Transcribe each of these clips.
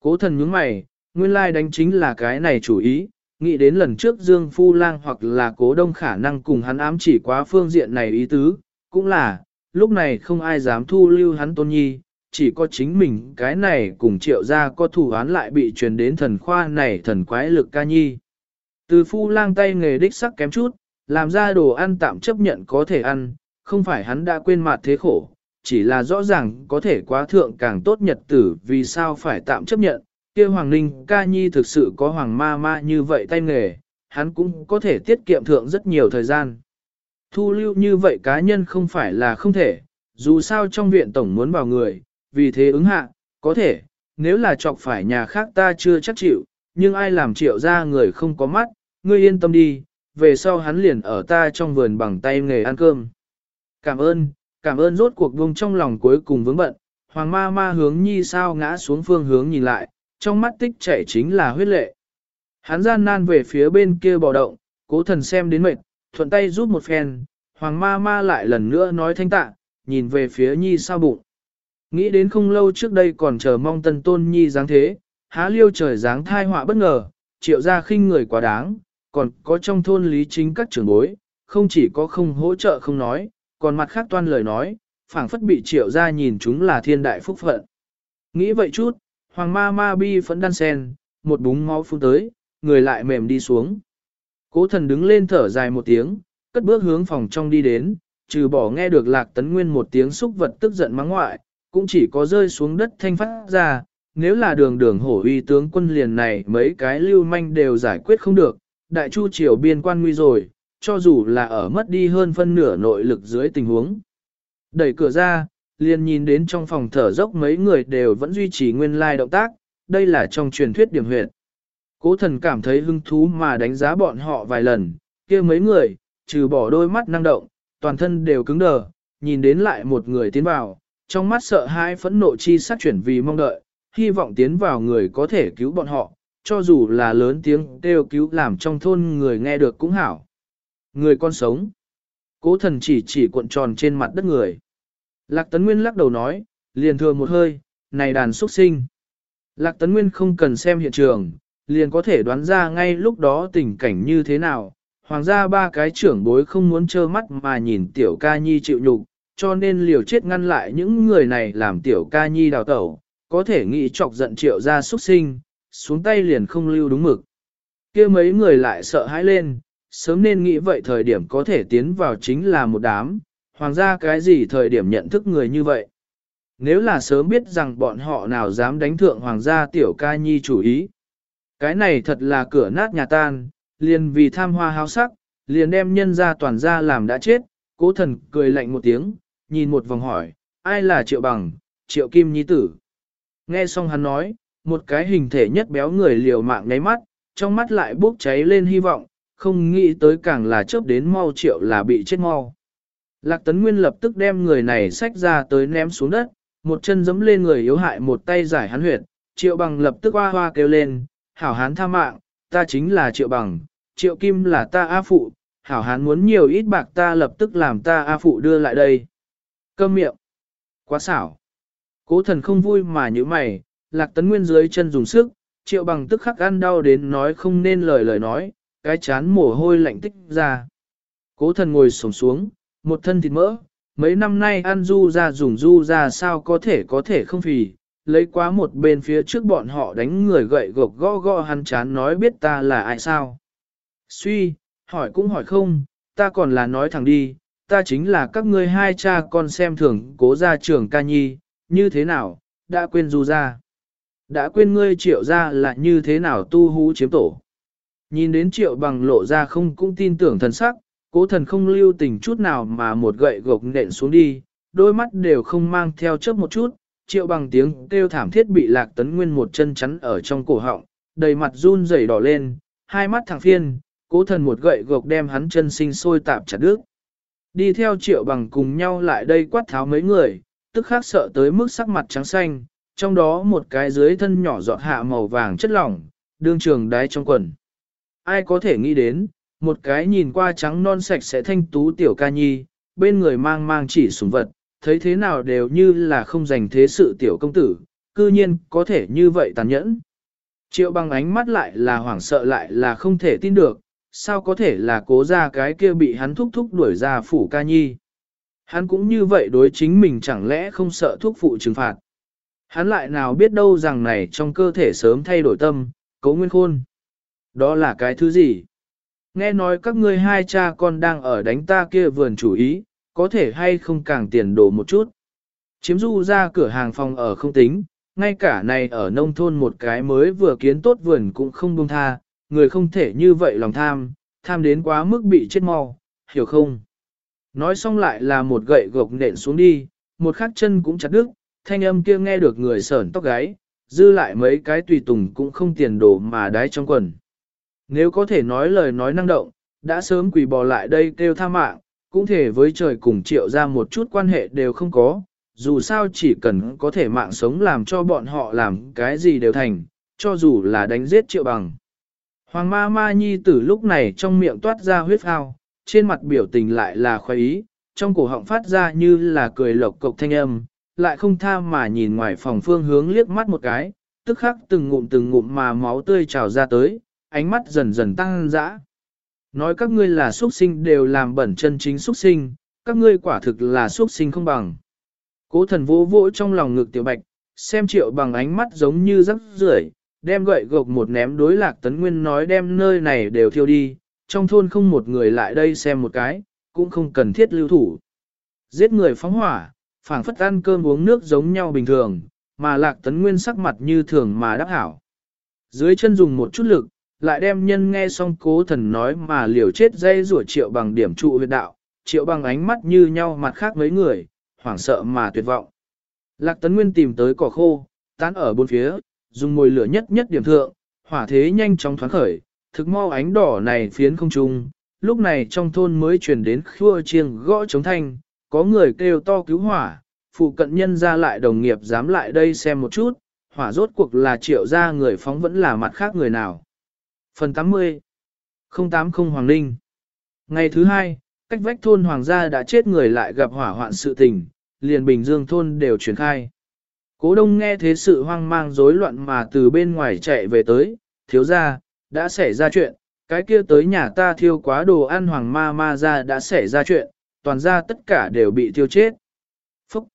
Cố thần nhướng mày, nguyên lai đánh chính là cái này chủ ý, nghĩ đến lần trước Dương Phu Lang hoặc là cố đông khả năng cùng hắn ám chỉ quá phương diện này ý tứ, cũng là, lúc này không ai dám thu lưu hắn tôn nhi, chỉ có chính mình cái này cùng triệu gia có thủ án lại bị truyền đến thần khoa này thần quái lực ca nhi. Từ Phu Lang tay nghề đích sắc kém chút, làm ra đồ ăn tạm chấp nhận có thể ăn, không phải hắn đã quên mặt thế khổ, chỉ là rõ ràng có thể quá thượng càng tốt nhật tử vì sao phải tạm chấp nhận, kia Hoàng Ninh ca nhi thực sự có Hoàng ma ma như vậy tay nghề, hắn cũng có thể tiết kiệm thượng rất nhiều thời gian. Thu lưu như vậy cá nhân không phải là không thể, dù sao trong viện tổng muốn vào người, vì thế ứng hạ, có thể, nếu là chọc phải nhà khác ta chưa chắc chịu, nhưng ai làm triệu ra người không có mắt, ngươi yên tâm đi, về sau hắn liền ở ta trong vườn bằng tay nghề ăn cơm. Cảm ơn, cảm ơn rốt cuộc buông trong lòng cuối cùng vướng bận, hoàng ma ma hướng nhi sao ngã xuống phương hướng nhìn lại, trong mắt tích chảy chính là huyết lệ. Hắn gian nan về phía bên kia bò động, cố thần xem đến mệt, thuận tay giúp một phen, hoàng ma ma lại lần nữa nói thanh tạ, nhìn về phía nhi sao bụng. Nghĩ đến không lâu trước đây còn chờ mong tân tôn nhi dáng thế, há liêu trời dáng thai họa bất ngờ, triệu ra khinh người quá đáng, còn có trong thôn lý chính các trưởng bối, không chỉ có không hỗ trợ không nói, còn mặt khác toan lời nói, phảng phất bị triệu ra nhìn chúng là thiên đại phúc phận. Nghĩ vậy chút, hoàng ma ma bi phẫn đan sen, một búng máu phun tới, người lại mềm đi xuống. Cố thần đứng lên thở dài một tiếng, cất bước hướng phòng trong đi đến, trừ bỏ nghe được lạc tấn nguyên một tiếng xúc vật tức giận mắng ngoại, cũng chỉ có rơi xuống đất thanh phát ra, nếu là đường đường hổ uy tướng quân liền này mấy cái lưu manh đều giải quyết không được, đại chu triều biên quan nguy rồi, cho dù là ở mất đi hơn phân nửa nội lực dưới tình huống. Đẩy cửa ra, liền nhìn đến trong phòng thở dốc mấy người đều vẫn duy trì nguyên lai động tác, đây là trong truyền thuyết điểm huyệt. Cố thần cảm thấy hứng thú mà đánh giá bọn họ vài lần, kia mấy người, trừ bỏ đôi mắt năng động, toàn thân đều cứng đờ, nhìn đến lại một người tiến vào, trong mắt sợ hãi phẫn nộ chi sát chuyển vì mong đợi, hy vọng tiến vào người có thể cứu bọn họ, cho dù là lớn tiếng kêu cứu làm trong thôn người nghe được cũng hảo. Người con sống. Cố thần chỉ chỉ cuộn tròn trên mặt đất người. Lạc Tấn Nguyên lắc đầu nói, liền thừa một hơi, này đàn xuất sinh. Lạc Tấn Nguyên không cần xem hiện trường, liền có thể đoán ra ngay lúc đó tình cảnh như thế nào. Hoàng gia ba cái trưởng bối không muốn trơ mắt mà nhìn tiểu ca nhi chịu nhục, cho nên liều chết ngăn lại những người này làm tiểu ca nhi đào tẩu, có thể nghĩ chọc giận triệu ra xuất sinh, xuống tay liền không lưu đúng mực. kia mấy người lại sợ hãi lên, sớm nên nghĩ vậy thời điểm có thể tiến vào chính là một đám, hoàng gia cái gì thời điểm nhận thức người như vậy. Nếu là sớm biết rằng bọn họ nào dám đánh thượng hoàng gia tiểu ca nhi chủ ý. Cái này thật là cửa nát nhà tan, liền vì tham hoa háo sắc, liền đem nhân ra toàn ra làm đã chết, cố thần cười lạnh một tiếng, nhìn một vòng hỏi, ai là triệu bằng, triệu kim nhi tử. Nghe xong hắn nói, một cái hình thể nhất béo người liều mạng ngáy mắt, trong mắt lại bốc cháy lên hy vọng, không nghĩ tới càng là chớp đến mau triệu là bị chết mau. Lạc Tấn Nguyên lập tức đem người này xách ra tới ném xuống đất, một chân giẫm lên người yếu hại một tay giải hắn huyệt, triệu bằng lập tức hoa hoa kêu lên, hảo hán tha mạng, ta chính là triệu bằng, triệu kim là ta A phụ, hảo hán muốn nhiều ít bạc ta lập tức làm ta A phụ đưa lại đây. Cơm miệng. Quá xảo. Cố thần không vui mà như mày, lạc tấn nguyên dưới chân dùng sức, triệu bằng tức khắc ăn đau đến nói không nên lời lời nói, cái chán mồ hôi lạnh tích ra. Cố thần ngồi sổng xuống, một thân thịt mỡ, mấy năm nay ăn du ra dùng du ra sao có thể có thể không phì, lấy quá một bên phía trước bọn họ đánh người gậy gộc gõ gõ hắn chán nói biết ta là ai sao. Suy, hỏi cũng hỏi không, ta còn là nói thẳng đi, ta chính là các ngươi hai cha con xem thường cố gia trưởng ca nhi, như thế nào, đã quên du ra. Đã quên ngươi triệu ra là như thế nào tu hú chiếm tổ. Nhìn đến triệu bằng lộ ra không cũng tin tưởng thần sắc, cố thần không lưu tình chút nào mà một gậy gộc nện xuống đi, đôi mắt đều không mang theo chớp một chút, triệu bằng tiếng kêu thảm thiết bị lạc tấn nguyên một chân chắn ở trong cổ họng, đầy mặt run rẩy đỏ lên, hai mắt thẳng phiên, cố thần một gậy gộc đem hắn chân sinh sôi tạp chặt đứt. Đi theo triệu bằng cùng nhau lại đây quát tháo mấy người, tức khác sợ tới mức sắc mặt trắng xanh, trong đó một cái dưới thân nhỏ giọt hạ màu vàng chất lỏng, đương trường đái trong quần. Ai có thể nghĩ đến, một cái nhìn qua trắng non sạch sẽ thanh tú tiểu ca nhi, bên người mang mang chỉ súng vật, thấy thế nào đều như là không dành thế sự tiểu công tử, cư nhiên có thể như vậy tàn nhẫn. Triệu bằng ánh mắt lại là hoảng sợ lại là không thể tin được, sao có thể là cố ra cái kia bị hắn thúc thúc đuổi ra phủ ca nhi. Hắn cũng như vậy đối chính mình chẳng lẽ không sợ thuốc phụ trừng phạt. Hắn lại nào biết đâu rằng này trong cơ thể sớm thay đổi tâm, cấu nguyên khôn. Đó là cái thứ gì? Nghe nói các ngươi hai cha con đang ở đánh ta kia vườn chủ ý, có thể hay không càng tiền đổ một chút. Chiếm du ra cửa hàng phòng ở không tính, ngay cả này ở nông thôn một cái mới vừa kiến tốt vườn cũng không buông tha, người không thể như vậy lòng tham, tham đến quá mức bị chết mau, hiểu không? Nói xong lại là một gậy gộc nện xuống đi, một khắc chân cũng chặt đứt, thanh âm kia nghe được người sởn tóc gáy, dư lại mấy cái tùy tùng cũng không tiền đổ mà đái trong quần. Nếu có thể nói lời nói năng động, đã sớm quỳ bò lại đây kêu tha mạng, cũng thể với trời cùng triệu ra một chút quan hệ đều không có, dù sao chỉ cần có thể mạng sống làm cho bọn họ làm cái gì đều thành, cho dù là đánh giết triệu bằng. Hoàng ma ma nhi tử lúc này trong miệng toát ra huyết ao, trên mặt biểu tình lại là khoái ý, trong cổ họng phát ra như là cười lộc cộc thanh âm, lại không tha mà nhìn ngoài phòng phương hướng liếc mắt một cái, tức khắc từng ngụm từng ngụm mà máu tươi trào ra tới, ánh mắt dần dần tăng dã. Nói các ngươi là xuất sinh đều làm bẩn chân chính xuất sinh, các ngươi quả thực là xuất sinh không bằng. Cố thần vỗ vỗ trong lòng ngực tiểu bạch, xem triệu bằng ánh mắt giống như rắc rưởi, đem gậy gộc một ném đối lạc tấn nguyên nói đem nơi này đều thiêu đi, trong thôn không một người lại đây xem một cái, cũng không cần thiết lưu thủ. Giết người phóng hỏa, phảng phất ăn cơm uống nước giống nhau bình thường, mà lạc tấn nguyên sắc mặt như thường mà đắc hảo. Dưới chân dùng một chút lực, lại đem nhân nghe xong cố thần nói mà liều chết dây rủa triệu bằng điểm trụ huyệt đạo, triệu bằng ánh mắt như nhau mặt khác mấy người, hoảng sợ mà tuyệt vọng. Lạc tấn nguyên tìm tới cỏ khô, tán ở bốn phía, dùng mồi lửa nhất nhất điểm thượng, hỏa thế nhanh chóng thoáng khởi, thực mau ánh đỏ này phiến không trung, lúc này trong thôn mới truyền đến khua chiêng gõ chống thanh, có người kêu to cứu hỏa, phụ cận nhân ra lại đồng nghiệp dám lại đây xem một chút, hỏa rốt cuộc là triệu ra người phóng vẫn là mặt khác người nào. Phần 80 080 Hoàng Ninh Ngày thứ hai, cách vách thôn Hoàng gia đã chết người lại gặp hỏa hoạn sự tình, liền Bình Dương thôn đều truyền khai. Cố đông nghe thế sự hoang mang rối loạn mà từ bên ngoài chạy về tới, thiếu ra, đã xảy ra chuyện, cái kia tới nhà ta thiêu quá đồ ăn hoàng ma ma ra đã xảy ra chuyện, toàn ra tất cả đều bị thiêu chết. Phúc!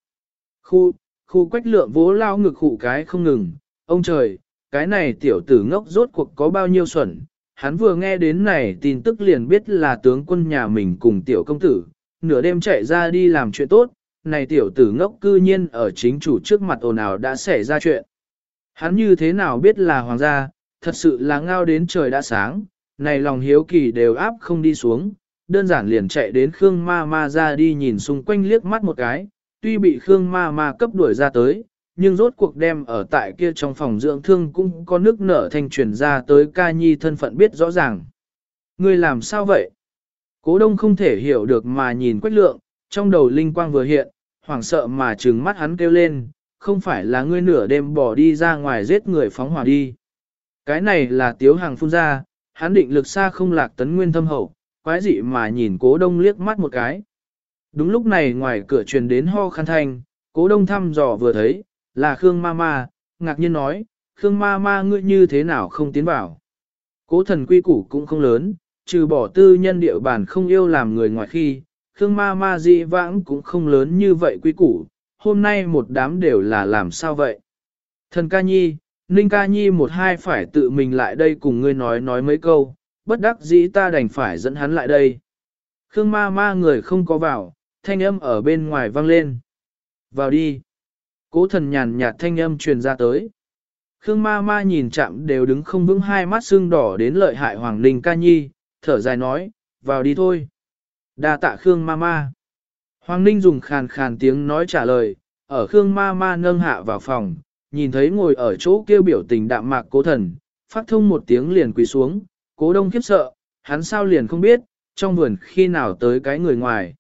Khu, khu quách lượng vỗ lao ngực hụ cái không ngừng, ông trời, cái này tiểu tử ngốc rốt cuộc có bao nhiêu xuẩn, hắn vừa nghe đến này tin tức liền biết là tướng quân nhà mình cùng tiểu công tử, nửa đêm chạy ra đi làm chuyện tốt, này tiểu tử ngốc cư nhiên ở chính chủ trước mặt ồn ào đã xảy ra chuyện. Hắn như thế nào biết là hoàng gia, thật sự là ngao đến trời đã sáng, này lòng hiếu kỳ đều áp không đi xuống, đơn giản liền chạy đến Khương Ma Ma ra đi nhìn xung quanh liếc mắt một cái, tuy bị Khương Ma Ma cấp đuổi ra tới, nhưng rốt cuộc đem ở tại kia trong phòng dưỡng thương cũng có nước nở thanh truyền ra tới ca nhi thân phận biết rõ ràng. Người làm sao vậy? Cố đông không thể hiểu được mà nhìn quách lượng, trong đầu linh quang vừa hiện, hoảng sợ mà trừng mắt hắn kêu lên, không phải là ngươi nửa đêm bỏ đi ra ngoài giết người phóng hỏa đi. Cái này là tiếu hàng phun ra, hắn định lực xa không lạc tấn nguyên thâm hậu, quái dị mà nhìn cố đông liếc mắt một cái. Đúng lúc này ngoài cửa truyền đến ho khăn thanh, cố đông thăm dò vừa thấy, là Khương ma ma, ngạc nhiên nói, Khương ma ma ngươi như thế nào không tiến vào. Cố thần quy củ cũng không lớn, trừ bỏ tư nhân địa bàn không yêu làm người ngoài khi, Khương ma ma dị vãng cũng không lớn như vậy quy củ, hôm nay một đám đều là làm sao vậy. Thần ca nhi, Ninh ca nhi một hai phải tự mình lại đây cùng ngươi nói nói mấy câu, bất đắc dĩ ta đành phải dẫn hắn lại đây. Khương ma ma người không có vào, thanh âm ở bên ngoài vang lên. Vào đi. Cố thần nhàn nhạt thanh âm truyền ra tới. Khương ma ma nhìn chạm đều đứng không vững hai mắt xương đỏ đến lợi hại Hoàng Ninh ca nhi, thở dài nói, vào đi thôi. đa tạ Khương ma ma. Hoàng Ninh dùng khàn khàn tiếng nói trả lời, ở Khương ma ma nâng hạ vào phòng, nhìn thấy ngồi ở chỗ kêu biểu tình đạm mạc cố thần, phát thông một tiếng liền quỳ xuống, cố đông khiếp sợ, hắn sao liền không biết, trong vườn khi nào tới cái người ngoài.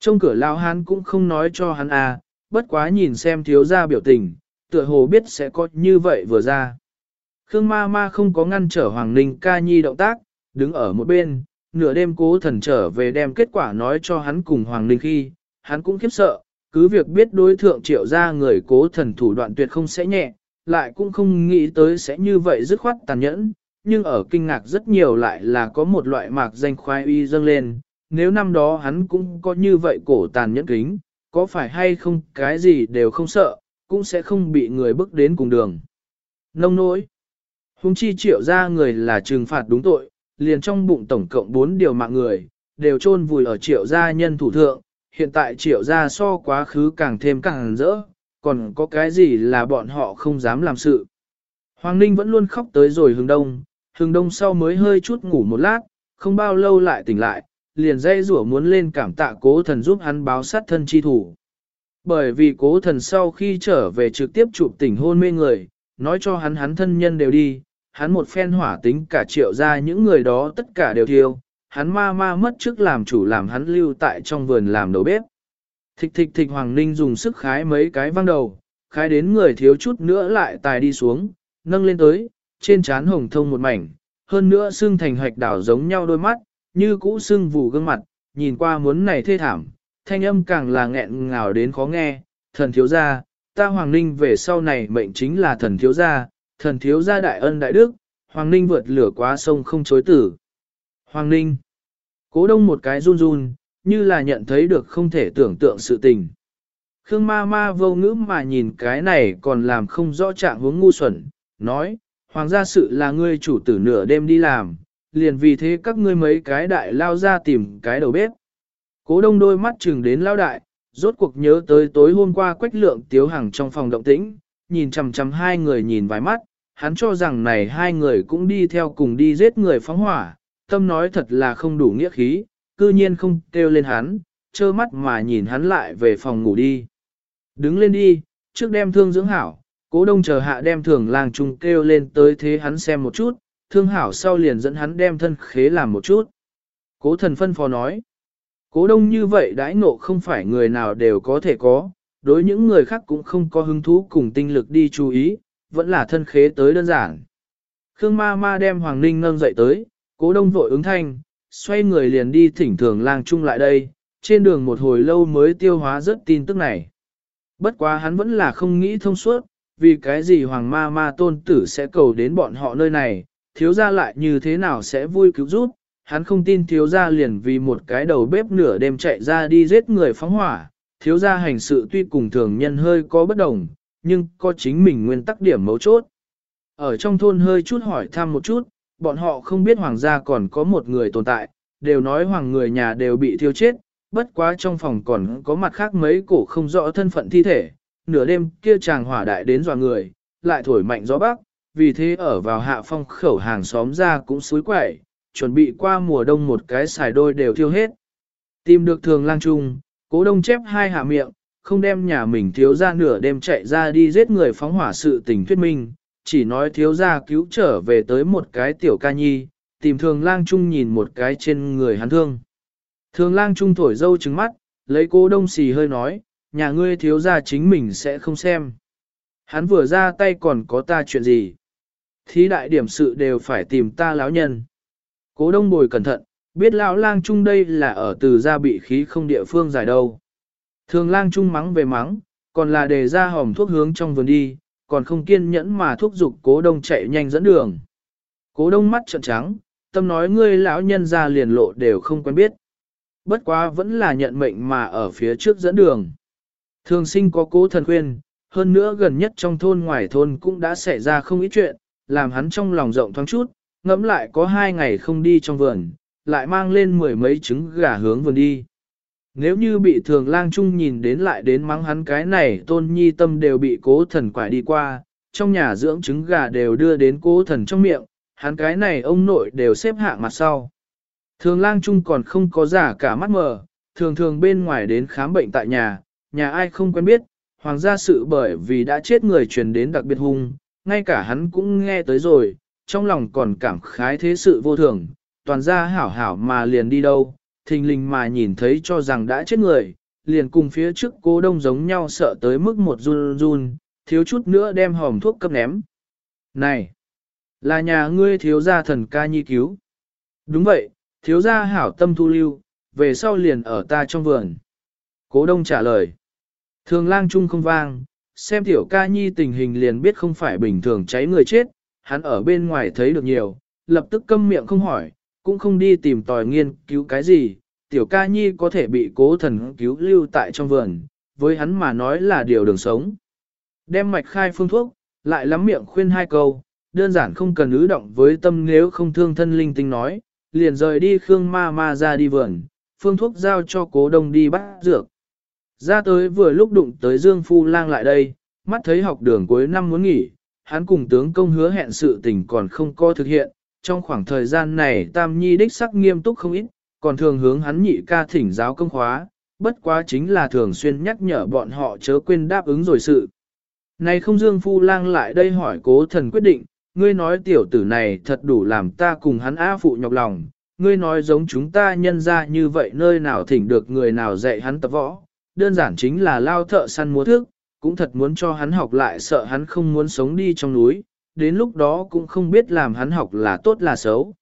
Trong cửa lao hắn cũng không nói cho hắn à, bất quá nhìn xem thiếu gia biểu tình, tựa hồ biết sẽ có như vậy vừa ra. Khương ma ma không có ngăn trở Hoàng Ninh ca nhi động tác, đứng ở một bên, nửa đêm cố thần trở về đem kết quả nói cho hắn cùng Hoàng Ninh khi, hắn cũng khiếp sợ, cứ việc biết đối thượng triệu ra người cố thần thủ đoạn tuyệt không sẽ nhẹ, lại cũng không nghĩ tới sẽ như vậy dứt khoát tàn nhẫn, nhưng ở kinh ngạc rất nhiều lại là có một loại mạc danh khoái uy dâng lên, nếu năm đó hắn cũng có như vậy cổ tàn nhẫn kính, có phải hay không cái gì đều không sợ, cũng sẽ không bị người bước đến cùng đường. Nông nỗi. Hùng chi triệu ra người là trừng phạt đúng tội, liền trong bụng tổng cộng 4 điều mạng người, đều chôn vùi ở triệu gia nhân thủ thượng, hiện tại triệu gia so quá khứ càng thêm càng rỡ, còn có cái gì là bọn họ không dám làm sự. Hoàng Ninh vẫn luôn khóc tới rồi hướng đông, hướng đông sau mới hơi chút ngủ một lát, không bao lâu lại tỉnh lại, liền dây rủa muốn lên cảm tạ cố thần giúp hắn báo sát thân chi thủ. Bởi vì cố thần sau khi trở về trực tiếp chụp tỉnh hôn mê người, nói cho hắn hắn thân nhân đều đi, hắn một phen hỏa tính cả triệu ra những người đó tất cả đều thiêu, hắn ma ma mất trước làm chủ làm hắn lưu tại trong vườn làm đầu bếp. Thịch thịch thịch Hoàng Ninh dùng sức khái mấy cái văng đầu, khái đến người thiếu chút nữa lại tài đi xuống, nâng lên tới, trên trán hồng thông một mảnh, hơn nữa xương thành hạch đảo giống nhau đôi mắt, như cũ sưng vù gương mặt, nhìn qua muốn này thê thảm, thanh âm càng là nghẹn ngào đến khó nghe, thần thiếu gia, ta Hoàng Ninh về sau này mệnh chính là thần thiếu gia, thần thiếu gia đại ân đại đức, Hoàng Ninh vượt lửa quá sông không chối tử. Hoàng Ninh, cố đông một cái run run, như là nhận thấy được không thể tưởng tượng sự tình. Khương ma ma vô ngữ mà nhìn cái này còn làm không rõ trạng hướng ngu xuẩn, nói, hoàng gia sự là ngươi chủ tử nửa đêm đi làm, liền vì thế các ngươi mấy cái đại lao ra tìm cái đầu bếp. Cố đông đôi mắt chừng đến lao đại, rốt cuộc nhớ tới tối hôm qua quách lượng tiếu hằng trong phòng động tĩnh, nhìn chằm chằm hai người nhìn vài mắt, hắn cho rằng này hai người cũng đi theo cùng đi giết người phóng hỏa, tâm nói thật là không đủ nghĩa khí, cư nhiên không kêu lên hắn, trơ mắt mà nhìn hắn lại về phòng ngủ đi. Đứng lên đi, trước đem thương dưỡng hảo, cố đông chờ hạ đem thường làng trùng kêu lên tới thế hắn xem một chút, thương hảo sau liền dẫn hắn đem thân khế làm một chút. Cố thần phân phó nói, cố đông như vậy đãi ngộ không phải người nào đều có thể có, đối những người khác cũng không có hứng thú cùng tinh lực đi chú ý, vẫn là thân khế tới đơn giản. Khương ma ma đem Hoàng Ninh nâng dậy tới, cố đông vội ứng thanh, xoay người liền đi thỉnh thường lang chung lại đây, trên đường một hồi lâu mới tiêu hóa rất tin tức này. Bất quá hắn vẫn là không nghĩ thông suốt, vì cái gì hoàng ma ma tôn tử sẽ cầu đến bọn họ nơi này, thiếu gia lại như thế nào sẽ vui cứu giúp, hắn không tin thiếu gia liền vì một cái đầu bếp nửa đêm chạy ra đi giết người phóng hỏa, thiếu gia hành sự tuy cùng thường nhân hơi có bất đồng, nhưng có chính mình nguyên tắc điểm mấu chốt. Ở trong thôn hơi chút hỏi thăm một chút, bọn họ không biết hoàng gia còn có một người tồn tại, đều nói hoàng người nhà đều bị thiêu chết, bất quá trong phòng còn có mặt khác mấy cổ không rõ thân phận thi thể, nửa đêm kia chàng hỏa đại đến dọa người, lại thổi mạnh gió bắc, vì thế ở vào hạ phong khẩu hàng xóm ra cũng suối quẩy, chuẩn bị qua mùa đông một cái xài đôi đều thiêu hết. Tìm được thường lang trung, cố đông chép hai hạ miệng, không đem nhà mình thiếu ra nửa đêm chạy ra đi giết người phóng hỏa sự tình thuyết minh, chỉ nói thiếu gia cứu trở về tới một cái tiểu ca nhi, tìm thường lang trung nhìn một cái trên người hắn thương. Thường lang trung thổi dâu trứng mắt, lấy cố đông xì hơi nói, nhà ngươi thiếu gia chính mình sẽ không xem. Hắn vừa ra tay còn có ta chuyện gì. Thí đại điểm sự đều phải tìm ta lão nhân. Cố đông bồi cẩn thận, biết lão lang trung đây là ở từ gia bị khí không địa phương giải đâu. Thường lang trung mắng về mắng, còn là để ra hòm thuốc hướng trong vườn đi, còn không kiên nhẫn mà thúc giục cố đông chạy nhanh dẫn đường. Cố đông mắt trợn trắng, tâm nói ngươi lão nhân ra liền lộ đều không quen biết. Bất quá vẫn là nhận mệnh mà ở phía trước dẫn đường. Thường sinh có cố thần khuyên, hơn nữa gần nhất trong thôn ngoài thôn cũng đã xảy ra không ít chuyện, làm hắn trong lòng rộng thoáng chút, ngẫm lại có hai ngày không đi trong vườn, lại mang lên mười mấy trứng gà hướng vườn đi. Nếu như bị thường lang trung nhìn đến lại đến mắng hắn cái này tôn nhi tâm đều bị cố thần quải đi qua, trong nhà dưỡng trứng gà đều đưa đến cố thần trong miệng, hắn cái này ông nội đều xếp hạng mặt sau. Thường lang trung còn không có giả cả mắt mờ, thường thường bên ngoài đến khám bệnh tại nhà, nhà ai không quen biết, hoàng gia sự bởi vì đã chết người truyền đến đặc biệt hung, ngay cả hắn cũng nghe tới rồi, trong lòng còn cảm khái thế sự vô thường, toàn gia hảo hảo mà liền đi đâu, thình lình mà nhìn thấy cho rằng đã chết người, liền cùng phía trước cố đông giống nhau sợ tới mức một run run, thiếu chút nữa đem hòm thuốc cấp ném. Này, là nhà ngươi thiếu gia thần ca nhi cứu. Đúng vậy, thiếu gia hảo tâm thu lưu, về sau liền ở ta trong vườn. Cố đông trả lời. Thường lang trung không vang, xem tiểu ca nhi tình hình liền biết không phải bình thường cháy người chết, hắn ở bên ngoài thấy được nhiều, lập tức câm miệng không hỏi, cũng không đi tìm tòi nghiên cứu cái gì, tiểu ca nhi có thể bị cố thần cứu lưu tại trong vườn, với hắn mà nói là điều đường sống. Đem mạch khai phương thuốc, lại lắm miệng khuyên hai câu, đơn giản không cần ứ động với tâm nếu không thương thân linh tinh nói, liền rời đi Khương ma ma ra đi vườn, phương thuốc giao cho cố đông đi bắt dược. Ra tới vừa lúc đụng tới Dương Phu Lang lại đây, mắt thấy học đường cuối năm muốn nghỉ, hắn cùng tướng công hứa hẹn sự tình còn không có thực hiện, trong khoảng thời gian này Tam Nhi đích sắc nghiêm túc không ít, còn thường hướng hắn nhị ca thỉnh giáo công khóa, bất quá chính là thường xuyên nhắc nhở bọn họ chớ quên đáp ứng rồi sự. Này không Dương Phu Lang lại đây hỏi cố thần quyết định, ngươi nói tiểu tử này thật đủ làm ta cùng hắn á phụ nhọc lòng, ngươi nói giống chúng ta nhân ra như vậy nơi nào thỉnh được người nào dạy hắn tập võ, đơn giản chính là lao thợ săn múa thước, cũng thật muốn cho hắn học lại sợ hắn không muốn sống đi trong núi, đến lúc đó cũng không biết làm hắn học là tốt là xấu.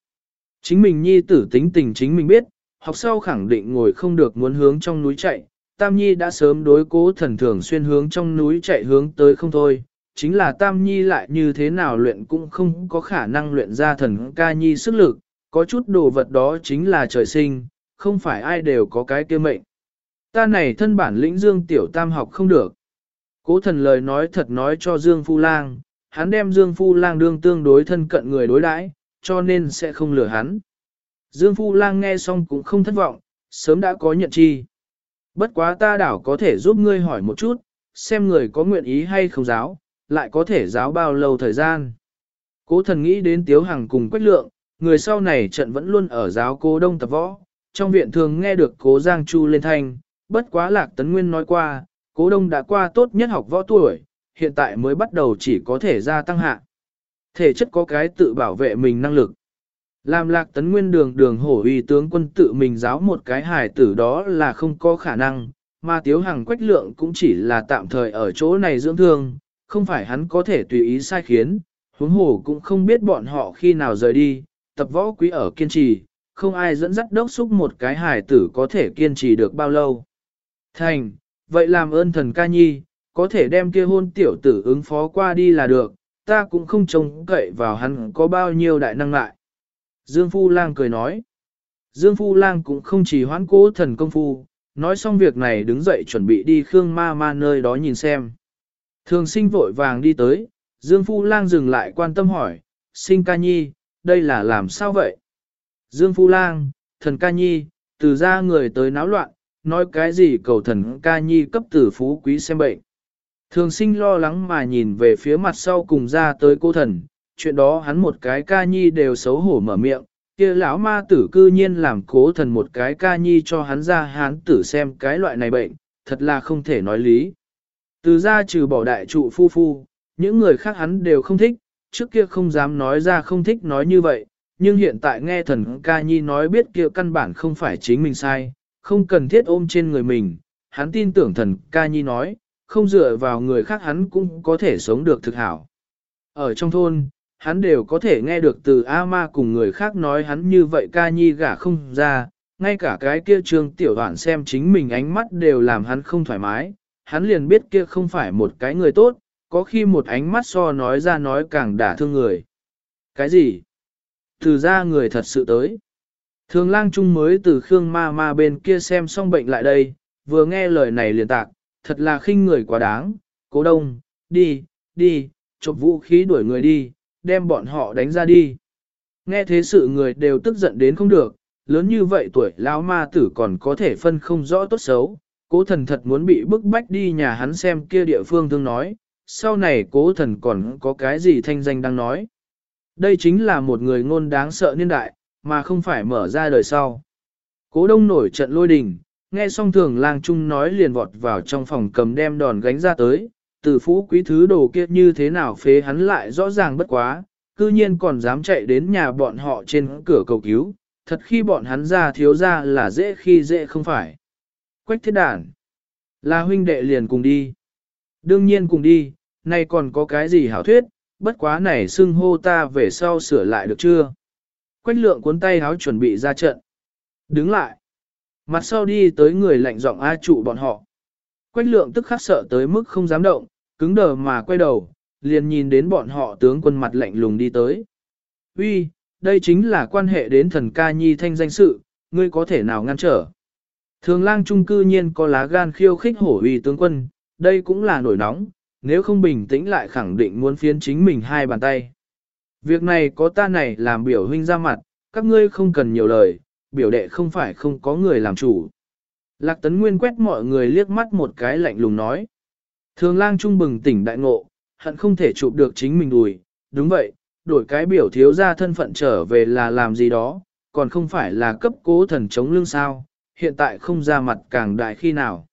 Chính mình nhi tử tính tình chính mình biết, học sau khẳng định ngồi không được muốn hướng trong núi chạy, Tam Nhi đã sớm đối cố thần thường xuyên hướng trong núi chạy hướng tới không thôi, chính là Tam Nhi lại như thế nào luyện cũng không có khả năng luyện ra thần ca nhi sức lực, có chút đồ vật đó chính là trời sinh, không phải ai đều có cái kia mệnh. Ta này thân bản lĩnh Dương Tiểu Tam học không được. Cố thần lời nói thật nói cho Dương Phu Lang, hắn đem Dương Phu Lang đương tương đối thân cận người đối đãi, cho nên sẽ không lừa hắn. Dương Phu Lang nghe xong cũng không thất vọng, sớm đã có nhận chi. Bất quá ta đảo có thể giúp ngươi hỏi một chút, xem người có nguyện ý hay không giáo, lại có thể giáo bao lâu thời gian. Cố thần nghĩ đến Tiếu Hằng cùng Quách Lượng, người sau này trận vẫn luôn ở giáo cố đông tập võ, trong viện thường nghe được cố Giang Chu lên thanh, bất quá lạc tấn nguyên nói qua, cố đông đã qua tốt nhất học võ tuổi, hiện tại mới bắt đầu chỉ có thể gia tăng hạ. Thể chất có cái tự bảo vệ mình năng lực. Làm lạc tấn nguyên đường đường hổ uy tướng quân tự mình giáo một cái hài tử đó là không có khả năng, mà tiếu hàng quách lượng cũng chỉ là tạm thời ở chỗ này dưỡng thương, không phải hắn có thể tùy ý sai khiến, huống hồ cũng không biết bọn họ khi nào rời đi, tập võ quý ở kiên trì, không ai dẫn dắt đốc xúc một cái hài tử có thể kiên trì được bao lâu. Thành, vậy làm ơn thần ca nhi, có thể đem kia hôn tiểu tử ứng phó qua đi là được, ta cũng không trông cậy vào hắn có bao nhiêu đại năng lại. Dương Phu Lang cười nói. Dương Phu Lang cũng không chỉ hoãn cố thần công phu, nói xong việc này đứng dậy chuẩn bị đi Khương Ma Ma nơi đó nhìn xem. Thường sinh vội vàng đi tới, Dương Phu Lang dừng lại quan tâm hỏi, sinh ca nhi, đây là làm sao vậy? Dương Phu Lang, thần ca nhi, từ ra người tới náo loạn, nói cái gì cầu thần ca nhi cấp tử phú quý xem bệnh. Thường sinh lo lắng mà nhìn về phía mặt sau cùng ra tới cô thần, chuyện đó hắn một cái ca nhi đều xấu hổ mở miệng, kia lão ma tử cư nhiên làm cố thần một cái ca nhi cho hắn ra hắn tử xem cái loại này bệnh, thật là không thể nói lý. Từ ra trừ bỏ đại trụ phu phu, những người khác hắn đều không thích, trước kia không dám nói ra không thích nói như vậy, nhưng hiện tại nghe thần ca nhi nói biết kia căn bản không phải chính mình sai, không cần thiết ôm trên người mình, hắn tin tưởng thần ca nhi nói, không dựa vào người khác hắn cũng có thể sống được thực hảo. Ở trong thôn, hắn đều có thể nghe được từ A-ma cùng người khác nói hắn như vậy ca nhi gả không ra, ngay cả cái kia trương tiểu đoạn xem chính mình ánh mắt đều làm hắn không thoải mái, hắn liền biết kia không phải một cái người tốt, có khi một ánh mắt so nói ra nói càng đả thương người. Cái gì? Từ ra người thật sự tới. Thường lang trung mới từ Khương ma ma bên kia xem xong bệnh lại đây, vừa nghe lời này liền tạc, thật là khinh người quá đáng, cố đông, đi, đi, chộp vũ khí đuổi người đi, đem bọn họ đánh ra đi. Nghe thế sự người đều tức giận đến không được, lớn như vậy tuổi lão ma tử còn có thể phân không rõ tốt xấu, cố thần thật muốn bị bức bách đi nhà hắn xem kia địa phương thương nói, sau này cố thần còn có cái gì thanh danh đang nói. Đây chính là một người ngôn đáng sợ niên đại, mà không phải mở ra đời sau. Cố đông nổi trận lôi đình, nghe xong thường lang trung nói liền vọt vào trong phòng cầm đem đòn gánh ra tới, từ phú quý thứ đồ kia như thế nào phế hắn lại rõ ràng bất quá, cư nhiên còn dám chạy đến nhà bọn họ trên cửa cầu cứu, thật khi bọn hắn ra thiếu ra là dễ khi dễ không phải. Quách thiết đản, là huynh đệ liền cùng đi. Đương nhiên cùng đi, nay còn có cái gì hảo thuyết, bất quá này xưng hô ta về sau sửa lại được chưa? Quách lượng cuốn tay háo chuẩn bị ra trận. Đứng lại. Mặt sau đi tới người lạnh giọng A trụ bọn họ. Quách lượng tức khắc sợ tới mức không dám động, cứng đờ mà quay đầu, liền nhìn đến bọn họ tướng quân mặt lạnh lùng đi tới. Uy, đây chính là quan hệ đến thần ca nhi thanh danh sự, ngươi có thể nào ngăn trở. Thường lang trung cư nhiên có lá gan khiêu khích hổ uy tướng quân, đây cũng là nổi nóng, nếu không bình tĩnh lại khẳng định muốn phiến chính mình hai bàn tay. Việc này có ta này làm biểu huynh ra mặt, các ngươi không cần nhiều lời, biểu đệ không phải không có người làm chủ. Lạc tấn nguyên quét mọi người liếc mắt một cái lạnh lùng nói. Thường lang trung bừng tỉnh đại ngộ, hận không thể chụp được chính mình đùi, đúng vậy, đổi cái biểu thiếu ra thân phận trở về là làm gì đó, còn không phải là cấp cố thần chống lưng sao, hiện tại không ra mặt càng đại khi nào.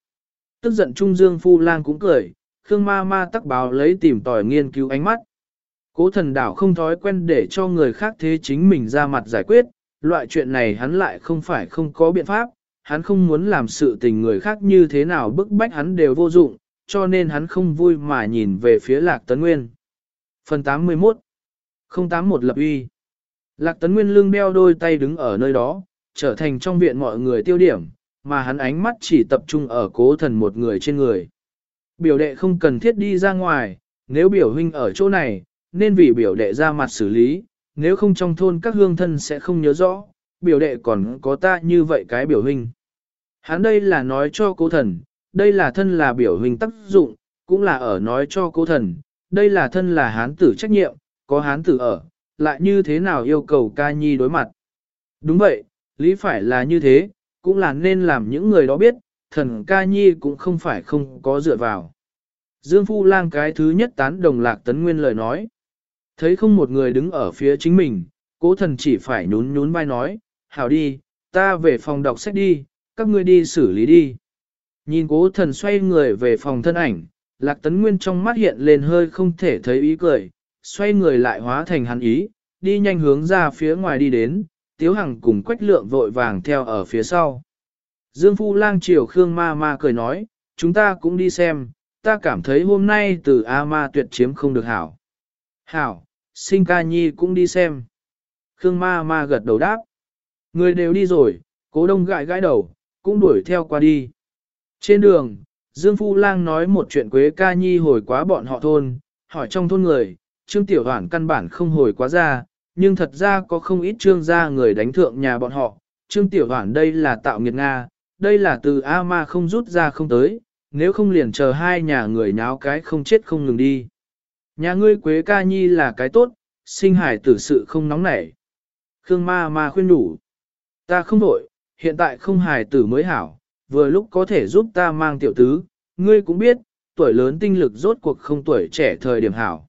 Tức giận Trung Dương Phu Lang cũng cười, Khương Ma Ma tắc báo lấy tìm tòi nghiên cứu ánh mắt. Cố thần đảo không thói quen để cho người khác thế chính mình ra mặt giải quyết, loại chuyện này hắn lại không phải không có biện pháp, hắn không muốn làm sự tình người khác như thế nào bức bách hắn đều vô dụng, cho nên hắn không vui mà nhìn về phía Lạc Tấn Nguyên. Phần 81 081 lập uy Lạc Tấn Nguyên lưng đeo đôi tay đứng ở nơi đó, trở thành trong viện mọi người tiêu điểm, mà hắn ánh mắt chỉ tập trung ở cố thần một người trên người. Biểu đệ không cần thiết đi ra ngoài, nếu biểu huynh ở chỗ này, nên vì biểu đệ ra mặt xử lý, nếu không trong thôn các hương thân sẽ không nhớ rõ, biểu đệ còn có ta như vậy cái biểu hình, Hắn đây là nói cho cố thần, đây là thân là biểu hình tác dụng, cũng là ở nói cho cố thần, đây là thân là hán tử trách nhiệm, có hán tử ở, lại như thế nào yêu cầu ca nhi đối mặt. Đúng vậy, lý phải là như thế, cũng là nên làm những người đó biết, thần ca nhi cũng không phải không có dựa vào. Dương Phu Lang cái thứ nhất tán đồng lạc tấn nguyên lời nói. Thấy không một người đứng ở phía chính mình, cố thần chỉ phải nhún nhún vai nói, hảo đi, ta về phòng đọc sách đi, các ngươi đi xử lý đi. Nhìn cố thần xoay người về phòng thân ảnh, lạc tấn nguyên trong mắt hiện lên hơi không thể thấy ý cười, xoay người lại hóa thành hắn ý, đi nhanh hướng ra phía ngoài đi đến, tiếu hằng cùng quách lượng vội vàng theo ở phía sau. Dương Phu Lang chiều Khương Ma Ma cười nói, chúng ta cũng đi xem, ta cảm thấy hôm nay từ A Ma tuyệt chiếm không được hảo. Hảo, sinh ca nhi cũng đi xem. Khương Ma Ma gật đầu đáp. Người đều đi rồi, cố đông gãi gãi đầu, cũng đuổi theo qua đi. Trên đường, Dương Phu Lang nói một chuyện Quế ca nhi hồi quá bọn họ thôn, hỏi trong thôn người, Trương Tiểu Hoản căn bản không hồi quá ra, nhưng thật ra có không ít trương gia người đánh thượng nhà bọn họ. Trương Tiểu Hoản đây là tạo nghiệt Nga, đây là từ A ma không rút ra không tới, nếu không liền chờ hai nhà người nháo cái không chết không ngừng đi. Nhà ngươi Quế ca nhi là cái tốt, sinh hải tử sự không nóng nảy. Khương ma ma khuyên đủ. Ta không đổi, hiện tại không hài tử mới hảo, vừa lúc có thể giúp ta mang tiểu tứ, ngươi cũng biết, tuổi lớn tinh lực rốt cuộc không tuổi trẻ thời điểm hảo.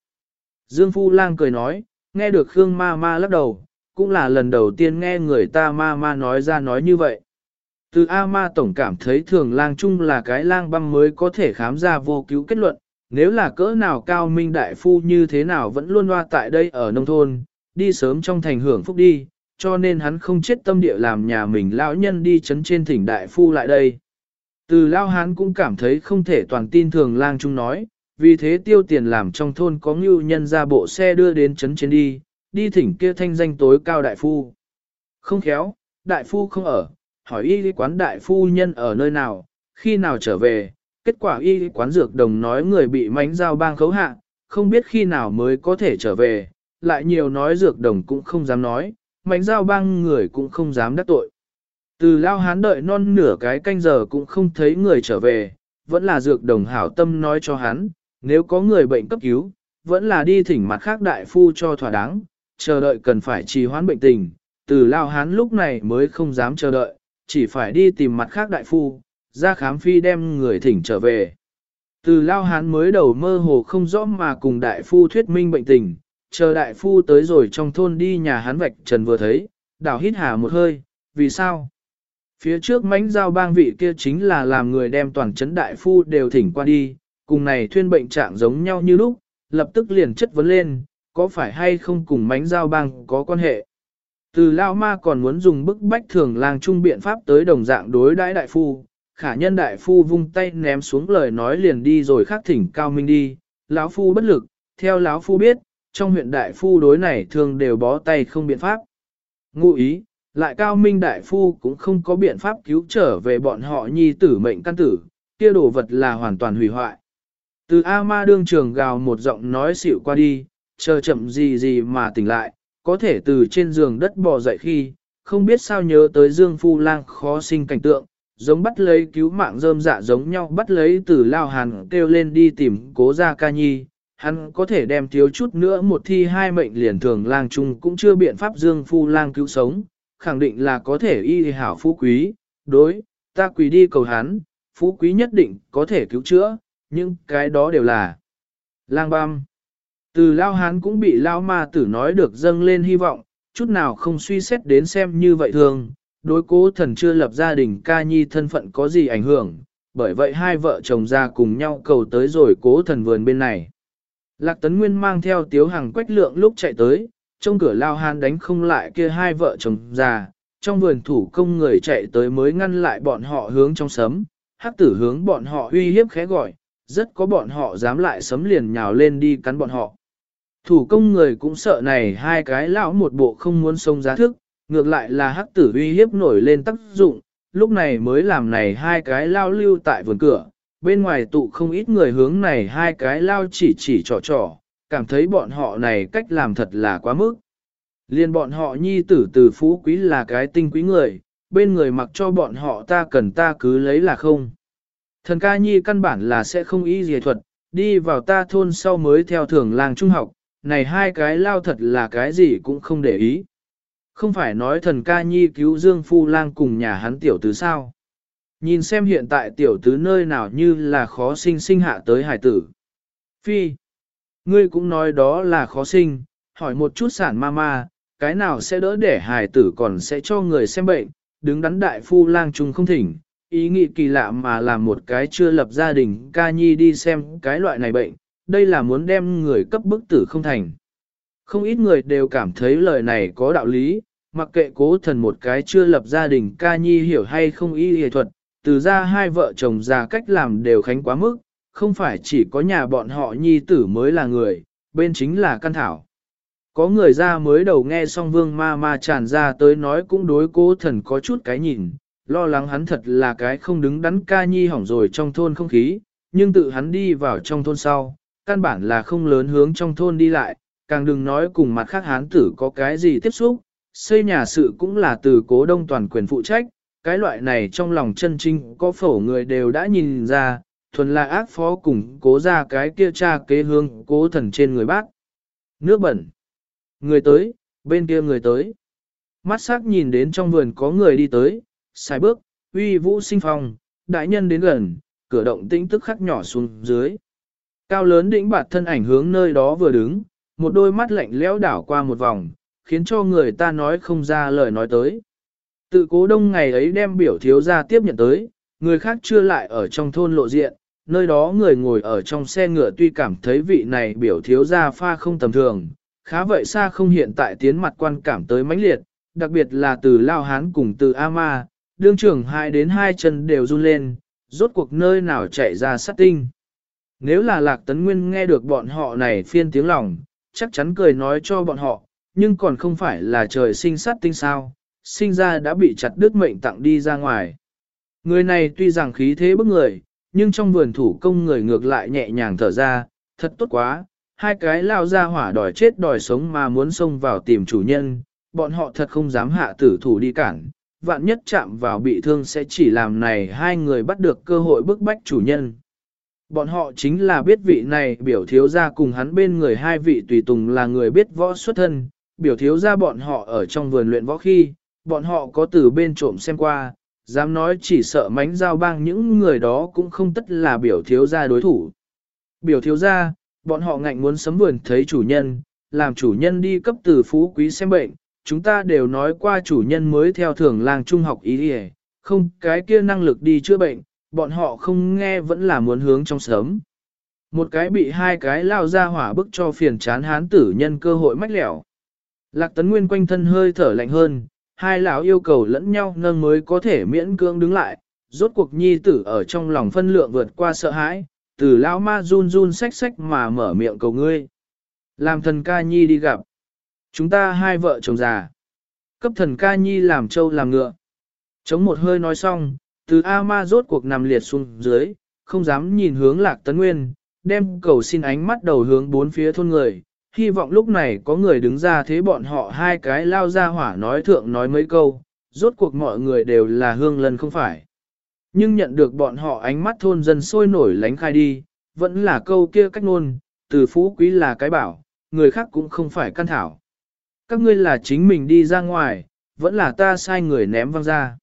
Dương Phu Lang cười nói, nghe được Khương ma ma lắc đầu, cũng là lần đầu tiên nghe người ta ma ma nói ra nói như vậy. Từ A ma tổng cảm thấy thường lang chung là cái lang băm mới có thể khám ra vô cứu kết luận, nếu là cỡ nào cao minh đại phu như thế nào vẫn luôn loa tại đây ở nông thôn, đi sớm trong thành hưởng phúc đi, cho nên hắn không chết tâm địa làm nhà mình lão nhân đi chấn trên thỉnh đại phu lại đây. Từ lao hán cũng cảm thấy không thể toàn tin thường lang trung nói, vì thế tiêu tiền làm trong thôn có ngưu nhân ra bộ xe đưa đến chấn trên đi, đi thỉnh kia thanh danh tối cao đại phu. Không khéo, đại phu không ở, hỏi y quán đại phu nhân ở nơi nào, khi nào trở về, kết quả y quán dược đồng nói người bị mánh dao bang khấu hạ, không biết khi nào mới có thể trở về, lại nhiều nói dược đồng cũng không dám nói, mánh dao bang người cũng không dám đắc tội. Từ lao hán đợi non nửa cái canh giờ cũng không thấy người trở về, vẫn là dược đồng hảo tâm nói cho hắn, nếu có người bệnh cấp cứu, vẫn là đi thỉnh mặt khác đại phu cho thỏa đáng, chờ đợi cần phải trì hoãn bệnh tình. Từ lao hán lúc này mới không dám chờ đợi, chỉ phải đi tìm mặt khác đại phu, ra khám phi đem người thỉnh trở về. Từ lao hán mới đầu mơ hồ không rõ mà cùng đại phu thuyết minh bệnh tình, chờ đại phu tới rồi trong thôn đi nhà hắn vạch trần vừa thấy, đảo hít hà một hơi, vì sao? Phía trước mánh giao bang vị kia chính là làm người đem toàn chấn đại phu đều thỉnh qua đi, cùng này thuyên bệnh trạng giống nhau như lúc, lập tức liền chất vấn lên, có phải hay không cùng mánh giao bang có quan hệ? Từ Lao Ma còn muốn dùng bức bách thường lang trung biện pháp tới đồng dạng đối đãi đại phu, khả nhân đại phu vung tay ném xuống lời nói liền đi rồi khắc thỉnh cao minh đi, lão phu bất lực, theo lão phu biết, trong huyện đại phu đối này thường đều bó tay không biện pháp. Ngụ ý, lại cao minh đại phu cũng không có biện pháp cứu trở về bọn họ nhi tử mệnh căn tử, kia đồ vật là hoàn toàn hủy hoại. Từ A-ma đương trường gào một giọng nói xịu qua đi, chờ chậm gì gì mà tỉnh lại, có thể từ trên giường đất bò dậy khi, không biết sao nhớ tới Dương Phu Lang khó sinh cảnh tượng, giống bắt lấy cứu mạng rơm dạ giống nhau bắt lấy từ lao hàn kêu lên đi tìm cố gia ca nhi, hắn có thể đem thiếu chút nữa một thi hai mệnh liền thường lang chung cũng chưa biện pháp Dương Phu Lang cứu sống, khẳng định là có thể y hảo phú quý, đối, ta quỳ đi cầu hắn, phú quý nhất định có thể cứu chữa, nhưng cái đó đều là lang băm. Từ lao hán cũng bị lao ma tử nói được dâng lên hy vọng, chút nào không suy xét đến xem như vậy thường, đối cố thần chưa lập gia đình ca nhi thân phận có gì ảnh hưởng, bởi vậy hai vợ chồng ra cùng nhau cầu tới rồi cố thần vườn bên này. Lạc Tấn Nguyên mang theo tiếu hàng quách lượng lúc chạy tới, trong cửa lao hàn đánh không lại kia hai vợ chồng già, trong vườn thủ công người chạy tới mới ngăn lại bọn họ hướng trong sấm, hắc tử hướng bọn họ uy hiếp khẽ gọi, rất có bọn họ dám lại sấm liền nhào lên đi cắn bọn họ. Thủ công người cũng sợ này hai cái lão một bộ không muốn sông giá thức, ngược lại là hắc tử uy hiếp nổi lên tác dụng, lúc này mới làm này hai cái lao lưu tại vườn cửa, bên ngoài tụ không ít người hướng này hai cái lao chỉ chỉ trò trò, cảm thấy bọn họ này cách làm thật là quá mức. Liên bọn họ nhi tử từ phú quý là cái tinh quý người, bên người mặc cho bọn họ ta cần ta cứ lấy là không. Thần ca nhi căn bản là sẽ không ý gì thuật, đi vào ta thôn sau mới theo thường làng trung học, này hai cái lao thật là cái gì cũng không để ý. Không phải nói thần ca nhi cứu Dương Phu Lang cùng nhà hắn tiểu tứ sao. Nhìn xem hiện tại tiểu tứ nơi nào như là khó sinh sinh hạ tới hải tử. Phi, ngươi cũng nói đó là khó sinh, hỏi một chút sản ma ma, cái nào sẽ đỡ để hải tử còn sẽ cho người xem bệnh, đứng đắn đại phu lang trùng không thỉnh, ý nghĩ kỳ lạ mà làm một cái chưa lập gia đình ca nhi đi xem cái loại này bệnh, đây là muốn đem người cấp bức tử không thành. Không ít người đều cảm thấy lời này có đạo lý, mặc kệ cố thần một cái chưa lập gia đình ca nhi hiểu hay không y y thuật, từ ra hai vợ chồng già cách làm đều khánh quá mức, không phải chỉ có nhà bọn họ nhi tử mới là người, bên chính là căn thảo. Có người ra mới đầu nghe xong vương ma ma tràn ra tới nói cũng đối cố thần có chút cái nhìn, lo lắng hắn thật là cái không đứng đắn ca nhi hỏng rồi trong thôn không khí, nhưng tự hắn đi vào trong thôn sau, căn bản là không lớn hướng trong thôn đi lại, càng đừng nói cùng mặt khác hán tử có cái gì tiếp xúc, xây nhà sự cũng là từ cố đông toàn quyền phụ trách, cái loại này trong lòng chân trinh có phổ người đều đã nhìn ra, thuần là ác phó cùng cố ra cái kia cha kế hương cố thần trên người bác. Nước bẩn. Người tới, bên kia người tới. Mắt sắc nhìn đến trong vườn có người đi tới, sai bước, uy vũ sinh phong, đại nhân đến gần, cửa động tĩnh tức khắc nhỏ xuống dưới. Cao lớn đỉnh bạt thân ảnh hướng nơi đó vừa đứng, một đôi mắt lạnh lẽo đảo qua một vòng, khiến cho người ta nói không ra lời nói tới. Tự cố đông ngày ấy đem biểu thiếu ra tiếp nhận tới, người khác chưa lại ở trong thôn lộ diện, nơi đó người ngồi ở trong xe ngựa tuy cảm thấy vị này biểu thiếu ra pha không tầm thường, khá vậy xa không hiện tại tiến mặt quan cảm tới mãnh liệt, đặc biệt là từ Lao Hán cùng từ A-ma, đương trưởng hai đến hai chân đều run lên, rốt cuộc nơi nào chạy ra sát tinh. Nếu là Lạc Tấn Nguyên nghe được bọn họ này phiên tiếng lòng, chắc chắn cười nói cho bọn họ, nhưng còn không phải là trời sinh sát tinh sao, sinh ra đã bị chặt đứt mệnh tặng đi ra ngoài. Người này tuy rằng khí thế bức người, nhưng trong vườn thủ công người ngược lại nhẹ nhàng thở ra, thật tốt quá, hai cái lao ra hỏa đòi chết đòi sống mà muốn xông vào tìm chủ nhân, bọn họ thật không dám hạ tử thủ đi cản, vạn nhất chạm vào bị thương sẽ chỉ làm này hai người bắt được cơ hội bức bách chủ nhân. Bọn họ chính là biết vị này biểu thiếu ra cùng hắn bên người hai vị tùy tùng là người biết võ xuất thân, biểu thiếu ra bọn họ ở trong vườn luyện võ khi, bọn họ có từ bên trộm xem qua, dám nói chỉ sợ mánh giao bang những người đó cũng không tất là biểu thiếu ra đối thủ. Biểu thiếu ra, bọn họ ngạnh muốn sấm vườn thấy chủ nhân, làm chủ nhân đi cấp từ phú quý xem bệnh, chúng ta đều nói qua chủ nhân mới theo thường làng trung học ý đi không cái kia năng lực đi chữa bệnh, bọn họ không nghe vẫn là muốn hướng trong sớm. Một cái bị hai cái lao ra hỏa bức cho phiền chán hán tử nhân cơ hội mách lẻo. Lạc tấn nguyên quanh thân hơi thở lạnh hơn, hai lão yêu cầu lẫn nhau nâng mới có thể miễn cưỡng đứng lại, rốt cuộc nhi tử ở trong lòng phân lượng vượt qua sợ hãi, từ lão ma run run xách xách mà mở miệng cầu ngươi. Làm thần ca nhi đi gặp. Chúng ta hai vợ chồng già. Cấp thần ca nhi làm trâu làm ngựa. Chống một hơi nói xong, từ A ma rốt cuộc nằm liệt xuống dưới, không dám nhìn hướng lạc tấn nguyên, đem cầu xin ánh mắt đầu hướng bốn phía thôn người, hy vọng lúc này có người đứng ra thế bọn họ hai cái lao ra hỏa nói thượng nói mấy câu, rốt cuộc mọi người đều là hương lân không phải. Nhưng nhận được bọn họ ánh mắt thôn dân sôi nổi lánh khai đi, vẫn là câu kia cách ngôn, từ phú quý là cái bảo, người khác cũng không phải căn thảo. Các ngươi là chính mình đi ra ngoài, vẫn là ta sai người ném văng ra.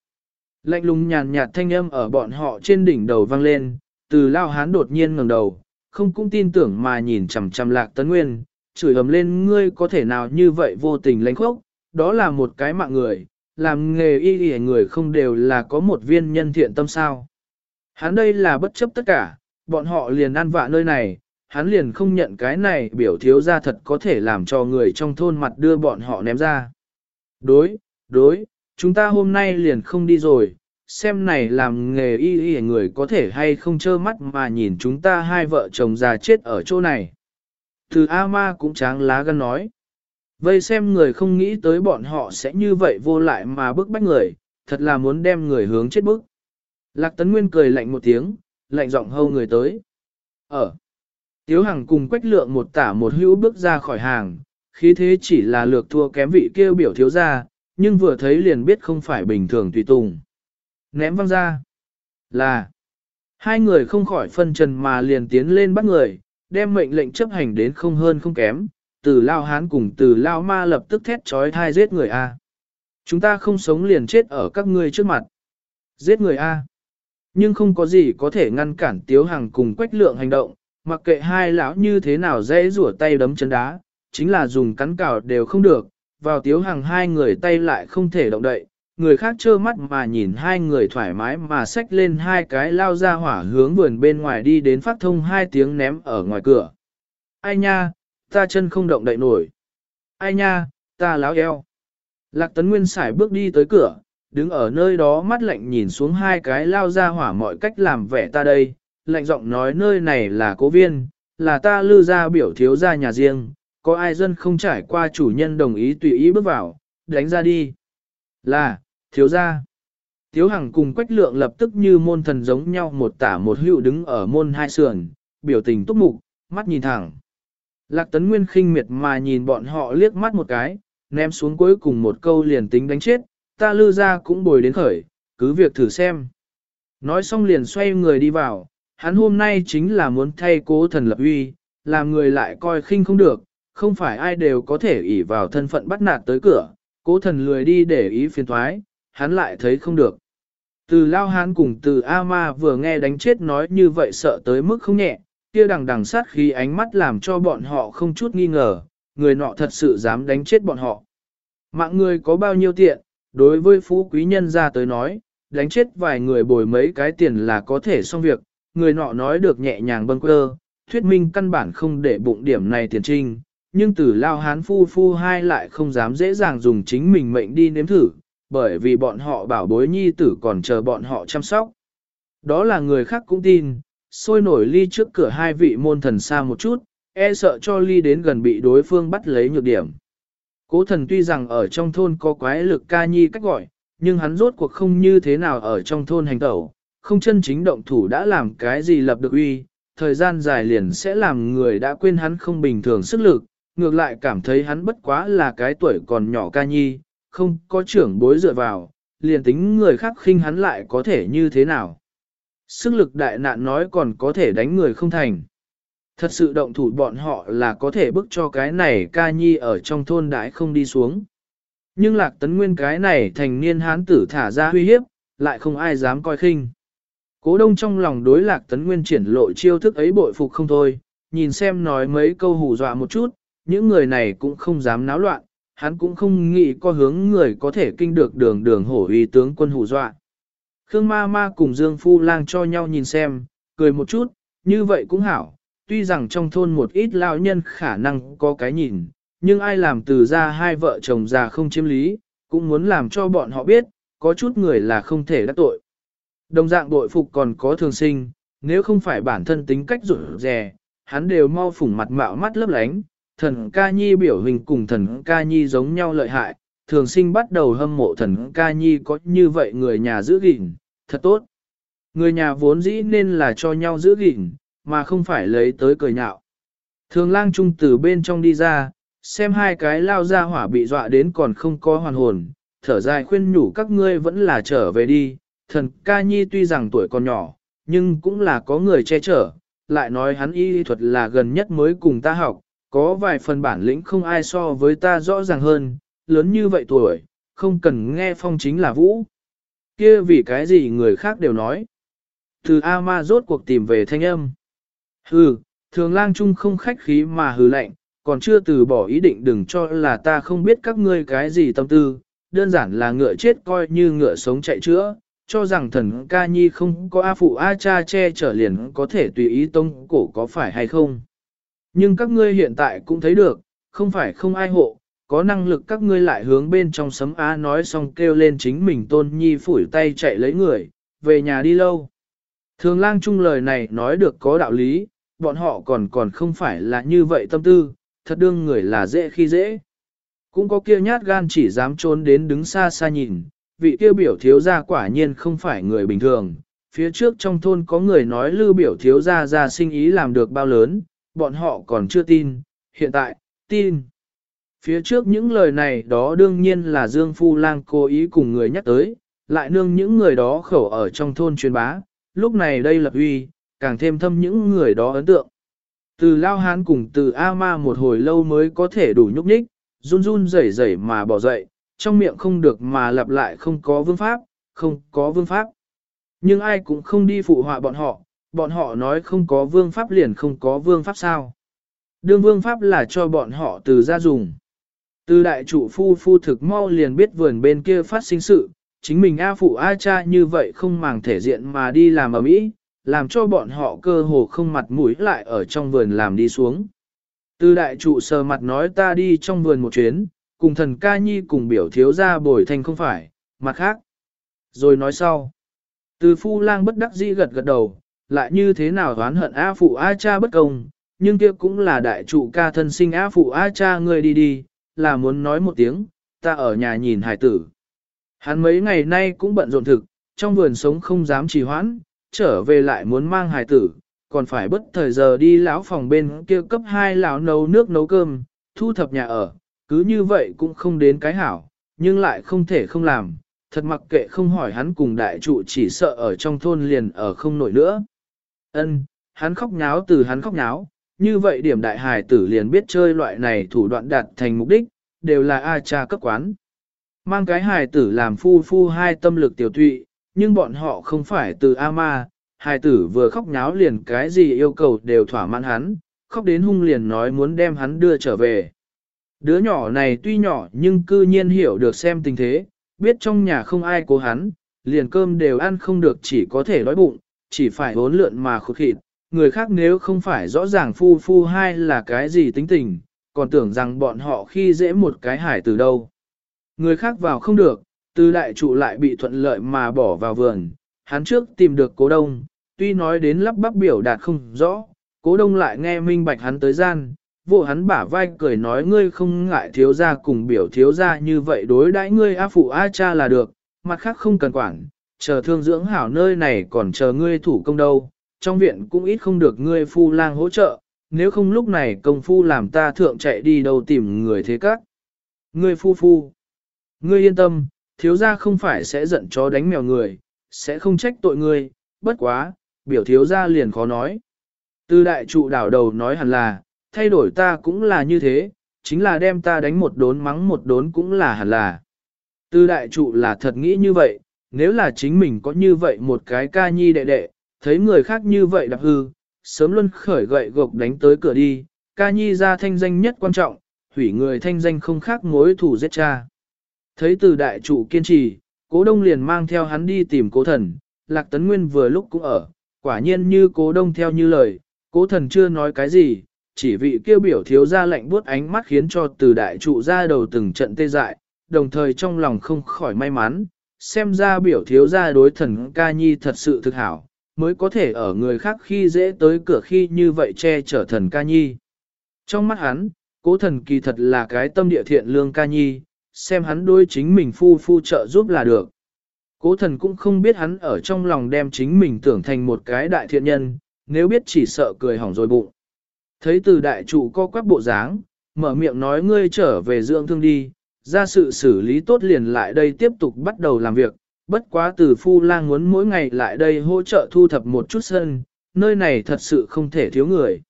Lạnh lùng nhàn nhạt thanh âm ở bọn họ trên đỉnh đầu vang lên, từ lao hán đột nhiên ngẩng đầu, không cũng tin tưởng mà nhìn chằm chằm lạc tấn nguyên, chửi ầm lên ngươi có thể nào như vậy vô tình lãnh khốc, đó là một cái mạng người, làm nghề y y người không đều là có một viên nhân thiện tâm sao. Hắn đây là bất chấp tất cả, bọn họ liền ăn vạ nơi này, hắn liền không nhận cái này biểu thiếu ra thật có thể làm cho người trong thôn mặt đưa bọn họ ném ra. Đối, đối, chúng ta hôm nay liền không đi rồi, xem này làm nghề y y người có thể hay không trơ mắt mà nhìn chúng ta hai vợ chồng già chết ở chỗ này. Từ A-ma cũng tráng lá gan nói. Vây xem người không nghĩ tới bọn họ sẽ như vậy vô lại mà bức bách người, thật là muốn đem người hướng chết bức. Lạc Tấn Nguyên cười lạnh một tiếng, lạnh giọng hâu người tới. Ở. Tiếu Hằng cùng quách lượng một tả một hữu bước ra khỏi hàng, khí thế chỉ là lược thua kém vị kêu biểu thiếu gia nhưng vừa thấy liền biết không phải bình thường tùy tùng. Ném văng ra. Là. Hai người không khỏi phân trần mà liền tiến lên bắt người, đem mệnh lệnh chấp hành đến không hơn không kém, từ lao hán cùng từ lao ma lập tức thét trói thai giết người A. Chúng ta không sống liền chết ở các ngươi trước mặt. Giết người A. Nhưng không có gì có thể ngăn cản tiếu hàng cùng quách lượng hành động, mặc kệ hai lão như thế nào dễ rủa tay đấm chân đá, chính là dùng cắn cào đều không được, vào tiếu hàng hai người tay lại không thể động đậy, người khác trơ mắt mà nhìn hai người thoải mái mà xách lên hai cái lao ra hỏa hướng vườn bên ngoài đi đến phát thông hai tiếng ném ở ngoài cửa. Ai nha, ta chân không động đậy nổi. Ai nha, ta láo eo. Lạc tấn nguyên xài bước đi tới cửa, đứng ở nơi đó mắt lạnh nhìn xuống hai cái lao ra hỏa mọi cách làm vẻ ta đây, lạnh giọng nói nơi này là cố viên, là ta lư ra biểu thiếu ra nhà riêng, có ai dân không trải qua chủ nhân đồng ý tùy ý bước vào, đánh ra đi. Là, thiếu ra. Thiếu hằng cùng quách lượng lập tức như môn thần giống nhau một tả một hữu đứng ở môn hai sườn, biểu tình túc mục, mắt nhìn thẳng. Lạc tấn nguyên khinh miệt mà nhìn bọn họ liếc mắt một cái, ném xuống cuối cùng một câu liền tính đánh chết, ta lư ra cũng bồi đến khởi, cứ việc thử xem. Nói xong liền xoay người đi vào, hắn hôm nay chính là muốn thay cố thần lập uy, làm người lại coi khinh không được, không phải ai đều có thể ỷ vào thân phận bắt nạt tới cửa, cố thần lười đi để ý phiền thoái, hắn lại thấy không được. Từ lao hán cùng từ A-ma vừa nghe đánh chết nói như vậy sợ tới mức không nhẹ, kia đằng đằng sát khí ánh mắt làm cho bọn họ không chút nghi ngờ, người nọ thật sự dám đánh chết bọn họ. Mạng người có bao nhiêu tiện, đối với phú quý nhân ra tới nói, đánh chết vài người bồi mấy cái tiền là có thể xong việc, người nọ nói được nhẹ nhàng bâng quơ, thuyết minh căn bản không để bụng điểm này tiền trinh, nhưng từ lao hán phu phu hai lại không dám dễ dàng dùng chính mình mệnh đi nếm thử, bởi vì bọn họ bảo bối nhi tử còn chờ bọn họ chăm sóc. Đó là người khác cũng tin, sôi nổi ly trước cửa hai vị môn thần xa một chút, e sợ cho ly đến gần bị đối phương bắt lấy nhược điểm. Cố thần tuy rằng ở trong thôn có quái lực ca nhi cách gọi, nhưng hắn rốt cuộc không như thế nào ở trong thôn hành tẩu, không chân chính động thủ đã làm cái gì lập được uy, thời gian dài liền sẽ làm người đã quên hắn không bình thường sức lực, ngược lại cảm thấy hắn bất quá là cái tuổi còn nhỏ ca nhi, không có trưởng bối dựa vào, liền tính người khác khinh hắn lại có thể như thế nào. Sức lực đại nạn nói còn có thể đánh người không thành. Thật sự động thủ bọn họ là có thể bức cho cái này ca nhi ở trong thôn đãi không đi xuống. Nhưng lạc tấn nguyên cái này thành niên hán tử thả ra huy hiếp, lại không ai dám coi khinh. Cố đông trong lòng đối lạc tấn nguyên triển lộ chiêu thức ấy bội phục không thôi, nhìn xem nói mấy câu hù dọa một chút, những người này cũng không dám náo loạn, hắn cũng không nghĩ có hướng người có thể kinh được đường đường hổ uy tướng quân hù dọa. Khương ma ma cùng Dương Phu Lang cho nhau nhìn xem, cười một chút, như vậy cũng hảo, tuy rằng trong thôn một ít lão nhân khả năng có cái nhìn, nhưng ai làm từ ra hai vợ chồng già không chiếm lý, cũng muốn làm cho bọn họ biết, có chút người là không thể đắc tội. Đồng dạng bội phục còn có thường sinh, nếu không phải bản thân tính cách rủi rè, hắn đều mau phủng mặt mạo mắt lấp lánh, thần ca nhi biểu hình cùng thần ca nhi giống nhau lợi hại, thường sinh bắt đầu hâm mộ thần ca nhi có như vậy người nhà giữ gìn, thật tốt. Người nhà vốn dĩ nên là cho nhau giữ gìn, mà không phải lấy tới cười nhạo. Thường lang trung từ bên trong đi ra, xem hai cái lao ra hỏa bị dọa đến còn không có hoàn hồn, thở dài khuyên nhủ các ngươi vẫn là trở về đi, thần ca nhi tuy rằng tuổi còn nhỏ, nhưng cũng là có người che chở, lại nói hắn y thuật là gần nhất mới cùng ta học, có vài phần bản lĩnh không ai so với ta rõ ràng hơn, lớn như vậy tuổi, không cần nghe phong chính là vũ. kia vì cái gì người khác đều nói. Từ A-ma rốt cuộc tìm về thanh âm. Hừ, thường lang trung không khách khí mà hừ lạnh, còn chưa từ bỏ ý định đừng cho là ta không biết các ngươi cái gì tâm tư, đơn giản là ngựa chết coi như ngựa sống chạy chữa, cho rằng thần ca nhi không có A phụ A cha che chở liền có thể tùy ý tông cổ có phải hay không. Nhưng các ngươi hiện tại cũng thấy được, không phải không ai hộ, có năng lực các ngươi lại hướng bên trong sấm á nói xong kêu lên chính mình tôn nhi phủi tay chạy lấy người, về nhà đi lâu. Thường lang chung lời này nói được có đạo lý, bọn họ còn còn không phải là như vậy tâm tư, thật đương người là dễ khi dễ. Cũng có kia nhát gan chỉ dám trốn đến đứng xa xa nhìn, vị kia biểu thiếu gia quả nhiên không phải người bình thường. Phía trước trong thôn có người nói lưu biểu thiếu gia ra sinh ý làm được bao lớn, bọn họ còn chưa tin, hiện tại, tin. Phía trước những lời này đó đương nhiên là Dương Phu Lang cố ý cùng người nhắc tới, lại nương những người đó khẩu ở trong thôn truyền bá, lúc này đây lập uy, càng thêm thâm những người đó ấn tượng. Từ Lao Hán cùng từ A-ma một hồi lâu mới có thể đủ nhúc nhích, run run rẩy rẩy mà bỏ dậy, trong miệng không được mà lặp lại không có vương pháp, không có vương pháp. Nhưng ai cũng không đi phụ họa bọn họ, bọn họ nói không có vương pháp liền không có vương pháp sao. Đương vương pháp là cho bọn họ từ ra dùng. Từ đại trụ phu phu thực mau liền biết vườn bên kia phát sinh sự, chính mình A phụ A cha như vậy không màng thể diện mà đi làm ở mỹ, làm cho bọn họ cơ hồ không mặt mũi lại ở trong vườn làm đi xuống. Từ đại trụ sờ mặt nói ta đi trong vườn một chuyến, cùng thần ca nhi cùng biểu thiếu ra bồi thành không phải, mặt khác. Rồi nói sau. Từ phu lang bất đắc dĩ gật gật đầu, lại như thế nào oán hận A phụ A cha bất công, nhưng kia cũng là đại trụ ca thân sinh A phụ A cha ngươi đi đi, là muốn nói một tiếng, ta ở nhà nhìn hải tử. Hắn mấy ngày nay cũng bận rộn thực, trong vườn sống không dám trì hoãn, trở về lại muốn mang hải tử, còn phải bất thời giờ đi lão phòng bên kia cấp hai lão nấu nước nấu cơm, thu thập nhà ở, cứ như vậy cũng không đến cái hảo, nhưng lại không thể không làm, thật mặc kệ không hỏi hắn cùng đại trụ chỉ sợ ở trong thôn liền ở không nổi nữa. Ân, hắn khóc nháo từ hắn khóc nháo, như vậy điểm đại hài tử liền biết chơi loại này thủ đoạn đạt thành mục đích, đều là A cha cấp quán. Mang cái hài tử làm phu phu hai tâm lực tiểu tụy, nhưng bọn họ không phải từ A ma, hài tử vừa khóc nháo liền cái gì yêu cầu đều thỏa mãn hắn, khóc đến hung liền nói muốn đem hắn đưa trở về. Đứa nhỏ này tuy nhỏ nhưng cư nhiên hiểu được xem tình thế, biết trong nhà không ai cố hắn, liền cơm đều ăn không được chỉ có thể đói bụng, chỉ phải bốn lượn mà khuất khịt. Người khác nếu không phải rõ ràng phu phu hai là cái gì tính tình, còn tưởng rằng bọn họ khi dễ một cái hải từ đâu. Người khác vào không được, từ đại trụ lại bị thuận lợi mà bỏ vào vườn, hắn trước tìm được cố đông, tuy nói đến lắp bắp biểu đạt không rõ, cố đông lại nghe minh bạch hắn tới gian, vụ hắn bả vai cười nói ngươi không ngại thiếu gia cùng biểu thiếu gia như vậy đối đãi ngươi a phụ a cha là được, mặt khác không cần quản, chờ thương dưỡng hảo nơi này còn chờ ngươi thủ công đâu, trong viện cũng ít không được ngươi phu lang hỗ trợ, nếu không lúc này công phu làm ta thượng chạy đi đâu tìm người thế các. Ngươi phu phu, ngươi yên tâm, thiếu gia không phải sẽ giận chó đánh mèo người, sẽ không trách tội ngươi, bất quá, biểu thiếu gia liền khó nói. Từ đại trụ đảo đầu nói hẳn là, thay đổi ta cũng là như thế, chính là đem ta đánh một đốn mắng một đốn cũng là hẳn là. Từ đại trụ là thật nghĩ như vậy, nếu là chính mình có như vậy một cái ca nhi đệ đệ, thấy người khác như vậy đạp hư, sớm luôn khởi gậy gộc đánh tới cửa đi, ca nhi ra thanh danh nhất quan trọng, hủy người thanh danh không khác mối thủ giết cha. Thấy từ đại trụ kiên trì, cố đông liền mang theo hắn đi tìm cố thần, lạc tấn nguyên vừa lúc cũng ở, quả nhiên như cố đông theo như lời, cố thần chưa nói cái gì, chỉ vị kêu biểu thiếu ra lạnh buốt ánh mắt khiến cho từ đại trụ ra đầu từng trận tê dại, đồng thời trong lòng không khỏi may mắn, xem ra biểu thiếu gia đối thần ca nhi thật sự thực hảo, mới có thể ở người khác khi dễ tới cửa khi như vậy che chở thần ca nhi. Trong mắt hắn, cố thần kỳ thật là cái tâm địa thiện lương ca nhi, xem hắn đối chính mình phu phu trợ giúp là được. Cố thần cũng không biết hắn ở trong lòng đem chính mình tưởng thành một cái đại thiện nhân, nếu biết chỉ sợ cười hỏng rồi bụng. Thấy từ đại trụ co quắp bộ dáng, mở miệng nói ngươi trở về dưỡng thương đi, ra sự xử lý tốt liền lại đây tiếp tục bắt đầu làm việc, bất quá từ phu lang muốn mỗi ngày lại đây hỗ trợ thu thập một chút sân, nơi này thật sự không thể thiếu người.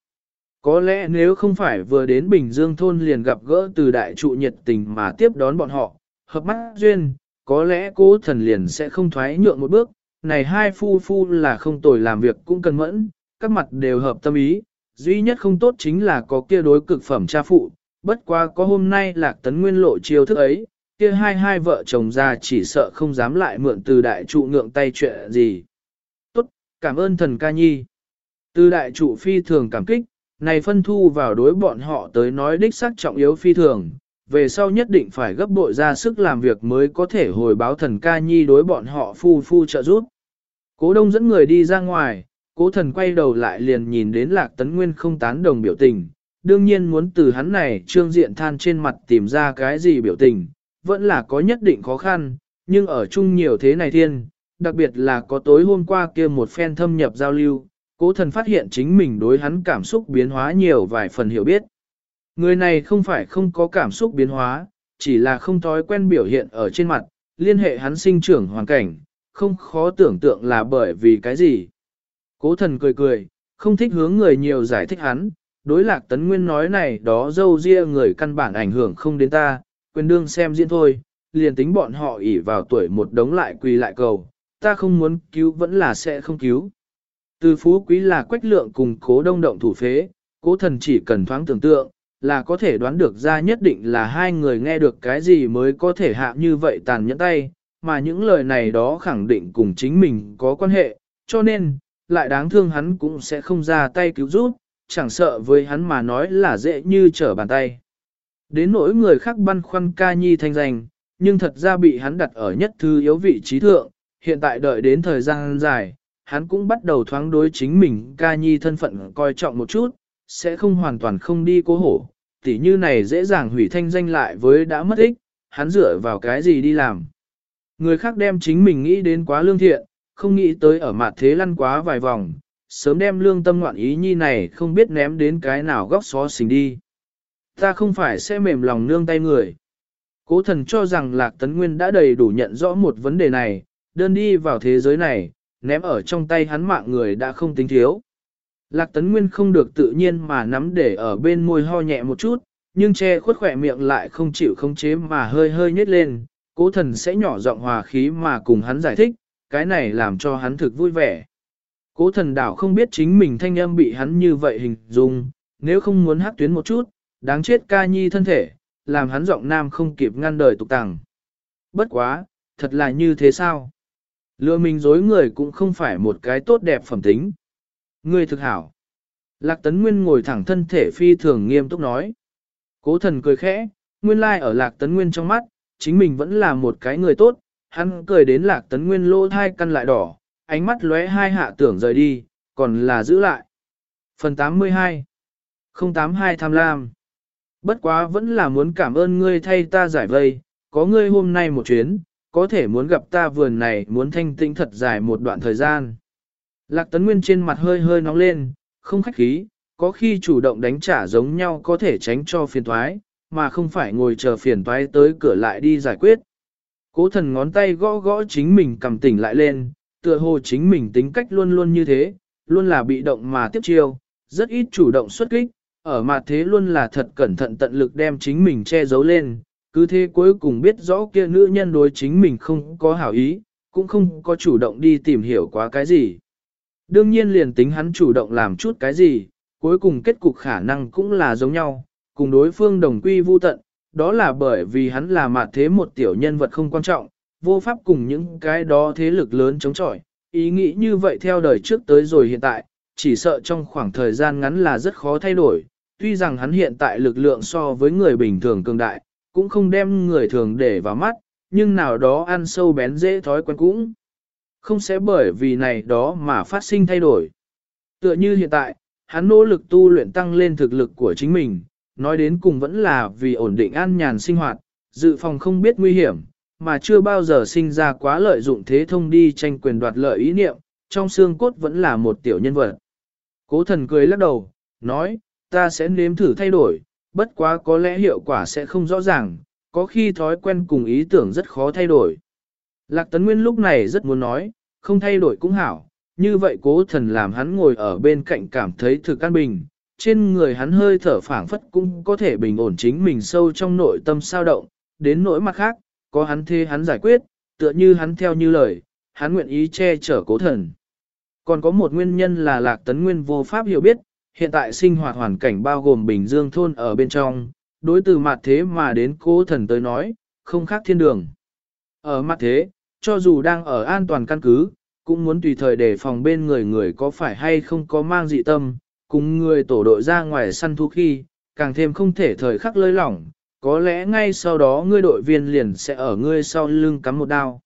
Có lẽ nếu không phải vừa đến Bình Dương thôn liền gặp gỡ từ đại trụ nhiệt tình mà tiếp đón bọn họ, hợp mắt duyên, có lẽ cố thần liền sẽ không thoái nhượng một bước, này hai phu phu là không tồi làm việc cũng cần mẫn, các mặt đều hợp tâm ý, duy nhất không tốt chính là có kia đối cực phẩm cha phụ, bất quá có hôm nay lạc tấn nguyên lộ chiêu thức ấy, kia hai hai vợ chồng già chỉ sợ không dám lại mượn từ đại trụ ngượng tay chuyện gì. Tốt, cảm ơn thần ca nhi. Từ đại trụ phi thường cảm kích, này phân thu vào đối bọn họ tới nói đích xác trọng yếu phi thường, về sau nhất định phải gấp bội ra sức làm việc mới có thể hồi báo thần ca nhi đối bọn họ phu phu trợ giúp. Cố đông dẫn người đi ra ngoài, cố thần quay đầu lại liền nhìn đến lạc tấn nguyên không tán đồng biểu tình, đương nhiên muốn từ hắn này trương diện than trên mặt tìm ra cái gì biểu tình, vẫn là có nhất định khó khăn, nhưng ở chung nhiều thế này thiên, đặc biệt là có tối hôm qua kia một phen thâm nhập giao lưu, cố thần phát hiện chính mình đối hắn cảm xúc biến hóa nhiều vài phần hiểu biết. Người này không phải không có cảm xúc biến hóa, chỉ là không thói quen biểu hiện ở trên mặt, liên hệ hắn sinh trưởng hoàn cảnh, không khó tưởng tượng là bởi vì cái gì. Cố thần cười cười, không thích hướng người nhiều giải thích hắn, đối lạc tấn nguyên nói này đó dâu ria người căn bản ảnh hưởng không đến ta, quyền đương xem diễn thôi, liền tính bọn họ ỉ vào tuổi một đống lại quỳ lại cầu, ta không muốn cứu vẫn là sẽ không cứu. Từ phú quý là quách lượng cùng cố đông động thủ phế, cố thần chỉ cần thoáng tưởng tượng, là có thể đoán được ra nhất định là hai người nghe được cái gì mới có thể hạ như vậy tàn nhẫn tay, mà những lời này đó khẳng định cùng chính mình có quan hệ, cho nên, lại đáng thương hắn cũng sẽ không ra tay cứu giúp, chẳng sợ với hắn mà nói là dễ như trở bàn tay. Đến nỗi người khác băn khoăn ca nhi thanh danh, nhưng thật ra bị hắn đặt ở nhất thư yếu vị trí thượng, hiện tại đợi đến thời gian dài, hắn cũng bắt đầu thoáng đối chính mình ca nhi thân phận coi trọng một chút, sẽ không hoàn toàn không đi cố hổ, tỉ như này dễ dàng hủy thanh danh lại với đã mất ích, hắn dựa vào cái gì đi làm. Người khác đem chính mình nghĩ đến quá lương thiện, không nghĩ tới ở mặt thế lăn quá vài vòng, sớm đem lương tâm ngoạn ý nhi này không biết ném đến cái nào góc xó xình đi. Ta không phải sẽ mềm lòng nương tay người. Cố thần cho rằng Lạc Tấn Nguyên đã đầy đủ nhận rõ một vấn đề này, đơn đi vào thế giới này, ném ở trong tay hắn mạng người đã không tính thiếu. Lạc Tấn Nguyên không được tự nhiên mà nắm để ở bên môi ho nhẹ một chút, nhưng che khuất khỏe miệng lại không chịu khống chế mà hơi hơi nhếch lên, cố thần sẽ nhỏ giọng hòa khí mà cùng hắn giải thích, cái này làm cho hắn thực vui vẻ. Cố thần đảo không biết chính mình thanh âm bị hắn như vậy hình dung, nếu không muốn hát tuyến một chút, đáng chết ca nhi thân thể, làm hắn giọng nam không kịp ngăn đời tục tàng. Bất quá, thật là như thế sao? Lừa mình dối người cũng không phải một cái tốt đẹp phẩm tính. Ngươi thực hảo. Lạc Tấn Nguyên ngồi thẳng thân thể phi thường nghiêm túc nói. Cố thần cười khẽ, nguyên lai like ở Lạc Tấn Nguyên trong mắt, chính mình vẫn là một cái người tốt, hắn cười đến Lạc Tấn Nguyên lô thai căn lại đỏ, ánh mắt lóe hai hạ tưởng rời đi, còn là giữ lại. Phần 82 082 tham lam Bất quá vẫn là muốn cảm ơn ngươi thay ta giải vây, có ngươi hôm nay một chuyến, có thể muốn gặp ta vườn này muốn thanh tĩnh thật dài một đoạn thời gian. Lạc Tấn Nguyên trên mặt hơi hơi nóng lên, không khách khí, có khi chủ động đánh trả giống nhau có thể tránh cho phiền toái, mà không phải ngồi chờ phiền toái tới cửa lại đi giải quyết. Cố thần ngón tay gõ gõ chính mình cầm tỉnh lại lên, tựa hồ chính mình tính cách luôn luôn như thế, luôn là bị động mà tiếp chiêu, rất ít chủ động xuất kích, ở mặt thế luôn là thật cẩn thận tận lực đem chính mình che giấu lên, cứ thế cuối cùng biết rõ kia nữ nhân đối chính mình không có hảo ý, cũng không có chủ động đi tìm hiểu quá cái gì. Đương nhiên liền tính hắn chủ động làm chút cái gì, cuối cùng kết cục khả năng cũng là giống nhau, cùng đối phương đồng quy vu tận, đó là bởi vì hắn là mặt thế một tiểu nhân vật không quan trọng, vô pháp cùng những cái đó thế lực lớn chống chọi. Ý nghĩ như vậy theo đời trước tới rồi hiện tại, chỉ sợ trong khoảng thời gian ngắn là rất khó thay đổi, tuy rằng hắn hiện tại lực lượng so với người bình thường cường đại, cũng không đem người thường để vào mắt, nhưng nào đó ăn sâu bén dễ thói quen cũng không sẽ bởi vì này đó mà phát sinh thay đổi. Tựa như hiện tại, hắn nỗ lực tu luyện tăng lên thực lực của chính mình, nói đến cùng vẫn là vì ổn định an nhàn sinh hoạt, dự phòng không biết nguy hiểm, mà chưa bao giờ sinh ra quá lợi dụng thế thông đi tranh quyền đoạt lợi ý niệm, trong xương cốt vẫn là một tiểu nhân vật. Cố thần cười lắc đầu, nói, ta sẽ nếm thử thay đổi, bất quá có lẽ hiệu quả sẽ không rõ ràng, có khi thói quen cùng ý tưởng rất khó thay đổi. Lạc Tấn Nguyên lúc này rất muốn nói, không thay đổi cũng hảo, như vậy cố thần làm hắn ngồi ở bên cạnh cảm thấy thực an bình, trên người hắn hơi thở phảng phất cũng có thể bình ổn chính mình sâu trong nội tâm sao động, đến nỗi mặt khác, có hắn thê hắn giải quyết, tựa như hắn theo như lời, hắn nguyện ý che chở cố thần. Còn có một nguyên nhân là lạc tấn nguyên vô pháp hiểu biết, hiện tại sinh hoạt hoàn cảnh bao gồm Bình Dương thôn ở bên trong, đối từ mặt thế mà đến cố thần tới nói, không khác thiên đường. Ở mặt thế, cho dù đang ở an toàn căn cứ, cũng muốn tùy thời đề phòng bên người người có phải hay không có mang dị tâm, cùng người tổ đội ra ngoài săn thú khi, càng thêm không thể thời khắc lơi lỏng, có lẽ ngay sau đó ngươi đội viên liền sẽ ở ngươi sau lưng cắm một đao.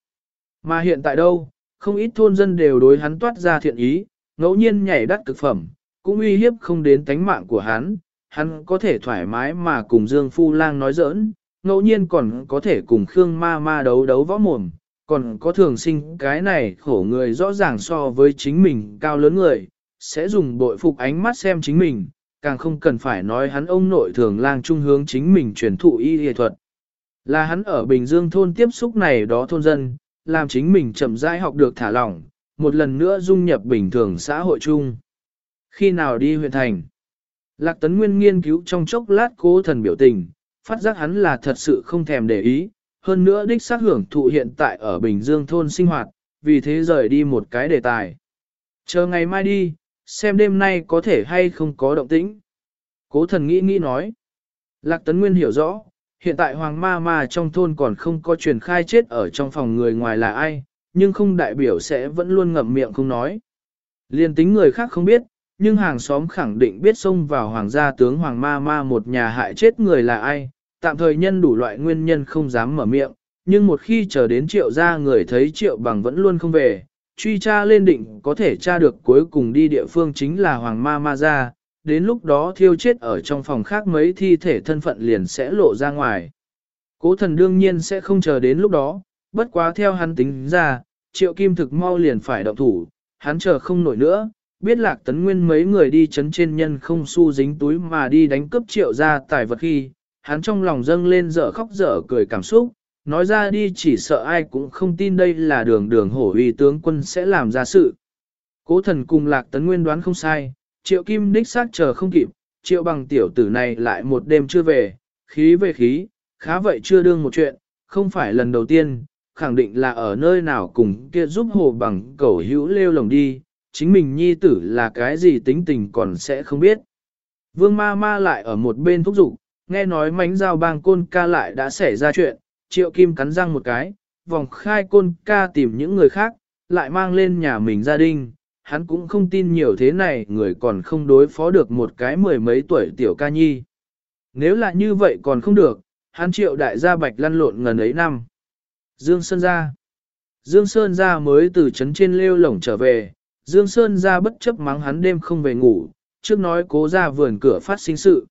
Mà hiện tại đâu, không ít thôn dân đều đối hắn toát ra thiện ý, ngẫu nhiên nhảy đắt thực phẩm, cũng uy hiếp không đến tánh mạng của hắn, hắn có thể thoải mái mà cùng Dương Phu Lang nói giỡn, ngẫu nhiên còn có thể cùng Khương Ma Ma đấu đấu võ mồm, còn có thường sinh cái này khổ người rõ ràng so với chính mình cao lớn người, sẽ dùng bội phục ánh mắt xem chính mình, càng không cần phải nói hắn ông nội thường lang trung hướng chính mình truyền thụ y y thuật. Là hắn ở Bình Dương thôn tiếp xúc này đó thôn dân, làm chính mình chậm rãi học được thả lỏng, một lần nữa dung nhập bình thường xã hội chung. Khi nào đi huyện thành? Lạc Tấn Nguyên nghiên cứu trong chốc lát cố thần biểu tình, phát giác hắn là thật sự không thèm để ý, hơn nữa đích xác hưởng thụ hiện tại ở Bình Dương thôn sinh hoạt, vì thế rời đi một cái đề tài. Chờ ngày mai đi, xem đêm nay có thể hay không có động tĩnh. Cố thần nghĩ nghĩ nói. Lạc Tấn Nguyên hiểu rõ, hiện tại Hoàng Ma Ma trong thôn còn không có truyền khai chết ở trong phòng người ngoài là ai, nhưng không đại biểu sẽ vẫn luôn ngậm miệng không nói. Liên tính người khác không biết, nhưng hàng xóm khẳng định biết xông vào hoàng gia tướng Hoàng Ma Ma một nhà hại chết người là ai, tạm thời nhân đủ loại nguyên nhân không dám mở miệng, nhưng một khi chờ đến triệu gia người thấy triệu bằng vẫn luôn không về, truy tra lên định có thể tra được cuối cùng đi địa phương chính là Hoàng Ma Ma gia, đến lúc đó thiêu chết ở trong phòng khác mấy thi thể thân phận liền sẽ lộ ra ngoài. Cố thần đương nhiên sẽ không chờ đến lúc đó, bất quá theo hắn tính ra, triệu kim thực mau liền phải động thủ, hắn chờ không nổi nữa, biết lạc tấn nguyên mấy người đi chấn trên nhân không xu dính túi mà đi đánh cướp triệu ra tài vật khi, hắn trong lòng dâng lên dở khóc dở cười cảm xúc, nói ra đi chỉ sợ ai cũng không tin đây là đường đường hổ uy tướng quân sẽ làm ra sự. Cố thần cùng lạc tấn nguyên đoán không sai, triệu kim đích xác chờ không kịp, triệu bằng tiểu tử này lại một đêm chưa về, khí về khí, khá vậy chưa đương một chuyện, không phải lần đầu tiên, khẳng định là ở nơi nào cùng kia giúp hồ bằng cẩu hữu lêu lồng đi, chính mình nhi tử là cái gì tính tình còn sẽ không biết. Vương ma ma lại ở một bên thúc giục, nghe nói mánh giao bang côn ca lại đã xảy ra chuyện, triệu kim cắn răng một cái, vòng khai côn ca tìm những người khác, lại mang lên nhà mình gia đình, hắn cũng không tin nhiều thế này người còn không đối phó được một cái mười mấy tuổi tiểu ca nhi. Nếu là như vậy còn không được, hắn triệu đại gia bạch lăn lộn ngần ấy năm. Dương Sơn ra. Dương Sơn ra mới từ trấn trên lêu lổng trở về, Dương Sơn ra bất chấp mắng hắn đêm không về ngủ, trước nói cố ra vườn cửa phát sinh sự.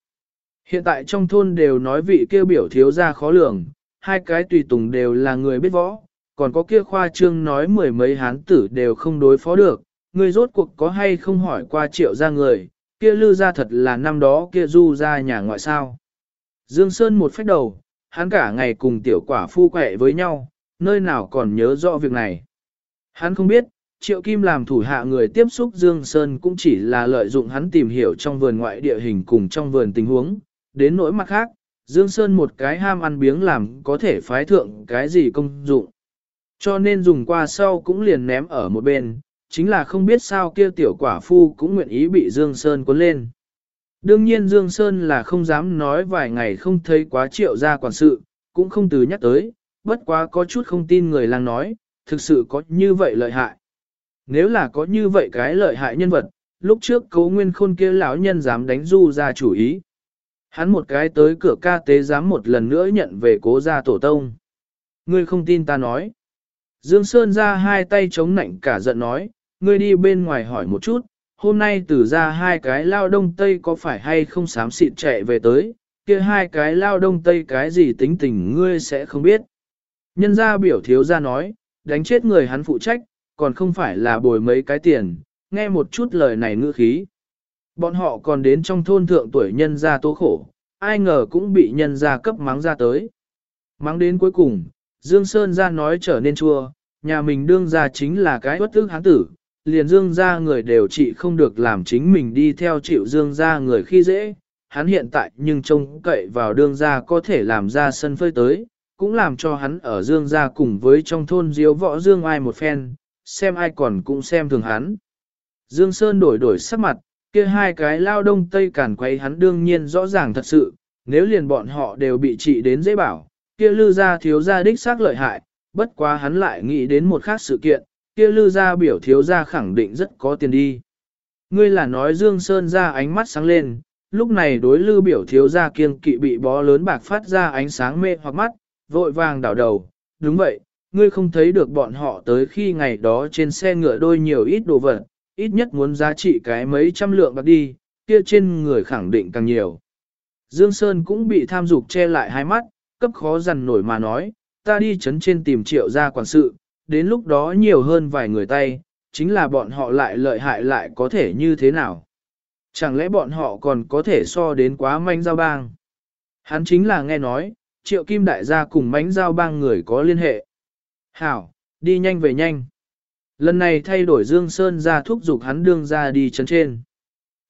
Hiện tại trong thôn đều nói vị kêu biểu thiếu ra khó lường, hai cái tùy tùng đều là người biết võ, còn có kia khoa trương nói mười mấy hán tử đều không đối phó được, người rốt cuộc có hay không hỏi qua triệu ra người, kia lư ra thật là năm đó kia du ra nhà ngoại sao. Dương Sơn một phách đầu, hắn cả ngày cùng tiểu quả phu quẹ với nhau, nơi nào còn nhớ rõ việc này. Hắn không biết, Triệu Kim làm thủ hạ người tiếp xúc Dương Sơn cũng chỉ là lợi dụng hắn tìm hiểu trong vườn ngoại địa hình cùng trong vườn tình huống, đến nỗi mặt khác, Dương Sơn một cái ham ăn biếng làm có thể phái thượng cái gì công dụng. Cho nên dùng qua sau cũng liền ném ở một bên, chính là không biết sao kia tiểu quả phu cũng nguyện ý bị Dương Sơn cuốn lên. Đương nhiên Dương Sơn là không dám nói vài ngày không thấy quá triệu ra quản sự, cũng không từ nhắc tới, bất quá có chút không tin người lang nói, thực sự có như vậy lợi hại. Nếu là có như vậy cái lợi hại nhân vật, lúc trước cấu nguyên khôn kia lão nhân dám đánh du ra chủ ý. Hắn một cái tới cửa ca tế dám một lần nữa nhận về cố gia tổ tông. Ngươi không tin ta nói. Dương Sơn ra hai tay chống nạnh cả giận nói, ngươi đi bên ngoài hỏi một chút, hôm nay từ ra hai cái lao đông tây có phải hay không sám xịt chạy về tới, kia hai cái lao đông tây cái gì tính tình ngươi sẽ không biết. Nhân gia biểu thiếu gia nói, đánh chết người hắn phụ trách, còn không phải là bồi mấy cái tiền, nghe một chút lời này ngữ khí. Bọn họ còn đến trong thôn thượng tuổi nhân gia tố khổ, ai ngờ cũng bị nhân gia cấp mắng ra tới. Mắng đến cuối cùng, Dương Sơn ra nói trở nên chua, nhà mình đương ra chính là cái bất tức hán tử, liền Dương ra người đều trị không được làm chính mình đi theo chịu Dương ra người khi dễ. Hắn hiện tại nhưng trông cậy vào đương gia có thể làm ra sân phơi tới, cũng làm cho hắn ở Dương gia cùng với trong thôn diếu võ Dương ai một phen, xem ai còn cũng xem thường hắn. Dương Sơn đổi đổi sắc mặt, kia hai cái lao đông tây cản quay hắn đương nhiên rõ ràng thật sự, nếu liền bọn họ đều bị trị đến dễ bảo, kia lư gia thiếu gia đích xác lợi hại, bất quá hắn lại nghĩ đến một khác sự kiện, kia lư gia biểu thiếu gia khẳng định rất có tiền đi. Ngươi là nói Dương Sơn ra ánh mắt sáng lên, lúc này đối lư biểu thiếu gia kiêng kỵ bị bó lớn bạc phát ra ánh sáng mê hoặc mắt, vội vàng đảo đầu, đúng vậy, ngươi không thấy được bọn họ tới khi ngày đó trên xe ngựa đôi nhiều ít đồ vật, ít nhất muốn giá trị cái mấy trăm lượng bạc đi, kia trên người khẳng định càng nhiều. Dương Sơn cũng bị tham dục che lại hai mắt, cấp khó dằn nổi mà nói, ta đi chấn trên tìm triệu gia quản sự, đến lúc đó nhiều hơn vài người tay, chính là bọn họ lại lợi hại lại có thể như thế nào. Chẳng lẽ bọn họ còn có thể so đến quá manh giao bang? Hắn chính là nghe nói, triệu kim đại gia cùng mánh giao bang người có liên hệ. Hảo, đi nhanh về nhanh. Lần này thay đổi Dương Sơn ra thúc giục hắn đương ra đi chấn trên.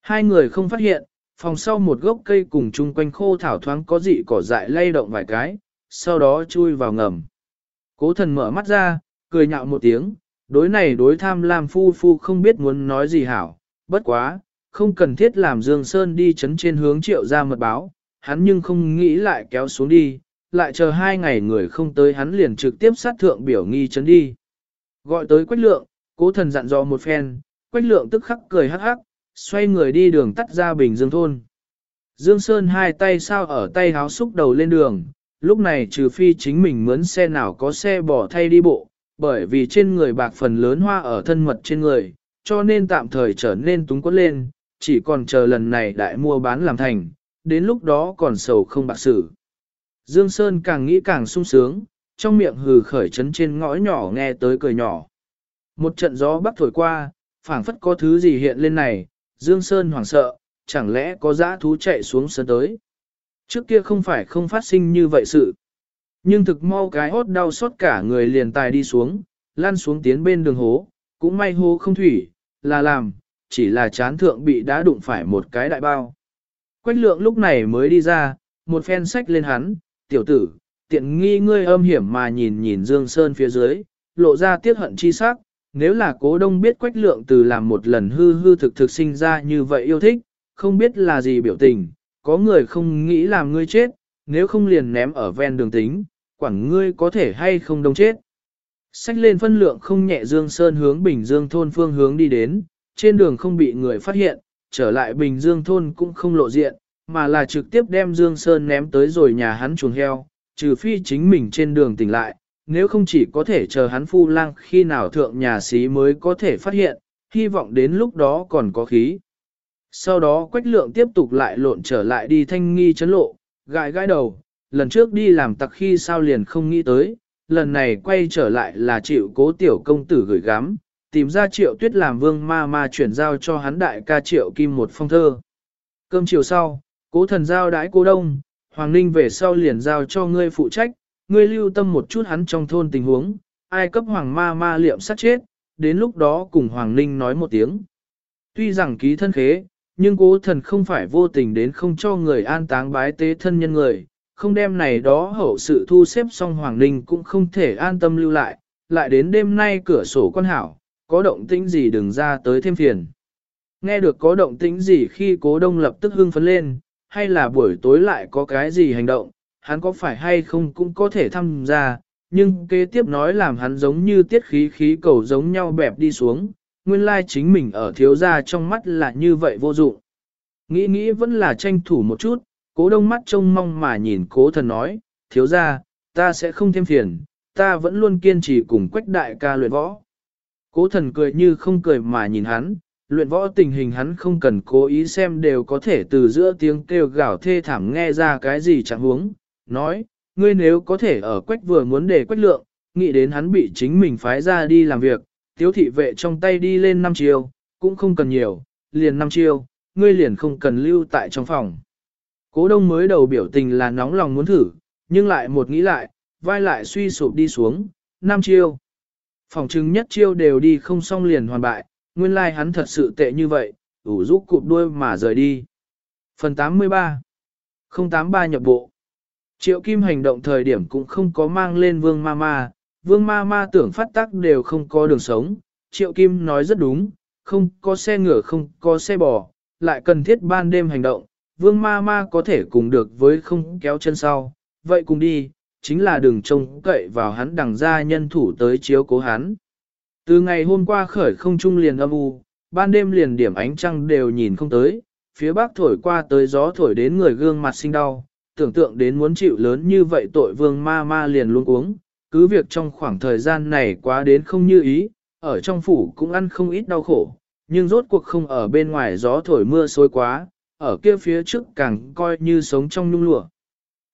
Hai người không phát hiện, phòng sau một gốc cây cùng chung quanh khô thảo thoáng có dị cỏ dại lay động vài cái, sau đó chui vào ngầm. Cố thần mở mắt ra, cười nhạo một tiếng, đối này đối tham lam phu phu không biết muốn nói gì hảo, bất quá, không cần thiết làm Dương Sơn đi chấn trên hướng triệu ra mật báo, hắn nhưng không nghĩ lại kéo xuống đi, lại chờ hai ngày người không tới hắn liền trực tiếp sát thượng biểu nghi chấn đi. Gọi tới Quách Lượng, cố thần dặn dò một phen, Quách Lượng tức khắc cười hắc hắc, xoay người đi đường tắt ra Bình Dương thôn. Dương Sơn hai tay sao ở tay háo xúc đầu lên đường, lúc này trừ phi chính mình mướn xe nào có xe bỏ thay đi bộ, bởi vì trên người bạc phần lớn hoa ở thân mật trên người, cho nên tạm thời trở nên túng quất lên, chỉ còn chờ lần này đại mua bán làm thành, đến lúc đó còn sầu không bạc xử. Dương Sơn càng nghĩ càng sung sướng, trong miệng hừ khởi chấn trên ngõ nhỏ nghe tới cười nhỏ. Một trận gió bắc thổi qua, phảng phất có thứ gì hiện lên này, Dương Sơn hoảng sợ, chẳng lẽ có dã thú chạy xuống sơn tới. Trước kia không phải không phát sinh như vậy sự. Nhưng thực mau cái hốt đau xót cả người liền tài đi xuống, lăn xuống tiến bên đường hố, cũng may hố không thủy, là làm, chỉ là chán thượng bị đã đụng phải một cái đại bao. Quách lượng lúc này mới đi ra, một phen sách lên hắn, tiểu tử, tiện nghi ngươi âm hiểm mà nhìn nhìn Dương Sơn phía dưới, lộ ra tiếc hận chi sắc, nếu là cố đông biết quách lượng từ làm một lần hư hư thực thực sinh ra như vậy yêu thích, không biết là gì biểu tình, có người không nghĩ làm ngươi chết, nếu không liền ném ở ven đường tính, quảng ngươi có thể hay không đông chết. Xách lên phân lượng không nhẹ Dương Sơn hướng Bình Dương thôn phương hướng đi đến, trên đường không bị người phát hiện, trở lại Bình Dương thôn cũng không lộ diện, mà là trực tiếp đem Dương Sơn ném tới rồi nhà hắn chuồng heo, trừ phi chính mình trên đường tỉnh lại, nếu không chỉ có thể chờ hắn phu lang khi nào thượng nhà xí mới có thể phát hiện, hy vọng đến lúc đó còn có khí. Sau đó quách lượng tiếp tục lại lộn trở lại đi thanh nghi chấn lộ, gãi gãi đầu, lần trước đi làm tặc khi sao liền không nghĩ tới, lần này quay trở lại là chịu cố tiểu công tử gửi gắm, tìm ra triệu tuyết làm vương ma ma chuyển giao cho hắn đại ca triệu kim một phong thơ. Cơm chiều sau, cố thần giao đãi cố đông, Hoàng Ninh về sau liền giao cho ngươi phụ trách, ngươi lưu tâm một chút hắn trong thôn tình huống, ai cấp Hoàng ma ma liệm sát chết, đến lúc đó cùng Hoàng Ninh nói một tiếng. Tuy rằng ký thân khế, nhưng cố thần không phải vô tình đến không cho người an táng bái tế thân nhân người, không đem này đó hậu sự thu xếp xong Hoàng Ninh cũng không thể an tâm lưu lại, lại đến đêm nay cửa sổ quan hảo, có động tĩnh gì đừng ra tới thêm phiền. Nghe được có động tĩnh gì khi cố đông lập tức hưng phấn lên, hay là buổi tối lại có cái gì hành động, hắn có phải hay không cũng có thể tham gia, nhưng kế tiếp nói làm hắn giống như tiết khí khí cầu giống nhau bẹp đi xuống, nguyên lai chính mình ở thiếu gia trong mắt là như vậy vô dụng. Nghĩ nghĩ vẫn là tranh thủ một chút, cố đông mắt trông mong mà nhìn cố thần nói, thiếu gia, ta sẽ không thêm phiền, ta vẫn luôn kiên trì cùng quách đại ca luyện võ. Cố thần cười như không cười mà nhìn hắn, luyện võ tình hình hắn không cần cố ý xem đều có thể từ giữa tiếng kêu gào thê thảm nghe ra cái gì chẳng huống. Nói, ngươi nếu có thể ở quách vừa muốn để quách lượng, nghĩ đến hắn bị chính mình phái ra đi làm việc, tiếu thị vệ trong tay đi lên năm chiêu, cũng không cần nhiều, liền năm chiêu, ngươi liền không cần lưu tại trong phòng. Cố đông mới đầu biểu tình là nóng lòng muốn thử, nhưng lại một nghĩ lại, vai lại suy sụp đi xuống, năm chiêu. Phòng chứng nhất chiêu đều đi không xong liền hoàn bại, nguyên lai like hắn thật sự tệ như vậy, ủ rũ cụp đuôi mà rời đi. Phần 83 083 nhập bộ. Triệu Kim hành động thời điểm cũng không có mang lên Vương Ma Ma, Vương Ma Ma tưởng phát tác đều không có đường sống, Triệu Kim nói rất đúng, không có xe ngựa không có xe bò, lại cần thiết ban đêm hành động, Vương Ma Ma có thể cùng được với không kéo chân sau, vậy cùng đi, chính là đừng trông cậy vào hắn đằng ra nhân thủ tới chiếu cố hắn. Từ ngày hôm qua khởi không trung liền âm u, ban đêm liền điểm ánh trăng đều nhìn không tới, phía bắc thổi qua tới gió thổi đến người gương mặt sinh đau, tưởng tượng đến muốn chịu lớn như vậy tội vương ma ma liền luôn uống, cứ việc trong khoảng thời gian này quá đến không như ý, ở trong phủ cũng ăn không ít đau khổ, nhưng rốt cuộc không ở bên ngoài gió thổi mưa xối quá, ở kia phía trước càng coi như sống trong nhung lụa.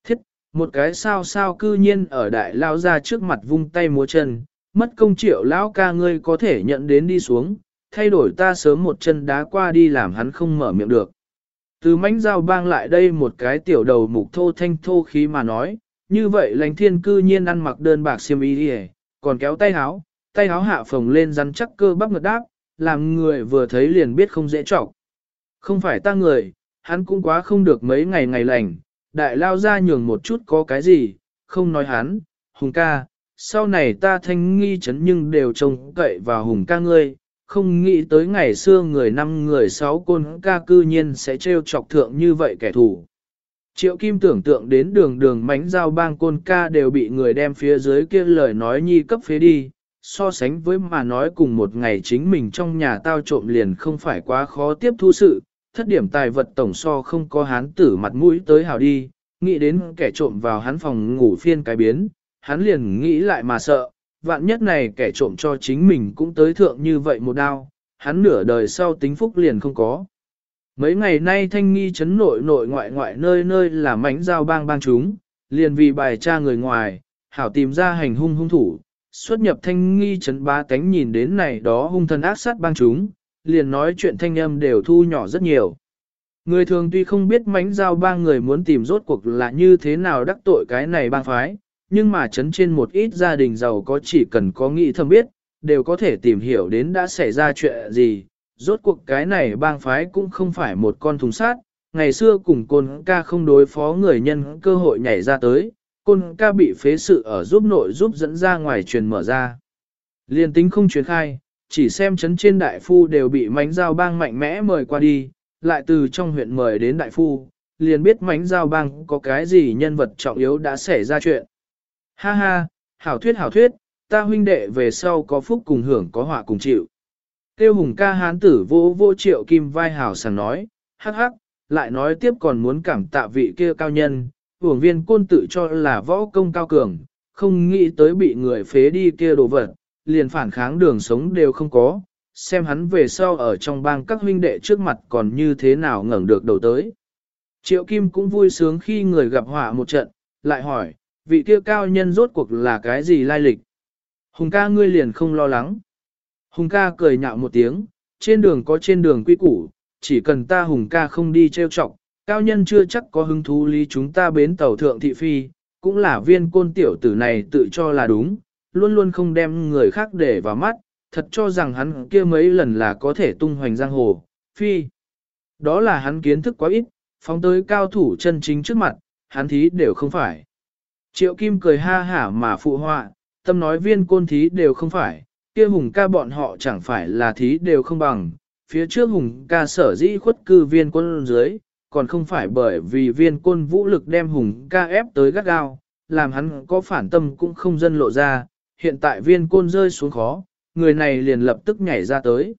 Thiết, một cái sao sao cư nhiên ở đại lao ra trước mặt vung tay múa chân, mất công triệu lão ca ngươi có thể nhận đến đi xuống, thay đổi ta sớm một chân đá qua đi làm hắn không mở miệng được. Từ mánh dao bang lại đây một cái tiểu đầu mục thô thanh thô khí mà nói, như vậy lánh thiên cư nhiên ăn mặc đơn bạc xiêm y đi còn kéo tay háo, tay háo hạ phồng lên rắn chắc cơ bắp ngực đáp, làm người vừa thấy liền biết không dễ trọc. Không phải ta người, hắn cũng quá không được mấy ngày ngày lành, đại lao ra nhường một chút có cái gì, không nói hắn, hùng ca, sau này ta thanh nghi chấn nhưng đều trông cậy vào hùng ca ngươi, không nghĩ tới ngày xưa người năm người sáu côn ca cư nhiên sẽ trêu chọc thượng như vậy kẻ thù. Triệu Kim tưởng tượng đến đường đường mánh giao bang côn ca đều bị người đem phía dưới kia lời nói nhi cấp phế đi, so sánh với mà nói cùng một ngày chính mình trong nhà tao trộm liền không phải quá khó tiếp thu sự, thất điểm tài vật tổng so không có hán tử mặt mũi tới hào đi, nghĩ đến kẻ trộm vào hắn phòng ngủ phiên cái biến, hắn liền nghĩ lại mà sợ, vạn nhất này kẻ trộm cho chính mình cũng tới thượng như vậy một đao, hắn nửa đời sau tính phúc liền không có. Mấy ngày nay thanh nghi chấn nội nội ngoại ngoại nơi nơi là mảnh giao bang bang chúng, liền vì bài tra người ngoài, hảo tìm ra hành hung hung thủ, xuất nhập thanh nghi chấn ba cánh nhìn đến này đó hung thần ác sát bang chúng, liền nói chuyện thanh âm đều thu nhỏ rất nhiều. Người thường tuy không biết mánh giao bang người muốn tìm rốt cuộc là như thế nào đắc tội cái này bang phái, nhưng mà chấn trên một ít gia đình giàu có chỉ cần có nghĩ thầm biết, đều có thể tìm hiểu đến đã xảy ra chuyện gì. Rốt cuộc cái này bang phái cũng không phải một con thùng sát, ngày xưa cùng côn ca không đối phó người nhân cơ hội nhảy ra tới, côn ca bị phế sự ở giúp nội giúp dẫn ra ngoài truyền mở ra. Liên tính không truyền khai, chỉ xem chấn trên đại phu đều bị mánh giao bang mạnh mẽ mời qua đi, lại từ trong huyện mời đến đại phu, liền biết mánh giao bang có cái gì nhân vật trọng yếu đã xảy ra chuyện. Ha ha, hảo thuyết hảo thuyết, ta huynh đệ về sau có phúc cùng hưởng có họa cùng chịu. Tiêu hùng ca hán tử vô vô triệu kim vai hảo sàng nói, hắc hắc, lại nói tiếp còn muốn cảm tạ vị kia cao nhân, hưởng viên côn tự cho là võ công cao cường, không nghĩ tới bị người phế đi kia đồ vật, liền phản kháng đường sống đều không có, xem hắn về sau ở trong bang các huynh đệ trước mặt còn như thế nào ngẩng được đầu tới. Triệu Kim cũng vui sướng khi người gặp họa một trận, lại hỏi, vị kia cao nhân rốt cuộc là cái gì lai lịch? Hùng ca ngươi liền không lo lắng. Hùng ca cười nhạo một tiếng, trên đường có trên đường quy củ, chỉ cần ta hùng ca không đi trêu chọc, cao nhân chưa chắc có hứng thú lý chúng ta bến tàu thượng thị phi, cũng là viên côn tiểu tử này tự cho là đúng, luôn luôn không đem người khác để vào mắt, thật cho rằng hắn kia mấy lần là có thể tung hoành giang hồ, phi. Đó là hắn kiến thức quá ít, phóng tới cao thủ chân chính trước mặt, hắn thí đều không phải. Triệu Kim cười ha hả mà phụ họa, tâm nói viên côn thí đều không phải, kia hùng ca bọn họ chẳng phải là thí đều không bằng, phía trước hùng ca sở dĩ khuất cư viên quân dưới, còn không phải bởi vì viên côn vũ lực đem hùng ca ép tới gắt gao, làm hắn có phản tâm cũng không dân lộ ra, hiện tại viên côn rơi xuống khó, người này liền lập tức nhảy ra tới.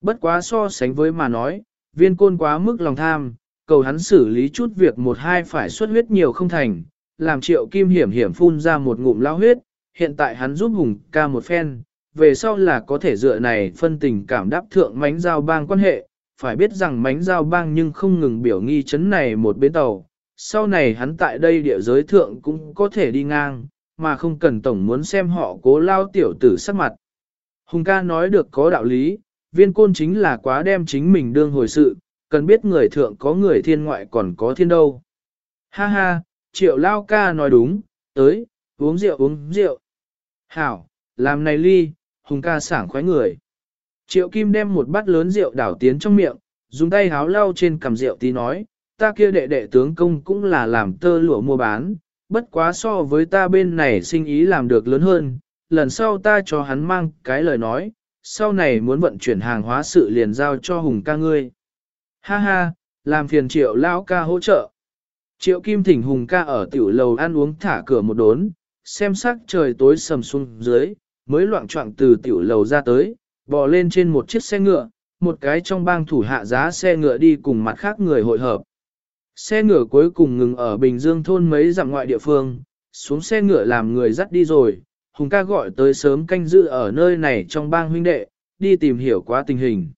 Bất quá so sánh với mà nói, viên côn quá mức lòng tham, cầu hắn xử lý chút việc một hai phải xuất huyết nhiều không thành, làm triệu kim hiểm hiểm phun ra một ngụm lao huyết, hiện tại hắn giúp hùng ca một phen, về sau là có thể dựa này phân tình cảm đáp thượng mánh giao bang quan hệ, phải biết rằng mánh giao bang nhưng không ngừng biểu nghi chấn này một bến tàu, sau này hắn tại đây địa giới thượng cũng có thể đi ngang, mà không cần tổng muốn xem họ cố lao tiểu tử sắc mặt. Hùng ca nói được có đạo lý, viên côn chính là quá đem chính mình đương hồi sự, cần biết người thượng có người thiên ngoại còn có thiên đâu. Ha ha, triệu lao ca nói đúng, tới, uống rượu uống rượu. Hảo, làm này ly, hùng ca sảng khoái người. Triệu Kim đem một bát lớn rượu đảo tiến trong miệng, dùng tay háo lau trên cầm rượu tí nói, ta kia đệ đệ tướng công cũng là làm tơ lụa mua bán, bất quá so với ta bên này sinh ý làm được lớn hơn, lần sau ta cho hắn mang cái lời nói, sau này muốn vận chuyển hàng hóa sự liền giao cho hùng ca ngươi. Ha ha, làm phiền triệu lão ca hỗ trợ. Triệu Kim thỉnh hùng ca ở tiểu lầu ăn uống thả cửa một đốn, xem sắc trời tối sầm xuống dưới, mới loạn trọng từ tiểu lầu ra tới, bò lên trên một chiếc xe ngựa, một cái trong bang thủ hạ giá xe ngựa đi cùng mặt khác người hội hợp. Xe ngựa cuối cùng ngừng ở Bình Dương thôn mấy dặm ngoại địa phương, xuống xe ngựa làm người dắt đi rồi, Hùng ca gọi tới sớm canh giữ ở nơi này trong bang huynh đệ, đi tìm hiểu quá tình hình.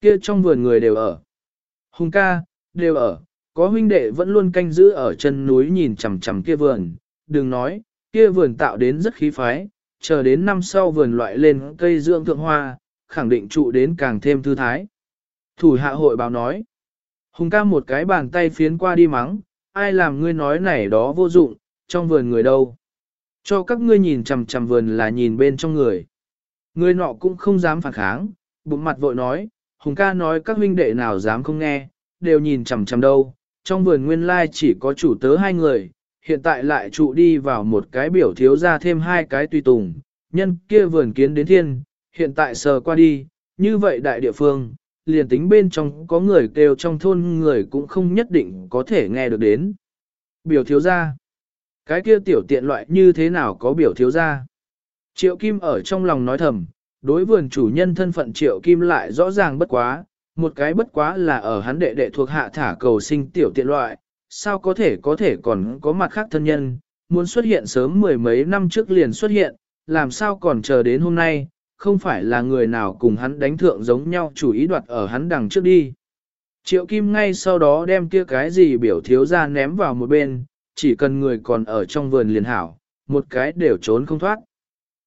Kia trong vườn người đều ở. Hùng ca, đều ở, có huynh đệ vẫn luôn canh giữ ở chân núi nhìn chằm chằm kia vườn, đừng nói, kia vườn tạo đến rất khí phái, chờ đến năm sau vườn loại lên cây dưỡng thượng hoa, khẳng định trụ đến càng thêm thư thái. Thủ hạ hội báo nói, Hùng ca một cái bàn tay phiến qua đi mắng, ai làm ngươi nói này đó vô dụng, trong vườn người đâu. Cho các ngươi nhìn chằm chằm vườn là nhìn bên trong người. Người nọ cũng không dám phản kháng, bụng mặt vội nói, Hùng ca nói các huynh đệ nào dám không nghe, đều nhìn chằm chằm đâu. Trong vườn nguyên lai chỉ có chủ tớ hai người, hiện tại lại trụ đi vào một cái biểu thiếu ra thêm hai cái tùy tùng, nhân kia vườn kiến đến thiên, hiện tại sờ qua đi, như vậy đại địa phương, liền tính bên trong có người kêu trong thôn người cũng không nhất định có thể nghe được đến. Biểu thiếu ra, cái kia tiểu tiện loại như thế nào có biểu thiếu ra? Triệu Kim ở trong lòng nói thầm, đối vườn chủ nhân thân phận Triệu Kim lại rõ ràng bất quá, một cái bất quá là ở hắn đệ đệ thuộc hạ thả cầu sinh tiểu tiện loại, sao có thể có thể còn có mặt khác thân nhân, muốn xuất hiện sớm mười mấy năm trước liền xuất hiện, làm sao còn chờ đến hôm nay, không phải là người nào cùng hắn đánh thượng giống nhau chủ ý đoạt ở hắn đằng trước đi. Triệu Kim ngay sau đó đem kia cái gì biểu thiếu ra ném vào một bên, chỉ cần người còn ở trong vườn liền hảo, một cái đều trốn không thoát.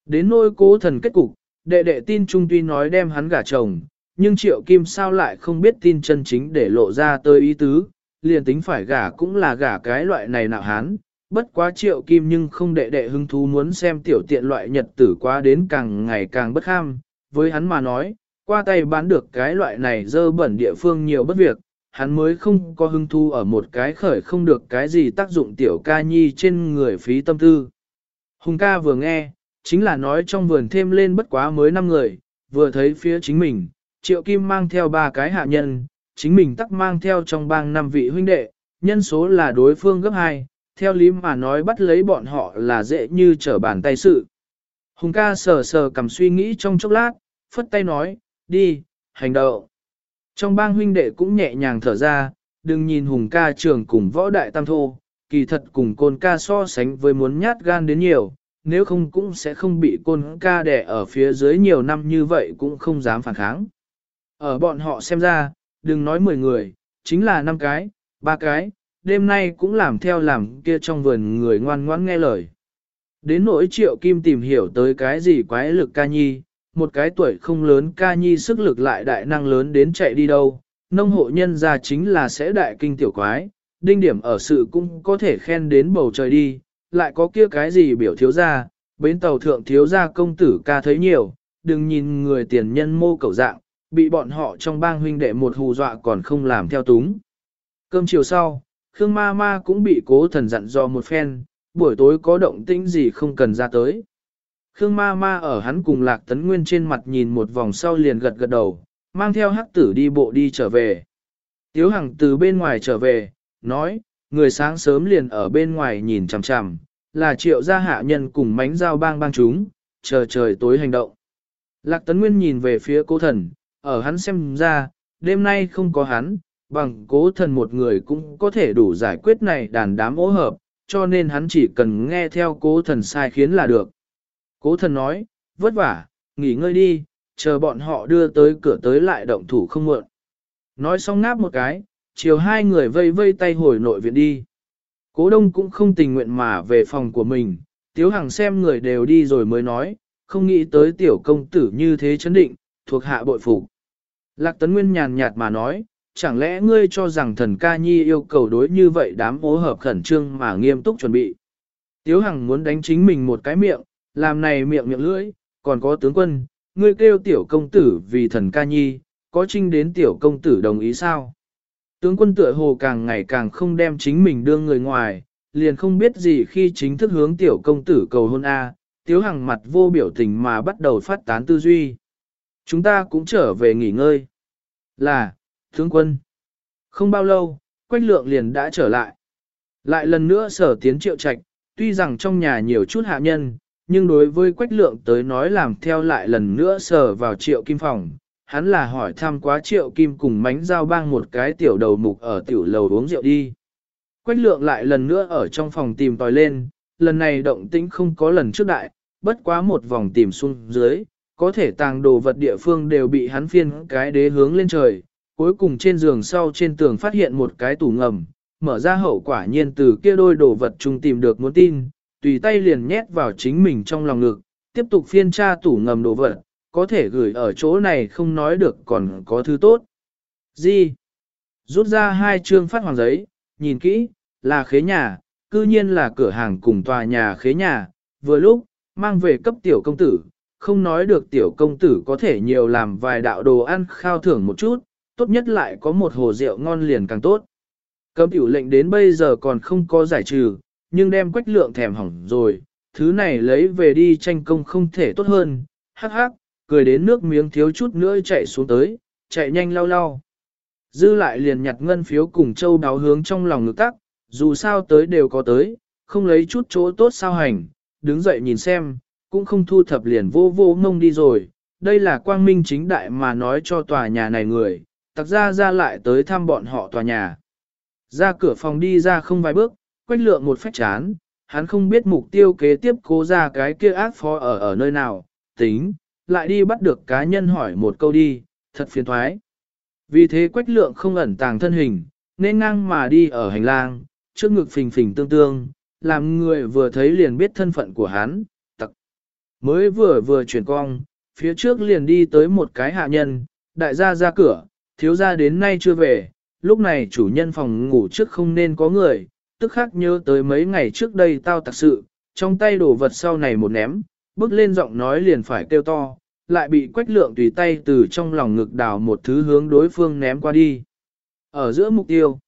Đến nôi cố thần kết cục, đệ đệ tin trung tuy nói đem hắn gả chồng, nhưng Triệu Kim sao lại không biết tin chân chính để lộ ra tới ý tứ, liền tính phải gả cũng là gả cái loại này nào hán, bất quá Triệu Kim nhưng không đệ đệ hứng thú muốn xem tiểu tiện loại nhật tử quá đến càng ngày càng bất ham, với hắn mà nói, qua tay bán được cái loại này dơ bẩn địa phương nhiều bất việc, hắn mới không có hứng thu ở một cái khởi không được cái gì tác dụng tiểu ca nhi trên người phí tâm tư. Hùng ca vừa nghe, chính là nói trong vườn thêm lên bất quá mới năm người, vừa thấy phía chính mình, triệu kim mang theo ba cái hạ nhân, chính mình tắc mang theo trong bang năm vị huynh đệ, nhân số là đối phương gấp hai, theo lý mà nói bắt lấy bọn họ là dễ như trở bàn tay sự. Hùng ca sờ sờ cầm suy nghĩ trong chốc lát, phất tay nói, đi, hành động. Trong bang huynh đệ cũng nhẹ nhàng thở ra, đừng nhìn hùng ca trưởng cùng võ đại tam thô, kỳ thật cùng côn ca so sánh với muốn nhát gan đến nhiều, nếu không cũng sẽ không bị côn ca đẻ ở phía dưới nhiều năm như vậy cũng không dám phản kháng. Ở bọn họ xem ra, đừng nói 10 người, chính là 5 cái, 3 cái, đêm nay cũng làm theo làm kia trong vườn người ngoan ngoãn nghe lời. Đến nỗi triệu kim tìm hiểu tới cái gì quái lực ca nhi, một cái tuổi không lớn ca nhi sức lực lại đại năng lớn đến chạy đi đâu, nông hộ nhân ra chính là sẽ đại kinh tiểu quái, đinh điểm ở sự cũng có thể khen đến bầu trời đi, lại có kia cái gì biểu thiếu ra, bến tàu thượng thiếu ra công tử ca thấy nhiều, đừng nhìn người tiền nhân mô cầu dạng, bị bọn họ trong bang huynh đệ một hù dọa còn không làm theo túng. Cơm chiều sau, Khương ma ma cũng bị cố thần dặn dò một phen, buổi tối có động tĩnh gì không cần ra tới. Khương ma ma ở hắn cùng lạc tấn nguyên trên mặt nhìn một vòng sau liền gật gật đầu, mang theo hắc tử đi bộ đi trở về. Tiếu hằng từ bên ngoài trở về, nói, người sáng sớm liền ở bên ngoài nhìn chằm chằm, là triệu gia hạ nhân cùng mánh giao bang bang chúng, chờ trời tối hành động. Lạc tấn nguyên nhìn về phía cố thần, ở hắn xem ra, đêm nay không có hắn, bằng cố thần một người cũng có thể đủ giải quyết này đàn đám ố hợp, cho nên hắn chỉ cần nghe theo cố thần sai khiến là được. Cố thần nói, vất vả, nghỉ ngơi đi, chờ bọn họ đưa tới cửa tới lại động thủ không muộn. Nói xong ngáp một cái, chiều hai người vây vây tay hồi nội viện đi. Cố đông cũng không tình nguyện mà về phòng của mình, tiếu hằng xem người đều đi rồi mới nói, không nghĩ tới tiểu công tử như thế chấn định, thuộc hạ bội phục. Lạc tấn nguyên nhàn nhạt mà nói, chẳng lẽ ngươi cho rằng thần ca nhi yêu cầu đối như vậy đám ố hợp khẩn trương mà nghiêm túc chuẩn bị. Tiếu Hằng muốn đánh chính mình một cái miệng, làm này miệng miệng lưỡi, còn có tướng quân, ngươi kêu tiểu công tử vì thần ca nhi, có trinh đến tiểu công tử đồng ý sao? Tướng quân tựa hồ càng ngày càng không đem chính mình đưa người ngoài, liền không biết gì khi chính thức hướng tiểu công tử cầu hôn A, tiếu hằng mặt vô biểu tình mà bắt đầu phát tán tư duy. Chúng ta cũng trở về nghỉ ngơi. Là, tướng quân. Không bao lâu, quách lượng liền đã trở lại. Lại lần nữa sở tiến triệu trạch, tuy rằng trong nhà nhiều chút hạ nhân, nhưng đối với quách lượng tới nói làm theo lại lần nữa sở vào triệu kim phòng, hắn là hỏi thăm quá triệu kim cùng mánh giao bang một cái tiểu đầu mục ở tiểu lầu uống rượu đi. Quách lượng lại lần nữa ở trong phòng tìm tòi lên, lần này động tĩnh không có lần trước đại, bất quá một vòng tìm xuống dưới, có thể tàng đồ vật địa phương đều bị hắn phiên cái đế hướng lên trời, cuối cùng trên giường sau trên tường phát hiện một cái tủ ngầm, mở ra hậu quả nhiên từ kia đôi đồ vật chung tìm được muốn tin, tùy tay liền nhét vào chính mình trong lòng ngực, tiếp tục phiên tra tủ ngầm đồ vật, có thể gửi ở chỗ này không nói được còn có thứ tốt. Gì? Rút ra hai chương phát hoàng giấy, nhìn kỹ, là khế nhà, cư nhiên là cửa hàng cùng tòa nhà khế nhà, vừa lúc, mang về cấp tiểu công tử, không nói được tiểu công tử có thể nhiều làm vài đạo đồ ăn khao thưởng một chút, tốt nhất lại có một hồ rượu ngon liền càng tốt. Cấm tiểu lệnh đến bây giờ còn không có giải trừ, nhưng đem quách lượng thèm hỏng rồi, thứ này lấy về đi tranh công không thể tốt hơn, hắc hắc, cười đến nước miếng thiếu chút nữa chạy xuống tới, chạy nhanh lau lau. Dư lại liền nhặt ngân phiếu cùng châu đáo hướng trong lòng ngực tắc, dù sao tới đều có tới, không lấy chút chỗ tốt sao hành, đứng dậy nhìn xem, cũng không thu thập liền vô vô ngông đi rồi. Đây là quang minh chính đại mà nói cho tòa nhà này người, tặc ra ra lại tới thăm bọn họ tòa nhà. Ra cửa phòng đi ra không vài bước, quách lượng một phách chán, hắn không biết mục tiêu kế tiếp cố ra cái kia ác phó ở ở nơi nào, tính, lại đi bắt được cá nhân hỏi một câu đi, thật phiền thoái. Vì thế quách lượng không ẩn tàng thân hình, nên ngang mà đi ở hành lang, trước ngực phình phình tương tương, làm người vừa thấy liền biết thân phận của hắn. Mới vừa vừa chuyển cong, phía trước liền đi tới một cái hạ nhân, đại gia ra cửa, thiếu gia đến nay chưa về, lúc này chủ nhân phòng ngủ trước không nên có người, tức khắc nhớ tới mấy ngày trước đây tao thật sự, trong tay đổ vật sau này một ném, bước lên giọng nói liền phải kêu to, lại bị quách lượng tùy tay từ trong lòng ngực đào một thứ hướng đối phương ném qua đi. Ở giữa mục tiêu,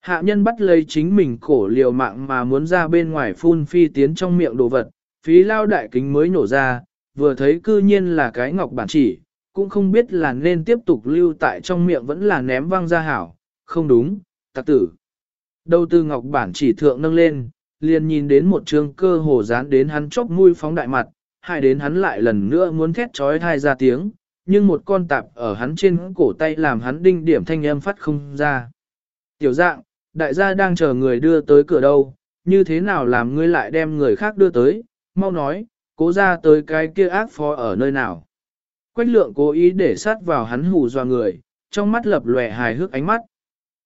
hạ nhân bắt lấy chính mình cổ liều mạng mà muốn ra bên ngoài phun phi tiến trong miệng đồ vật, phí lao đại kính mới nổ ra, vừa thấy cư nhiên là cái ngọc bản chỉ, cũng không biết là nên tiếp tục lưu tại trong miệng vẫn là ném văng ra hảo, không đúng, tặc tử. Đầu tư ngọc bản chỉ thượng nâng lên, liền nhìn đến một trường cơ hồ dán đến hắn chốc mũi phóng đại mặt, hai đến hắn lại lần nữa muốn thét trói thai ra tiếng, nhưng một con tạp ở hắn trên cổ tay làm hắn đinh điểm thanh âm phát không ra. Tiểu dạng, đại gia đang chờ người đưa tới cửa đâu, như thế nào làm ngươi lại đem người khác đưa tới, mau nói, cố ra tới cái kia ác phó ở nơi nào. Quách lượng cố ý để sát vào hắn hù dọa người, trong mắt lập lòe hài hước ánh mắt.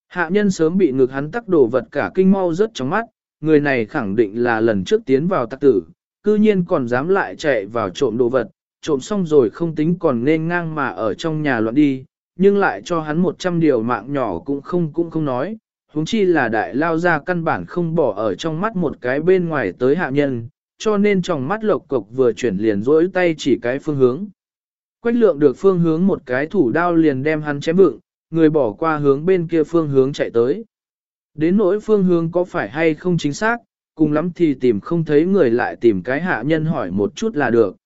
Hạ nhân sớm bị ngực hắn tắc đổ vật cả kinh mau rớt trong mắt, người này khẳng định là lần trước tiến vào tắc tử, cư nhiên còn dám lại chạy vào trộm đồ vật, trộm xong rồi không tính còn nên ngang mà ở trong nhà loạn đi, nhưng lại cho hắn một trăm điều mạng nhỏ cũng không cũng không nói, huống chi là đại lao ra căn bản không bỏ ở trong mắt một cái bên ngoài tới hạ nhân, cho nên trong mắt lộc cục vừa chuyển liền rỗi tay chỉ cái phương hướng. Quách lượng được phương hướng một cái thủ đao liền đem hắn chém vựng, người bỏ qua hướng bên kia phương hướng chạy tới. Đến nỗi phương hướng có phải hay không chính xác, cùng lắm thì tìm không thấy người lại tìm cái hạ nhân hỏi một chút là được.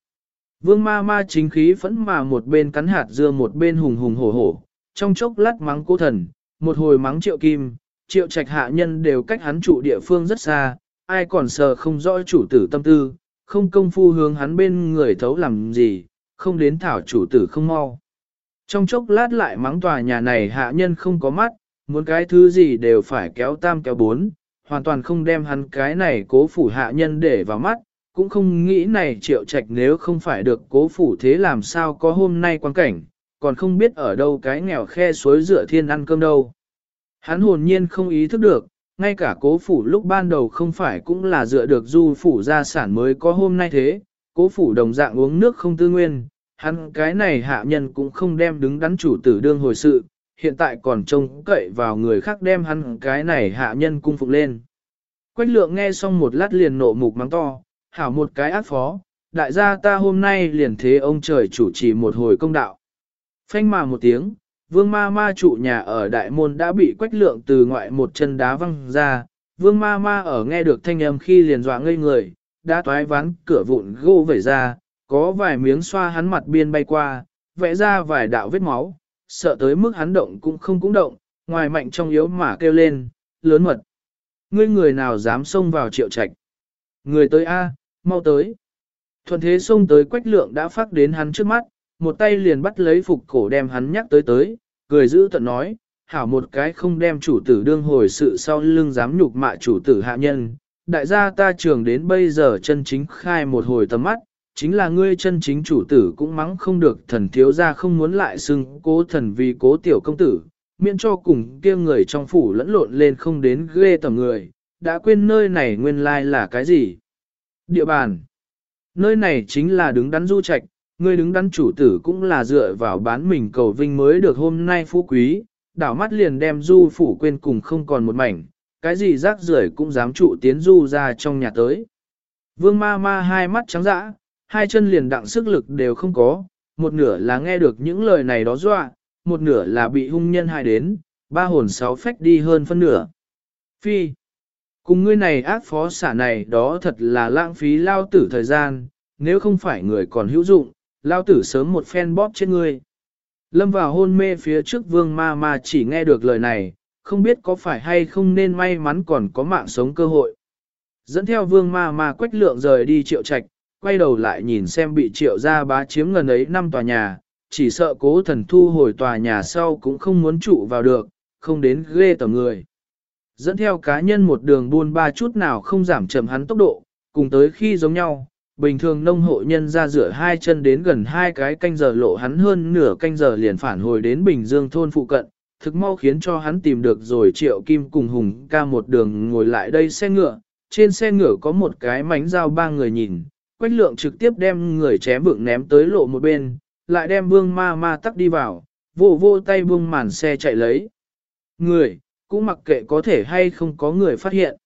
Vương ma ma chính khí phẫn mà một bên cắn hạt dưa một bên hùng hùng hổ hổ, trong chốc lát mắng cô thần, một hồi mắng triệu kim, triệu trạch hạ nhân đều cách hắn trụ địa phương rất xa, ai còn sờ không rõ chủ tử tâm tư, không công phu hướng hắn bên người thấu làm gì, không đến thảo chủ tử không mau. Trong chốc lát lại mắng tòa nhà này hạ nhân không có mắt, muốn cái thứ gì đều phải kéo tam kéo bốn, hoàn toàn không đem hắn cái này cố phủ hạ nhân để vào mắt, cũng không nghĩ này triệu trạch nếu không phải được cố phủ thế làm sao có hôm nay quan cảnh, còn không biết ở đâu cái nghèo khe suối rửa thiên ăn cơm đâu. Hắn hồn nhiên không ý thức được, ngay cả cố phủ lúc ban đầu không phải cũng là dựa được du phủ gia sản mới có hôm nay thế, cố phủ đồng dạng uống nước không tư nguyên, hắn cái này hạ nhân cũng không đem đứng đắn chủ tử đương hồi sự, hiện tại còn trông cậy vào người khác đem hắn cái này hạ nhân cung phục lên. Quách lượng nghe xong một lát liền nộ mục mắng to, hảo một cái ác phó, đại gia ta hôm nay liền thế ông trời chủ trì một hồi công đạo. Phanh mà một tiếng, vương ma ma trụ nhà ở đại môn đã bị quách lượng từ ngoại một chân đá văng ra, vương ma ma ở nghe được thanh âm khi liền dọa ngây người, đã toái ván cửa vụn gô vẩy ra, có vài miếng xoa hắn mặt biên bay qua, vẽ ra vài đạo vết máu, sợ tới mức hắn động cũng không cũng động, ngoài mạnh trong yếu mà kêu lên, lớn mật. Ngươi người nào dám xông vào triệu trạch? Người tới A, mau tới. Thuận thế xông tới quách lượng đã phát đến hắn trước mắt, một tay liền bắt lấy phục cổ đem hắn nhắc tới tới, cười giữ tận nói, hảo một cái không đem chủ tử đương hồi sự sau lưng dám nhục mạ chủ tử hạ nhân. Đại gia ta trường đến bây giờ chân chính khai một hồi tầm mắt, chính là ngươi chân chính chủ tử cũng mắng không được thần thiếu ra không muốn lại xưng cố thần vì cố tiểu công tử, miễn cho cùng kia người trong phủ lẫn lộn lên không đến ghê tầm người, đã quên nơi này nguyên lai là cái gì. Địa bàn. Nơi này chính là đứng đắn du trạch, Ngươi đứng đắn chủ tử cũng là dựa vào bán mình cầu vinh mới được hôm nay phú quý, đảo mắt liền đem du phủ quên cùng không còn một mảnh, cái gì rác rưởi cũng dám trụ tiến du ra trong nhà tới. Vương ma ma hai mắt trắng dã, hai chân liền đặng sức lực đều không có, một nửa là nghe được những lời này đó dọa, một nửa là bị hung nhân hại đến, ba hồn sáu phách đi hơn phân nửa. Phi, cùng ngươi này ác phó xả này đó thật là lãng phí lao tử thời gian, nếu không phải người còn hữu dụng, lao tử sớm một phen bóp trên ngươi. Lâm vào hôn mê phía trước vương ma ma chỉ nghe được lời này, không biết có phải hay không nên may mắn còn có mạng sống cơ hội. Dẫn theo vương ma ma quách lượng rời đi triệu trạch, quay đầu lại nhìn xem bị triệu gia bá chiếm gần ấy năm tòa nhà, chỉ sợ cố thần thu hồi tòa nhà sau cũng không muốn trụ vào được, không đến ghê tầm người. Dẫn theo cá nhân một đường buôn ba chút nào không giảm chậm hắn tốc độ, cùng tới khi giống nhau, bình thường nông hộ nhân ra rửa hai chân đến gần hai cái canh giờ lộ hắn hơn nửa canh giờ liền phản hồi đến Bình Dương thôn phụ cận, thực mau khiến cho hắn tìm được rồi triệu kim cùng hùng ca một đường ngồi lại đây xe ngựa, trên xe ngựa có một cái mánh dao ba người nhìn, quách lượng trực tiếp đem người chém vượng ném tới lộ một bên, lại đem vương ma ma tắc đi vào, vô vô tay buông màn xe chạy lấy. Người, cũng mặc kệ có thể hay không có người phát hiện.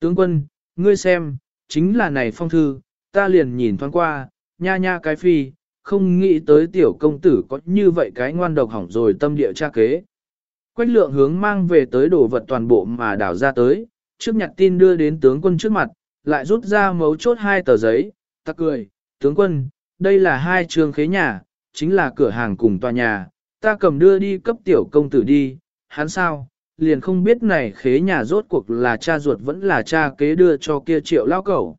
Tướng quân, ngươi xem, chính là này phong thư, ta liền nhìn thoáng qua, nha nha cái phi, không nghĩ tới tiểu công tử có như vậy cái ngoan độc hỏng rồi tâm địa tra kế. Quách lượng hướng mang về tới đồ vật toàn bộ mà đảo ra tới, trước nhặt tin đưa đến tướng quân trước mặt, lại rút ra mấu chốt hai tờ giấy, ta cười, tướng quân, đây là hai trường khế nhà, chính là cửa hàng cùng tòa nhà, ta cầm đưa đi cấp tiểu công tử đi, hắn sao, liền không biết này khế nhà rốt cuộc là cha ruột vẫn là cha kế đưa cho kia triệu lao cẩu.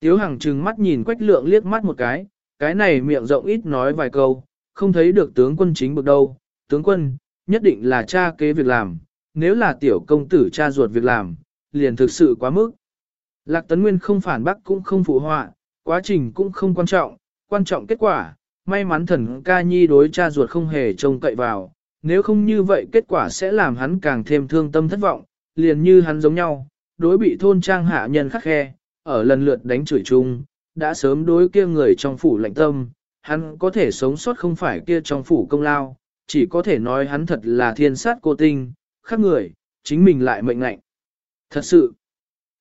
Tiếu Hằng trừng mắt nhìn quách lượng liếc mắt một cái, cái này miệng rộng ít nói vài câu, không thấy được tướng quân chính bực đâu, tướng quân, nhất định là cha kế việc làm, nếu là tiểu công tử cha ruột việc làm, liền thực sự quá mức. Lạc Tấn Nguyên không phản bác cũng không phụ họa, quá trình cũng không quan trọng, quan trọng kết quả, may mắn thần ca nhi đối cha ruột không hề trông cậy vào, nếu không như vậy kết quả sẽ làm hắn càng thêm thương tâm thất vọng, liền như hắn giống nhau, đối bị thôn trang hạ nhân khắc khe, ở lần lượt đánh chửi chung, đã sớm đối kia người trong phủ lạnh tâm, hắn có thể sống sót không phải kia trong phủ công lao, chỉ có thể nói hắn thật là thiên sát cô tinh, khác người, chính mình lại mệnh lạnh. Thật sự,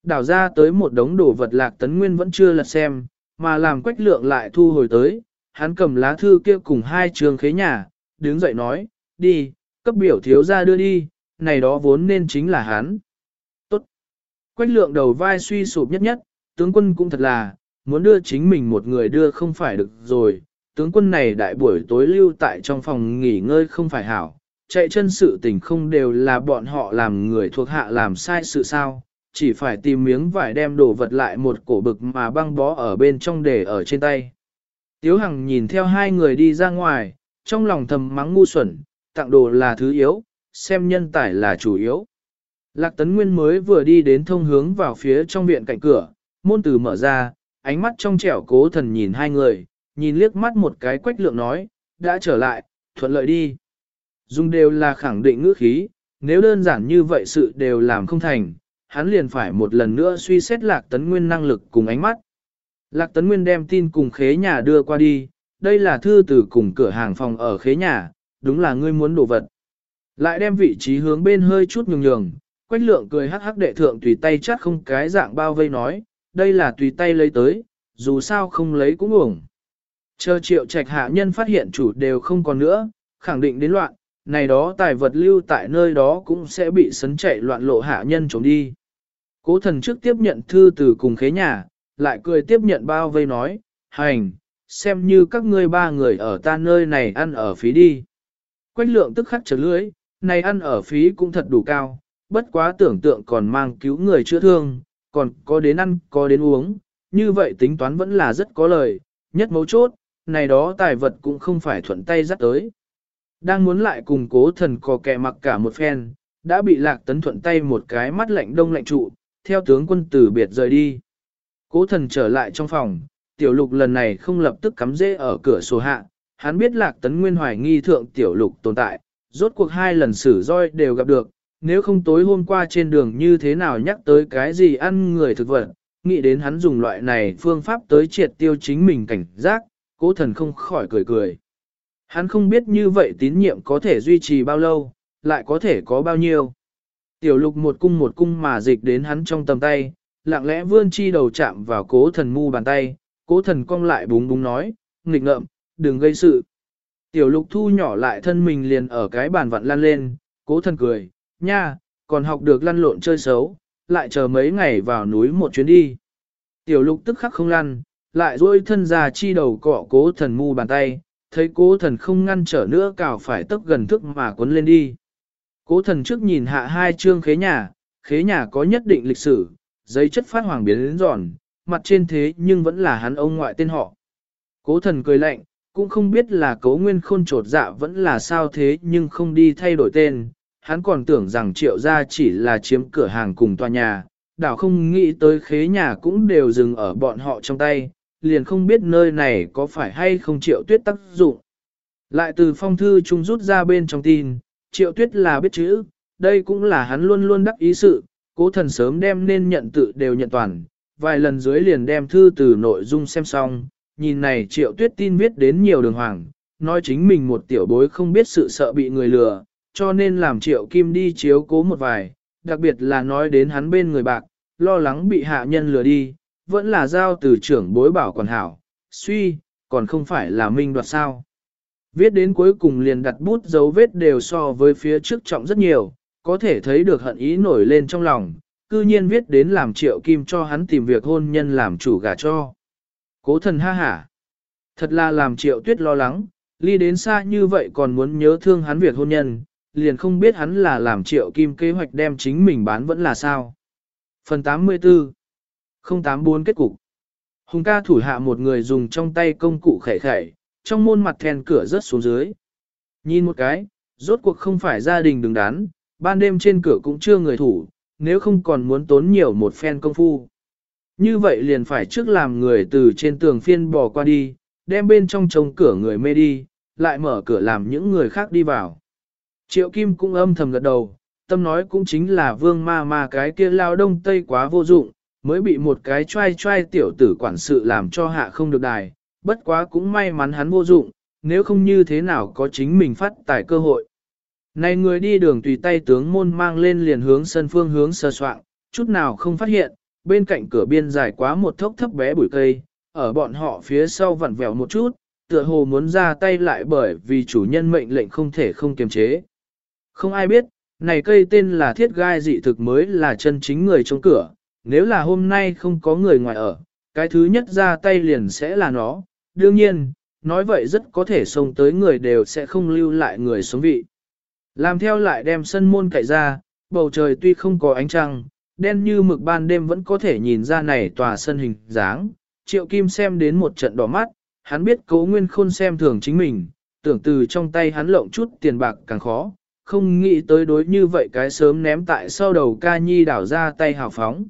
đảo ra tới một đống đồ vật lạc tấn nguyên vẫn chưa lật xem, mà làm quách lượng lại thu hồi tới, hắn cầm lá thư kia cùng hai trường khế nhà, đứng dậy nói, đi, cấp biểu thiếu ra đưa đi, này đó vốn nên chính là hắn. Tốt. Quách lượng đầu vai suy sụp nhất nhất, tướng quân cũng thật là, muốn đưa chính mình một người đưa không phải được rồi, tướng quân này đại buổi tối lưu tại trong phòng nghỉ ngơi không phải hảo, chạy chân sự tình không đều là bọn họ làm người thuộc hạ làm sai sự sao, chỉ phải tìm miếng vải đem đồ vật lại một cổ bực mà băng bó ở bên trong để ở trên tay. Tiếu Hằng nhìn theo hai người đi ra ngoài, trong lòng thầm mắng ngu xuẩn, tặng đồ là thứ yếu, xem nhân tài là chủ yếu. Lạc Tấn Nguyên mới vừa đi đến thông hướng vào phía trong viện cạnh cửa, môn từ mở ra, ánh mắt trong trẻo cố thần nhìn hai người, nhìn liếc mắt một cái quách lượng nói, đã trở lại, thuận lợi đi. dung đều là khẳng định ngữ khí, nếu đơn giản như vậy sự đều làm không thành, hắn liền phải một lần nữa suy xét Lạc Tấn Nguyên năng lực cùng ánh mắt. Lạc Tấn Nguyên đem tin cùng khế nhà đưa qua đi, đây là thư từ cùng cửa hàng phòng ở khế nhà, đúng là ngươi muốn đồ vật. Lại đem vị trí hướng bên hơi chút nhường nhường, quách lượng cười hắc hắc đệ thượng tùy tay chát không cái dạng bao vây nói, đây là tùy tay lấy tới, dù sao không lấy cũng uổng. Chờ triệu trạch hạ nhân phát hiện chủ đều không còn nữa, khẳng định đến loạn, này đó tài vật lưu tại nơi đó cũng sẽ bị sấn chạy loạn lộ hạ nhân trốn đi. Cố thần trước tiếp nhận thư từ cùng khế nhà, lại cười tiếp nhận bao vây nói, hành, xem như các ngươi ba người ở ta nơi này ăn ở phí đi. Quách lượng tức khắc trở lưới, này ăn ở phí cũng thật đủ cao, bất quá tưởng tượng còn mang cứu người chữa thương, còn có đến ăn, có đến uống, như vậy tính toán vẫn là rất có lời, nhất mấu chốt, này đó tài vật cũng không phải thuận tay dắt tới. Đang muốn lại cùng cố thần cò kẹ mặc cả một phen, đã bị lạc tấn thuận tay một cái mắt lạnh đông lạnh trụ, theo tướng quân tử biệt rời đi. Cố thần trở lại trong phòng, tiểu lục lần này không lập tức cắm rễ ở cửa sổ hạ, hắn biết lạc tấn nguyên hoài nghi thượng tiểu lục tồn tại, rốt cuộc hai lần xử roi đều gặp được, nếu không tối hôm qua trên đường như thế nào nhắc tới cái gì ăn người thực vật, nghĩ đến hắn dùng loại này phương pháp tới triệt tiêu chính mình cảnh giác, cố thần không khỏi cười cười. Hắn không biết như vậy tín nhiệm có thể duy trì bao lâu, lại có thể có bao nhiêu. Tiểu lục một cung một cung mà dịch đến hắn trong tầm tay, lặng lẽ vươn chi đầu chạm vào cố thần mu bàn tay, cố thần cong lại búng búng nói, nghịch ngợm, đừng gây sự. Tiểu lục thu nhỏ lại thân mình liền ở cái bàn vặn lan lên, cố thần cười, nha, còn học được lăn lộn chơi xấu, lại chờ mấy ngày vào núi một chuyến đi. Tiểu lục tức khắc không lăn, lại duỗi thân ra chi đầu cọ cố thần mu bàn tay, thấy cố thần không ngăn trở nữa cào phải tấp gần thức mà cuốn lên đi. Cố thần trước nhìn hạ hai chương khế nhà, khế nhà có nhất định lịch sử, giấy chất phát hoàng biến đến giòn, mặt trên thế nhưng vẫn là hắn ông ngoại tên họ. Cố thần cười lạnh, cũng không biết là cố nguyên khôn trột dạ vẫn là sao thế nhưng không đi thay đổi tên, hắn còn tưởng rằng triệu gia chỉ là chiếm cửa hàng cùng tòa nhà, đảo không nghĩ tới khế nhà cũng đều dừng ở bọn họ trong tay, liền không biết nơi này có phải hay không triệu tuyết tác dụng. Lại từ phong thư chúng rút ra bên trong tin, triệu tuyết là biết chữ, đây cũng là hắn luôn luôn đắc ý sự, cố thần sớm đem nên nhận tự đều nhận toàn, vài lần dưới liền đem thư từ nội dung xem xong, nhìn này triệu tuyết tin viết đến nhiều đường hoàng, nói chính mình một tiểu bối không biết sự sợ bị người lừa, cho nên làm triệu kim đi chiếu cố một vài, đặc biệt là nói đến hắn bên người bạc, lo lắng bị hạ nhân lừa đi, vẫn là giao từ trưởng bối bảo còn hảo, suy, còn không phải là minh đoạt sao. Viết đến cuối cùng liền đặt bút dấu vết đều so với phía trước trọng rất nhiều, có thể thấy được hận ý nổi lên trong lòng, cư nhiên viết đến làm triệu kim cho hắn tìm việc hôn nhân làm chủ gà cho. Cố thần ha hả. Thật là làm triệu tuyết lo lắng, ly đến xa như vậy còn muốn nhớ thương hắn việc hôn nhân, liền không biết hắn là làm triệu kim kế hoạch đem chính mình bán vẫn là sao. Phần 84 084 kết cục Hùng ca thủ hạ một người dùng trong tay công cụ khẻ khẻ, trong môn mặt thèn cửa rớt xuống dưới. Nhìn một cái, rốt cuộc không phải gia đình đứng đắn, ban đêm trên cửa cũng chưa người thủ, nếu không còn muốn tốn nhiều một phen công phu. Như vậy liền phải trước làm người từ trên tường phiên bò qua đi, đem bên trong trông cửa người mê đi, lại mở cửa làm những người khác đi vào. Triệu Kim cũng âm thầm gật đầu, tâm nói cũng chính là vương ma ma cái kia lao đông tây quá vô dụng, mới bị một cái trai trai tiểu tử quản sự làm cho hạ không được đài, bất quá cũng may mắn hắn vô dụng, nếu không như thế nào có chính mình phát tài cơ hội. Này người đi đường tùy tay tướng môn mang lên liền hướng sân phương hướng sơ soạn, chút nào không phát hiện, bên cạnh cửa biên dài quá một thốc thấp bé bụi cây, ở bọn họ phía sau vặn vẹo một chút, tựa hồ muốn ra tay lại bởi vì chủ nhân mệnh lệnh không thể không kiềm chế. Không ai biết, này cây tên là thiết gai dị thực mới là chân chính người trong cửa, nếu là hôm nay không có người ngoài ở, cái thứ nhất ra tay liền sẽ là nó, đương nhiên, nói vậy rất có thể xông tới người đều sẽ không lưu lại người sống vị. Làm theo lại đem sân môn cậy ra, bầu trời tuy không có ánh trăng, đen như mực ban đêm vẫn có thể nhìn ra này tòa sân hình dáng. Triệu Kim xem đến một trận đỏ mắt, hắn biết cố nguyên khôn xem thường chính mình, tưởng từ trong tay hắn lộng chút tiền bạc càng khó, không nghĩ tới đối như vậy cái sớm ném tại sau đầu ca nhi đảo ra tay hào phóng.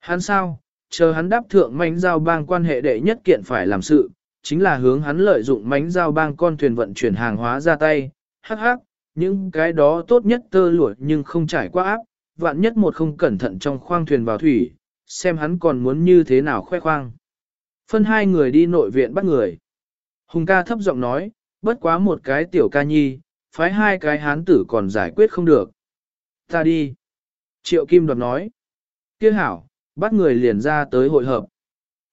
Hắn sao, chờ hắn đáp thượng mánh giao bang quan hệ đệ nhất kiện phải làm sự, chính là hướng hắn lợi dụng mánh giao bang con thuyền vận chuyển hàng hóa ra tay, hắc hắc, những cái đó tốt nhất tơ lụa nhưng không trải qua áp, vạn nhất một không cẩn thận trong khoang thuyền vào thủy, xem hắn còn muốn như thế nào khoe khoang. Phân hai người đi nội viện bắt người. Hùng ca thấp giọng nói, bất quá một cái tiểu ca nhi, phái hai cái hán tử còn giải quyết không được. Ta đi. Triệu Kim đoạt nói. Kiếc hảo, bắt người liền ra tới hội hợp.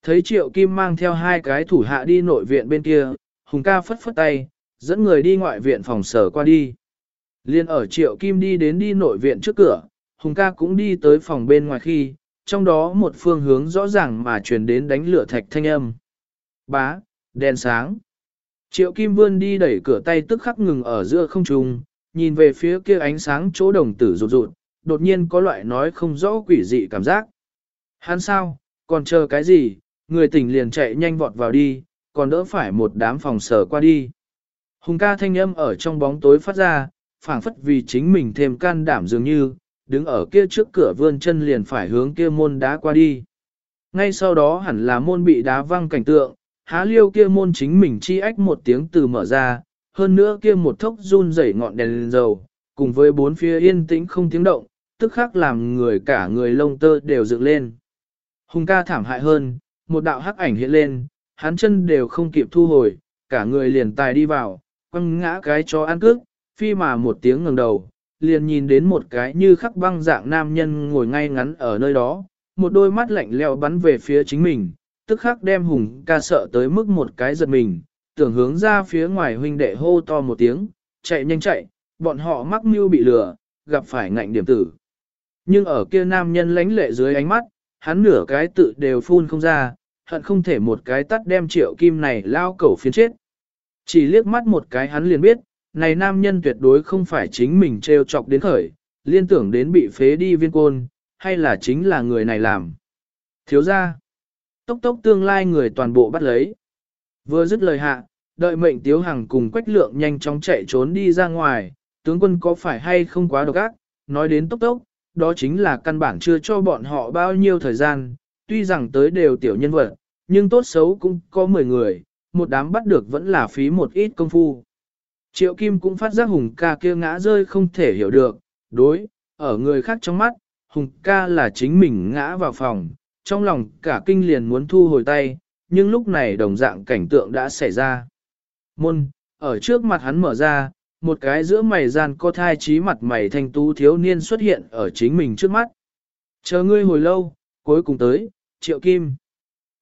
Thấy Triệu Kim mang theo hai cái thủ hạ đi nội viện bên kia, Hùng ca phất phất tay, dẫn người đi ngoại viện phòng sở qua đi. Liên ở Triệu Kim đi đến đi nội viện trước cửa, Hùng ca cũng đi tới phòng bên ngoài khi, trong đó một phương hướng rõ ràng mà truyền đến đánh lửa thạch thanh âm. Bá, đèn sáng. Triệu Kim vươn đi đẩy cửa tay tức khắc ngừng ở giữa không trung, nhìn về phía kia ánh sáng chỗ đồng tử rụt rụt, đột nhiên có loại nói không rõ quỷ dị cảm giác. Hắn sao, còn chờ cái gì, người tỉnh liền chạy nhanh vọt vào đi, còn đỡ phải một đám phòng sở qua đi. Hùng ca thanh âm ở trong bóng tối phát ra, phảng phất vì chính mình thêm can đảm dường như, đứng ở kia trước cửa vươn chân liền phải hướng kia môn đá qua đi. Ngay sau đó hẳn là môn bị đá văng cảnh tượng, há liêu kia môn chính mình chi ách một tiếng từ mở ra, hơn nữa kia một thốc run rẩy ngọn đèn lên dầu, cùng với bốn phía yên tĩnh không tiếng động, tức khắc làm người cả người lông tơ đều dựng lên. Hùng ca thảm hại hơn, một đạo hắc ảnh hiện lên, hắn chân đều không kịp thu hồi, cả người liền tài đi vào, quăng ngã cái cho ăn cước, phi mà một tiếng ngẩng đầu, liền nhìn đến một cái như khắc băng dạng nam nhân ngồi ngay ngắn ở nơi đó, một đôi mắt lạnh lẽo bắn về phía chính mình, tức khắc đem hùng ca sợ tới mức một cái giật mình, tưởng hướng ra phía ngoài huynh đệ hô to một tiếng, chạy nhanh chạy, bọn họ mắc mưu bị lừa, gặp phải ngạnh điểm tử. Nhưng ở kia nam nhân lánh lệ dưới ánh mắt, hắn nửa cái tự đều phun không ra, hận không thể một cái tắt đem triệu kim này lao cẩu phiến chết. Chỉ liếc mắt một cái hắn liền biết, này nam nhân tuyệt đối không phải chính mình trêu chọc đến khởi, liên tưởng đến bị phế đi viên côn, hay là chính là người này làm. Thiếu ra, tốc tốc tương lai người toàn bộ bắt lấy. Vừa dứt lời hạ, đợi mệnh tiếu hằng cùng quách lượng nhanh chóng chạy trốn đi ra ngoài, tướng quân có phải hay không quá độc ác, nói đến tốc tốc, đó chính là căn bản chưa cho bọn họ bao nhiêu thời gian, tuy rằng tới đều tiểu nhân vật, nhưng tốt xấu cũng có 10 người, một đám bắt được vẫn là phí một ít công phu. Triệu Kim cũng phát giác Hùng ca kia ngã rơi không thể hiểu được, đối, ở người khác trong mắt, Hùng ca là chính mình ngã vào phòng, trong lòng cả kinh liền muốn thu hồi tay, nhưng lúc này đồng dạng cảnh tượng đã xảy ra. Môn, ở trước mặt hắn mở ra, một cái giữa mày gian có thai trí mặt mày thanh tú thiếu niên xuất hiện ở chính mình trước mắt. Chờ ngươi hồi lâu, cuối cùng tới, Triệu Kim.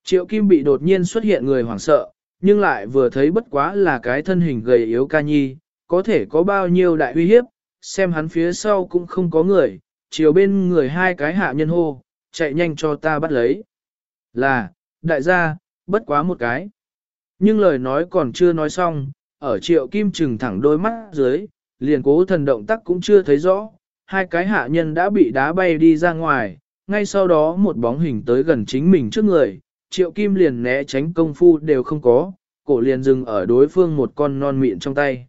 Triệu Kim bị đột nhiên xuất hiện người hoảng sợ, nhưng lại vừa thấy bất quá là cái thân hình gầy yếu ca nhi, có thể có bao nhiêu đại uy hiếp, xem hắn phía sau cũng không có người, chiều bên người hai cái hạ nhân hô, chạy nhanh cho ta bắt lấy. Là, đại gia, bất quá một cái. Nhưng lời nói còn chưa nói xong, ở triệu kim trừng thẳng đôi mắt dưới, liền cố thần động tác cũng chưa thấy rõ, hai cái hạ nhân đã bị đá bay đi ra ngoài, ngay sau đó một bóng hình tới gần chính mình trước người, triệu kim liền né tránh công phu đều không có, cổ liền dừng ở đối phương một con non mịn trong tay.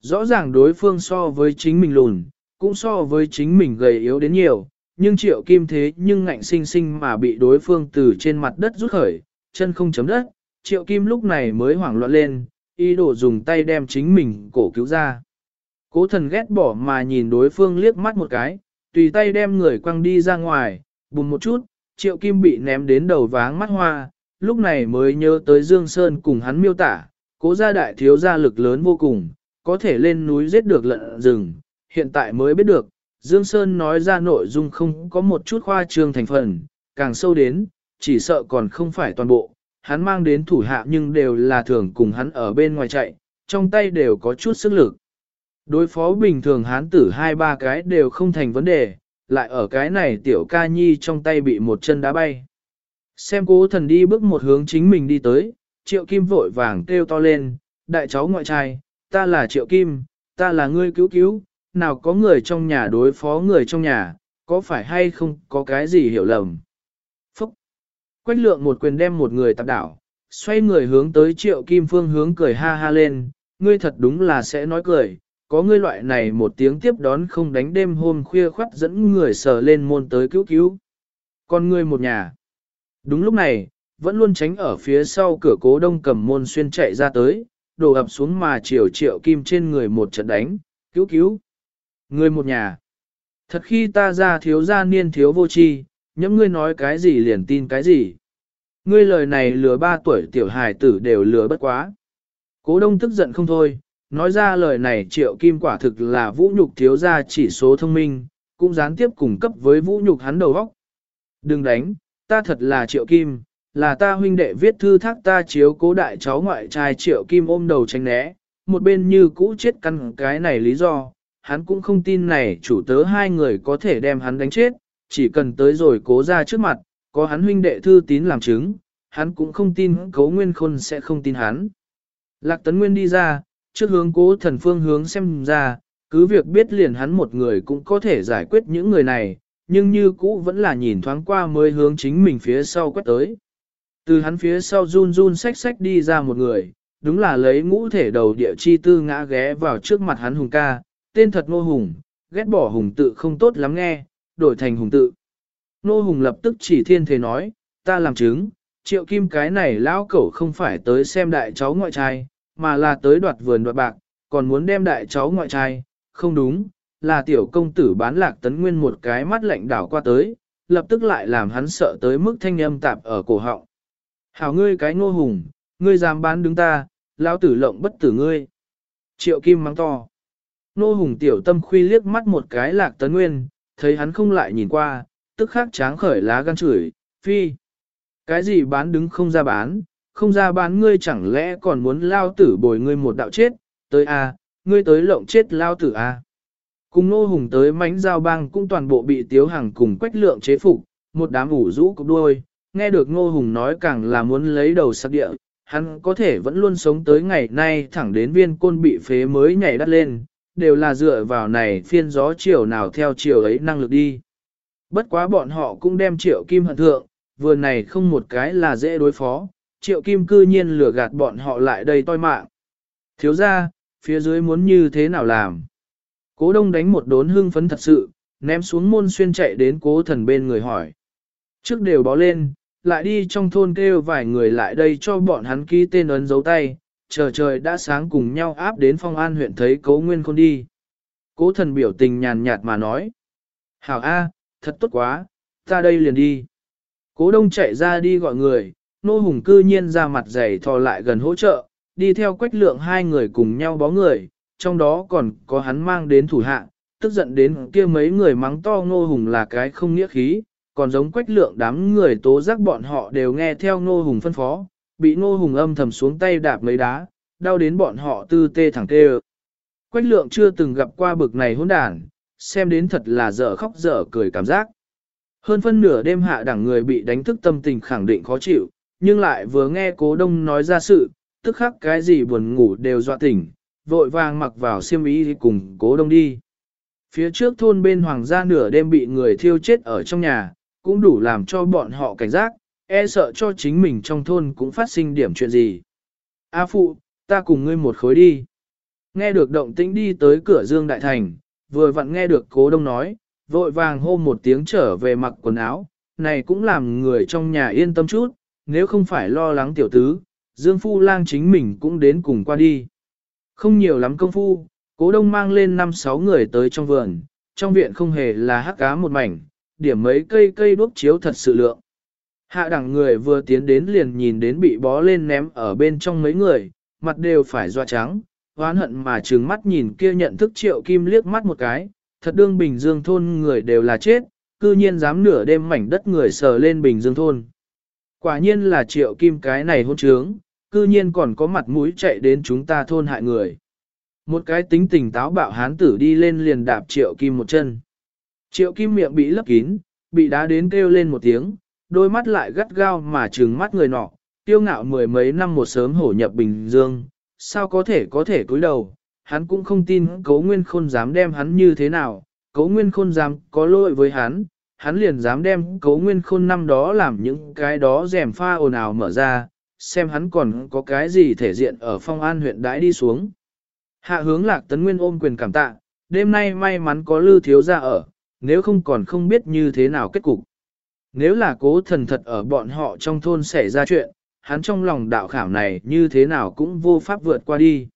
Rõ ràng đối phương so với chính mình lùn, cũng so với chính mình gầy yếu đến nhiều, nhưng triệu kim thế nhưng ngạnh sinh sinh mà bị đối phương từ trên mặt đất rút khởi, chân không chấm đất, triệu kim lúc này mới hoảng loạn lên, ý đồ dùng tay đem chính mình cổ cứu ra. Cố thần ghét bỏ mà nhìn đối phương liếc mắt một cái, tùy tay đem người quăng đi ra ngoài, bùm một chút, triệu kim bị ném đến đầu váng mắt hoa, lúc này mới nhớ tới Dương Sơn cùng hắn miêu tả, cố gia đại thiếu gia lực lớn vô cùng, có thể lên núi giết được lợn rừng, hiện tại mới biết được, Dương Sơn nói ra nội dung không có một chút khoa trương thành phần, càng sâu đến, chỉ sợ còn không phải toàn bộ, hắn mang đến thủ hạ nhưng đều là thường cùng hắn ở bên ngoài chạy, trong tay đều có chút sức lực. Đối phó bình thường hán tử hai ba cái đều không thành vấn đề, lại ở cái này tiểu ca nhi trong tay bị một chân đá bay. Xem cố thần đi bước một hướng chính mình đi tới, triệu kim vội vàng kêu to lên, đại cháu ngoại trai, ta là triệu kim, ta là ngươi cứu cứu, nào có người trong nhà đối phó người trong nhà, có phải hay không có cái gì hiểu lầm. Phúc! Quách lượng một quyền đem một người tạp đảo, xoay người hướng tới triệu kim phương hướng cười ha ha lên, ngươi thật đúng là sẽ nói cười, có ngươi loại này một tiếng tiếp đón không đánh đêm hôm khuya khoắt dẫn người sờ lên môn tới cứu cứu. Còn ngươi một nhà. Đúng lúc này, vẫn luôn tránh ở phía sau cửa cố đông cầm môn xuyên chạy ra tới, đổ ập xuống mà chiều triệu kim trên người một trận đánh, cứu cứu. Người một nhà. Thật khi ta ra thiếu gia niên thiếu vô chi, những ngươi nói cái gì liền tin cái gì. Ngươi lời này lừa ba tuổi tiểu hài tử đều lừa bất quá. Cố đông tức giận không thôi, nói ra lời này triệu kim quả thực là vũ nhục thiếu gia chỉ số thông minh, cũng gián tiếp cung cấp với vũ nhục hắn đầu óc. Đừng đánh, ta thật là triệu kim, là ta huynh đệ viết thư thác ta chiếu cố đại cháu ngoại trai triệu kim ôm đầu tránh né, một bên như cũ chết căn cái này lý do, hắn cũng không tin này chủ tớ hai người có thể đem hắn đánh chết, chỉ cần tới rồi cố ra trước mặt, có hắn huynh đệ thư tín làm chứng, hắn cũng không tin cố nguyên khôn sẽ không tin hắn. Lạc tấn nguyên đi ra, trước hướng cố thần phương hướng xem ra, cứ việc biết liền hắn một người cũng có thể giải quyết những người này, nhưng như cũ vẫn là nhìn thoáng qua mới hướng chính mình phía sau quét tới. Từ hắn phía sau run run xách xách đi ra một người, đúng là lấy ngũ thể đầu địa chi tư ngã ghé vào trước mặt hắn hùng ca, tên thật ngô hùng, ghét bỏ hùng tự không tốt lắm nghe, đổi thành hùng tự. Ngô hùng lập tức chỉ thiên thể nói, ta làm chứng, triệu kim cái này lão cẩu không phải tới xem đại cháu ngoại trai, mà là tới đoạt vườn đoạt bạc, còn muốn đem đại cháu ngoại trai, không đúng, là tiểu công tử bán lạc tấn nguyên một cái mắt lạnh đảo qua tới, lập tức lại làm hắn sợ tới mức thanh âm tạp ở cổ họng. Hảo ngươi cái ngô hùng, ngươi dám bán đứng ta, lão tử lộng bất tử ngươi. Triệu kim mắng to. Nô hùng tiểu tâm khuy liếc mắt một cái lạc tấn nguyên, thấy hắn không lại nhìn qua, tức khắc tráng khởi lá gan chửi, phi. Cái gì bán đứng không ra bán, không ra bán ngươi chẳng lẽ còn muốn lao tử bồi ngươi một đạo chết, tới a, ngươi tới lộng chết lao tử a. Cùng nô hùng tới mánh giao bang cũng toàn bộ bị tiếu hàng cùng quách lượng chế phục, một đám ủ rũ cục đuôi, nghe được ngô hùng nói càng là muốn lấy đầu sắc địa, hắn có thể vẫn luôn sống tới ngày nay thẳng đến viên côn bị phế mới nhảy đắt lên, đều là dựa vào này phiên gió chiều nào theo chiều ấy năng lực đi. Bất quá bọn họ cũng đem triệu kim hận thượng, vừa này không một cái là dễ đối phó, triệu kim cư nhiên lừa gạt bọn họ lại đây toi mạng. Thiếu ra, phía dưới muốn như thế nào làm? Cố đông đánh một đốn hưng phấn thật sự, ném xuống môn xuyên chạy đến cố thần bên người hỏi. Trước đều bó lên, lại đi trong thôn kêu vài người lại đây cho bọn hắn ký tên ấn dấu tay, chờ trời đã sáng cùng nhau áp đến phong an huyện thấy cố nguyên khôn đi. Cố thần biểu tình nhàn nhạt mà nói. Hảo A, thật tốt quá, ta đây liền đi. Cố đông chạy ra đi gọi người, nô hùng cư nhiên ra mặt dày thò lại gần hỗ trợ, đi theo quách lượng hai người cùng nhau bó người, trong đó còn có hắn mang đến thủ hạ, tức giận đến kia mấy người mắng to nô hùng là cái không nghĩa khí, còn giống quách lượng đám người tố giác bọn họ đều nghe theo nô hùng phân phó, bị nô hùng âm thầm xuống tay đạp mấy đá, đau đến bọn họ tư tê thẳng tê Quách lượng chưa từng gặp qua bực này hỗn đản, xem đến thật là dở khóc dở cười cảm giác. Hơn phân nửa đêm hạ đẳng người bị đánh thức tâm tình khẳng định khó chịu, nhưng lại vừa nghe cố đông nói ra sự, tức khắc cái gì buồn ngủ đều dọa tỉnh, vội vàng mặc vào xiêm y cùng cố đông đi. Phía trước thôn bên hoàng gia nửa đêm bị người thiêu chết ở trong nhà, cũng đủ làm cho bọn họ cảnh giác, e sợ cho chính mình trong thôn cũng phát sinh điểm chuyện gì. A phụ, ta cùng ngươi một khối đi. Nghe được động tĩnh đi tới cửa Dương Đại Thành, vừa vặn nghe được cố đông nói, vội vàng hô một tiếng trở về mặc quần áo, này cũng làm người trong nhà yên tâm chút, nếu không phải lo lắng tiểu tứ, Dương Phu Lang chính mình cũng đến cùng qua đi. Không nhiều lắm công phu, cố đông mang lên 5-6 người tới trong vườn, trong viện không hề là hắc cá một mảnh, điểm mấy cây cây đuốc chiếu thật sự lượng. Hạ đẳng người vừa tiến đến liền nhìn đến bị bó lên ném ở bên trong mấy người, mặt đều phải doa trắng, oán hận mà trừng mắt nhìn kia nhận thức triệu kim liếc mắt một cái, thật đương Bình Dương thôn người đều là chết, cư nhiên dám nửa đêm mảnh đất người sờ lên Bình Dương thôn. Quả nhiên là triệu kim cái này hôn trướng, cư nhiên còn có mặt mũi chạy đến chúng ta thôn hại người. Một cái tính tình táo bạo hán tử đi lên liền đạp triệu kim một chân. Triệu kim miệng bị lấp kín, bị đá đến kêu lên một tiếng, đôi mắt lại gắt gao mà trừng mắt người nọ, tiêu ngạo mười mấy năm một sớm hổ nhập Bình Dương, sao có thể có thể cúi đầu, hắn cũng không tin cấu nguyên khôn dám đem hắn như thế nào, cấu nguyên khôn dám có lỗi với hắn, hắn liền dám đem cấu nguyên khôn năm đó làm những cái đó rèm pha ồn ào mở ra, xem hắn còn có cái gì thể diện ở phong an huyện đãi đi xuống. Hạ hướng lạc tấn nguyên ôm quyền cảm tạ, đêm nay may mắn có lư thiếu ra ở, nếu không còn không biết như thế nào kết cục. Nếu là cố thần thật ở bọn họ trong thôn xảy ra chuyện, hắn trong lòng đạo khảo này như thế nào cũng vô pháp vượt qua đi.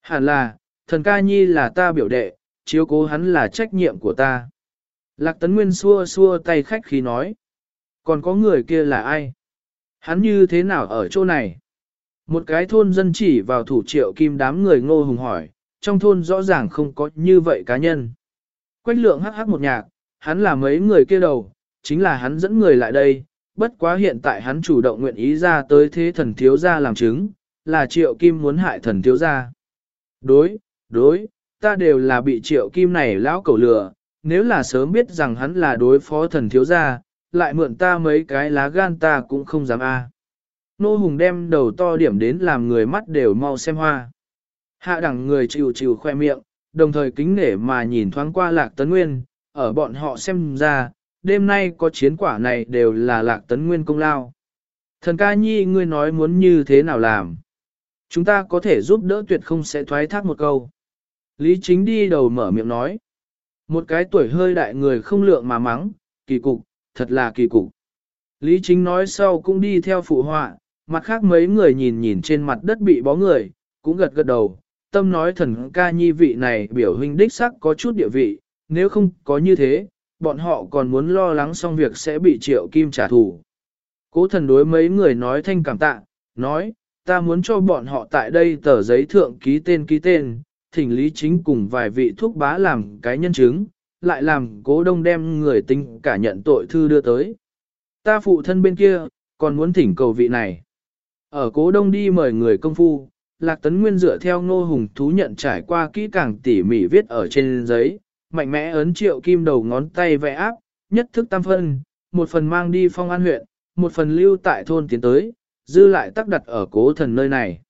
Hẳn là, thần ca nhi là ta biểu đệ, chiếu cố hắn là trách nhiệm của ta. Lạc tấn nguyên xua xua tay khách khí nói. Còn có người kia là ai? Hắn như thế nào ở chỗ này? Một cái thôn dân chỉ vào thủ triệu kim đám người ngô hùng hỏi, trong thôn rõ ràng không có như vậy cá nhân. Quách lượng hắc hắc một nhạc, hắn là mấy người kia đầu, chính là hắn dẫn người lại đây, bất quá hiện tại hắn chủ động nguyện ý ra tới thế thần thiếu gia làm chứng, là triệu kim muốn hại thần thiếu gia. Đối, đối, ta đều là bị triệu kim này lão cầu lừa, nếu là sớm biết rằng hắn là đối phó thần thiếu gia, lại mượn ta mấy cái lá gan ta cũng không dám a. Nô Hùng đem đầu to điểm đến làm người mắt đều mau xem hoa. Hạ đẳng người chịu chịu khoe miệng, đồng thời kính nể mà nhìn thoáng qua lạc tấn nguyên, ở bọn họ xem ra, đêm nay có chiến quả này đều là lạc tấn nguyên công lao. Thần ca nhi ngươi nói muốn như thế nào làm? Chúng ta có thể giúp đỡ tuyệt không sẽ thoái thác một câu. Lý chính đi đầu mở miệng nói. Một cái tuổi hơi đại người không lượng mà mắng, kỳ cục, thật là kỳ cục. Lý chính nói sau cũng đi theo phụ họa, mặt khác mấy người nhìn nhìn trên mặt đất bị bó người, cũng gật gật đầu, tâm nói thần ca nhi vị này biểu hình đích sắc có chút địa vị, nếu không có như thế, bọn họ còn muốn lo lắng xong việc sẽ bị triệu kim trả thù. Cố thần đối mấy người nói thanh cảm tạ, nói, ta muốn cho bọn họ tại đây tờ giấy thượng ký tên ký tên, thỉnh lý chính cùng vài vị thuốc bá làm cái nhân chứng, lại làm cố đông đem người tính cả nhận tội thư đưa tới. Ta phụ thân bên kia, còn muốn thỉnh cầu vị này. Ở cố đông đi mời người công phu, Lạc Tấn Nguyên dựa theo ngô hùng thú nhận trải qua kỹ càng tỉ mỉ viết ở trên giấy, mạnh mẽ ấn triệu kim đầu ngón tay vẽ áp, nhất thức tam phân, một phần mang đi phong an huyện, một phần lưu tại thôn tiến tới, dư lại tắc đặt ở cố thần nơi này.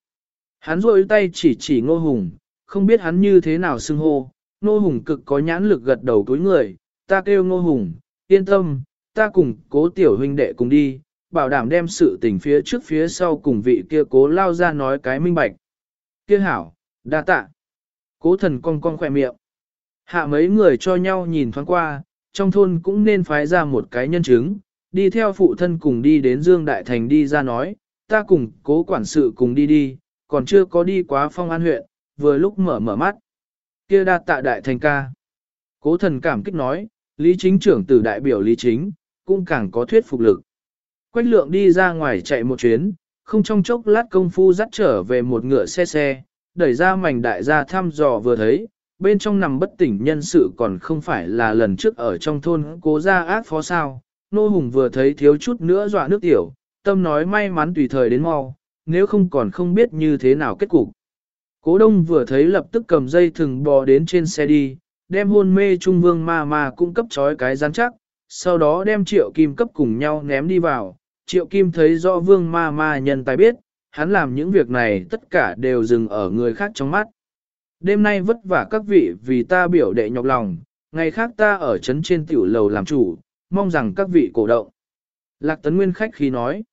Hắn rôi tay chỉ chỉ ngô hùng, không biết hắn như thế nào xưng hô, ngô hùng cực có nhãn lực gật đầu túi người, ta kêu ngô hùng, yên tâm, ta cùng cố tiểu huynh đệ cùng đi, bảo đảm đem sự tình phía trước phía sau cùng vị kia cố lao ra nói cái minh bạch. Kia hảo, đa tạ. Cố thần cong cong khỏe miệng. Hạ mấy người cho nhau nhìn thoáng qua, trong thôn cũng nên phái ra một cái nhân chứng, đi theo phụ thân cùng đi đến Dương Đại Thành đi ra nói, ta cùng cố quản sự cùng đi đi, còn chưa có đi quá phong an huyện, vừa lúc mở mở mắt. Kia đa tạ Đại Thành ca. Cố thần cảm kích nói, Lý Chính trưởng từ đại biểu Lý Chính, cũng càng có thuyết phục lực. Quách lượng đi ra ngoài chạy một chuyến, không trong chốc lát công phu dắt trở về một ngựa xe xe, đẩy ra mảnh đại gia thăm dò vừa thấy, bên trong nằm bất tỉnh nhân sự còn không phải là lần trước ở trong thôn cố ra ác phó sao. Nô Hùng vừa thấy thiếu chút nữa dọa nước tiểu, tâm nói may mắn tùy thời đến mau, nếu không còn không biết như thế nào kết cục. Cố đông vừa thấy lập tức cầm dây thừng bò đến trên xe đi, đem hôn mê trung vương ma ma cung cấp trói cái rắn chắc, sau đó đem triệu kim cấp cùng nhau ném đi vào. Triệu kim thấy rõ vương ma ma nhân tài biết, hắn làm những việc này tất cả đều dừng ở người khác trong mắt. Đêm nay vất vả các vị vì ta biểu đệ nhọc lòng, ngày khác ta ở trấn trên tiểu lầu làm chủ, mong rằng các vị cổ động. Lạc Tấn Nguyên khách khí nói,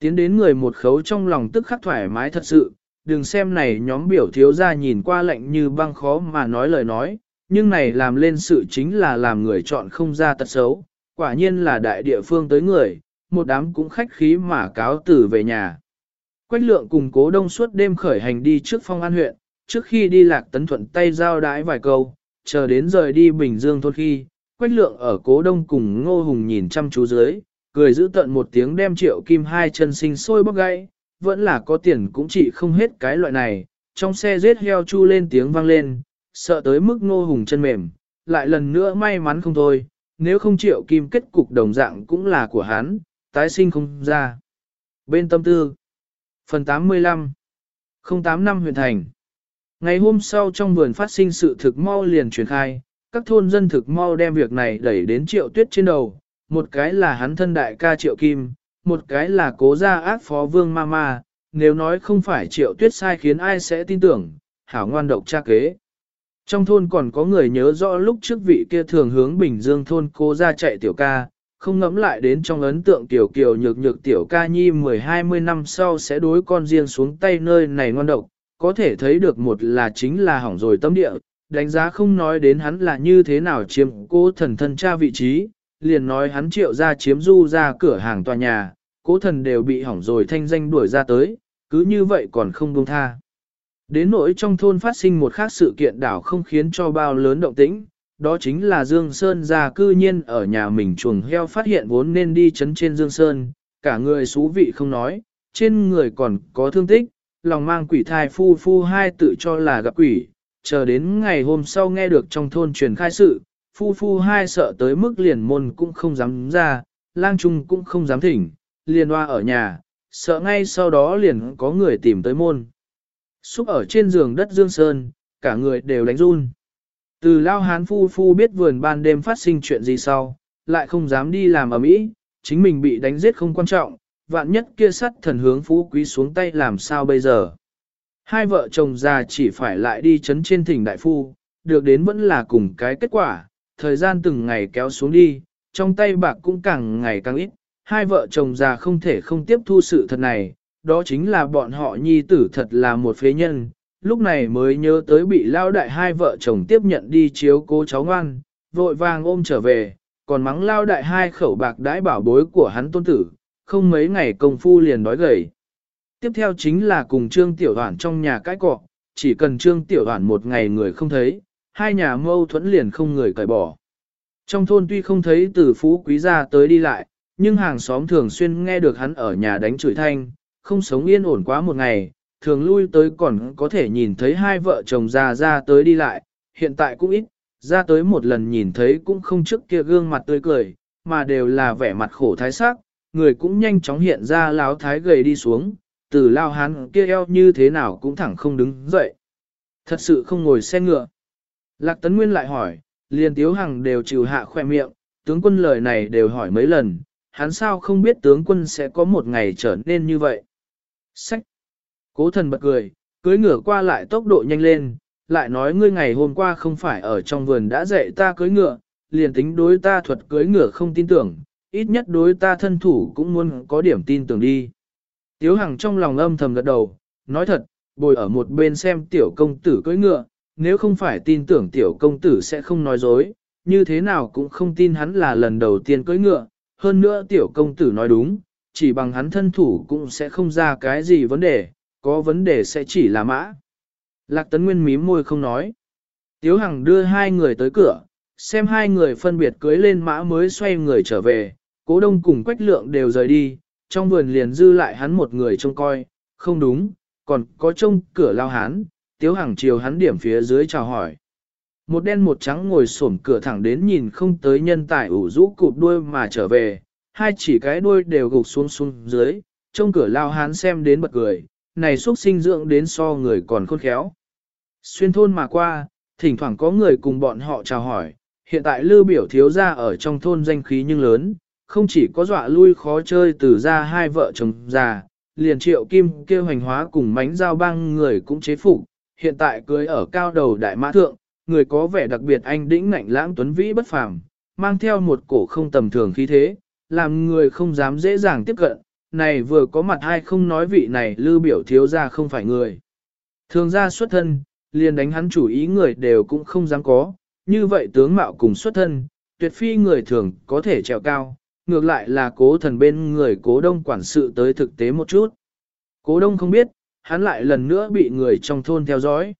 tiến đến người một khấu trong lòng tức khắc thoải mái thật sự, đừng xem này nhóm biểu thiếu ra nhìn qua lạnh như băng khó mà nói lời nói, nhưng này làm lên sự chính là làm người chọn không ra tật xấu, quả nhiên là đại địa phương tới người, một đám cũng khách khí mà cáo tử về nhà. Quách lượng cùng cố đông suốt đêm khởi hành đi trước phong an huyện, trước khi đi lạc tấn thuận tay giao đái vài câu, chờ đến rời đi Bình Dương thôn khi, Quách Lượng ở cố đông cùng Ngô Hùng nhìn chăm chú dưới, cười giữ tận một tiếng đem triệu kim hai chân sinh sôi bóc gãy, vẫn là có tiền cũng chỉ không hết cái loại này, trong xe giết heo chu lên tiếng vang lên, sợ tới mức Ngô Hùng chân mềm, lại lần nữa may mắn không thôi, nếu không triệu kim kết cục đồng dạng cũng là của hắn, tái sinh không ra. Bên tâm tư Phần 85 08 năm huyện thành Ngày hôm sau trong vườn phát sinh sự thực mau liền truyền khai, các thôn dân thực mau đem việc này đẩy đến triệu tuyết trên đầu, một cái là hắn thân đại ca triệu kim, một cái là cố gia ác phó vương ma ma, nếu nói không phải triệu tuyết sai khiến ai sẽ tin tưởng, hảo ngoan độc cha kế. Trong thôn còn có người nhớ rõ lúc trước vị kia thường hướng Bình Dương thôn cố gia chạy tiểu ca, không ngẫm lại đến trong ấn tượng tiểu kiều nhược nhược tiểu ca nhi 10-20 năm sau sẽ đối con riêng xuống tay nơi này ngoan độc, có thể thấy được một là chính là hỏng rồi tâm địa, đánh giá không nói đến hắn là như thế nào chiếm cố thần thân cha vị trí, liền nói hắn triệu ra chiếm du ra cửa hàng tòa nhà, cố thần đều bị hỏng rồi thanh danh đuổi ra tới, cứ như vậy còn không buông tha. Đến nỗi trong thôn phát sinh một khác sự kiện đảo không khiến cho bao lớn động tĩnh, đó chính là Dương Sơn gia cư nhiên ở nhà mình chuồng heo phát hiện vốn nên đi chấn trên Dương Sơn, cả người xú vị không nói, trên người còn có thương tích, lòng mang quỷ thai phu phu hai tự cho là gặp quỷ, chờ đến ngày hôm sau nghe được trong thôn truyền khai sự, phu phu hai sợ tới mức liền môn cũng không dám ra, lang trung cũng không dám thỉnh, liền hoa ở nhà, sợ ngay sau đó liền có người tìm tới môn. Xúc ở trên giường đất Dương Sơn, cả người đều đánh run. Từ lao hán phu phu biết vườn ban đêm phát sinh chuyện gì sau, lại không dám đi làm ở mỹ, chính mình bị đánh giết không quan trọng, vạn nhất kia sắt thần hướng phú quý xuống tay làm sao bây giờ. Hai vợ chồng già chỉ phải lại đi chấn trên thỉnh đại phu, được đến vẫn là cùng cái kết quả, thời gian từng ngày kéo xuống đi, trong tay bạc cũng càng ngày càng ít, hai vợ chồng già không thể không tiếp thu sự thật này, đó chính là bọn họ nhi tử thật là một phế nhân, lúc này mới nhớ tới bị lao đại hai vợ chồng tiếp nhận đi chiếu cố cháu ngoan, vội vàng ôm trở về, còn mắng lao đại hai khẩu bạc đãi bảo bối của hắn tôn tử, không mấy ngày công phu liền đói gầy. Tiếp theo chính là cùng Trương Tiểu Đoàn trong nhà cái cọ, chỉ cần Trương Tiểu Đoàn một ngày người không thấy, hai nhà mâu thuẫn liền không người cởi bỏ. Trong thôn tuy không thấy từ phú quý gia tới đi lại, nhưng hàng xóm thường xuyên nghe được hắn ở nhà đánh chửi thanh, không sống yên ổn quá một ngày, thường lui tới còn có thể nhìn thấy hai vợ chồng già ra tới đi lại, hiện tại cũng ít, ra tới một lần nhìn thấy cũng không trước kia gương mặt tươi cười, mà đều là vẻ mặt khổ thái sắc, người cũng nhanh chóng hiện ra láo thái gầy đi xuống, từ lao hán kia eo như thế nào cũng thẳng không đứng dậy. Thật sự không ngồi xe ngựa. Lạc Tấn Nguyên lại hỏi, liền Tiếu Hằng đều chịu hạ khoe miệng, tướng quân lời này đều hỏi mấy lần, hắn sao không biết tướng quân sẽ có một ngày trở nên như vậy. Sách! Cố thần bật cười, cưới ngựa qua lại tốc độ nhanh lên, lại nói ngươi ngày hôm qua không phải ở trong vườn đã dạy ta cưới ngựa, liền tính đối ta thuật cưới ngựa không tin tưởng, ít nhất đối ta thân thủ cũng muốn có điểm tin tưởng đi. Tiếu Hằng trong lòng âm thầm gật đầu, nói thật, bồi ở một bên xem tiểu công tử cưỡi ngựa, nếu không phải tin tưởng tiểu công tử sẽ không nói dối, như thế nào cũng không tin hắn là lần đầu tiên cưỡi ngựa, hơn nữa tiểu công tử nói đúng, chỉ bằng hắn thân thủ cũng sẽ không ra cái gì vấn đề, có vấn đề sẽ chỉ là mã. Lạc Tấn Nguyên mím môi không nói. Tiếu Hằng đưa hai người tới cửa, xem hai người phân biệt cưới lên mã mới xoay người trở về, cố đông cùng quách lượng đều rời đi, trong vườn liền dư lại hắn một người trông coi, không đúng, còn có trông cửa lao hắn, tiếu hàng chiều hắn điểm phía dưới chào hỏi. Một đen một trắng ngồi xổm cửa thẳng đến nhìn không tới nhân tài ủ rũ cụp đuôi mà trở về, hai chỉ cái đuôi đều gục xuống xuống dưới, trông cửa lao hắn xem đến bật cười, này xuất sinh dưỡng đến so người còn khôn khéo. Xuyên thôn mà qua, thỉnh thoảng có người cùng bọn họ chào hỏi, hiện tại lưu biểu thiếu gia ở trong thôn danh khí nhưng lớn, không chỉ có dọa lui khó chơi từ ra hai vợ chồng già, liền triệu kim kêu hành hóa cùng mánh giao băng người cũng chế phục, hiện tại cưới ở cao đầu đại mã thượng, người có vẻ đặc biệt anh đĩnh ngạnh lãng tuấn vĩ bất phàm, mang theo một cổ không tầm thường khí thế, làm người không dám dễ dàng tiếp cận, này vừa có mặt hai không nói vị này lưu biểu thiếu ra không phải người. Thường ra xuất thân, liền đánh hắn chủ ý người đều cũng không dám có, như vậy tướng mạo cùng xuất thân, tuyệt phi người thường có thể trèo cao, ngược lại là cố thần bên người cố đông quản sự tới thực tế một chút. Cố đông không biết, hắn lại lần nữa bị người trong thôn theo dõi.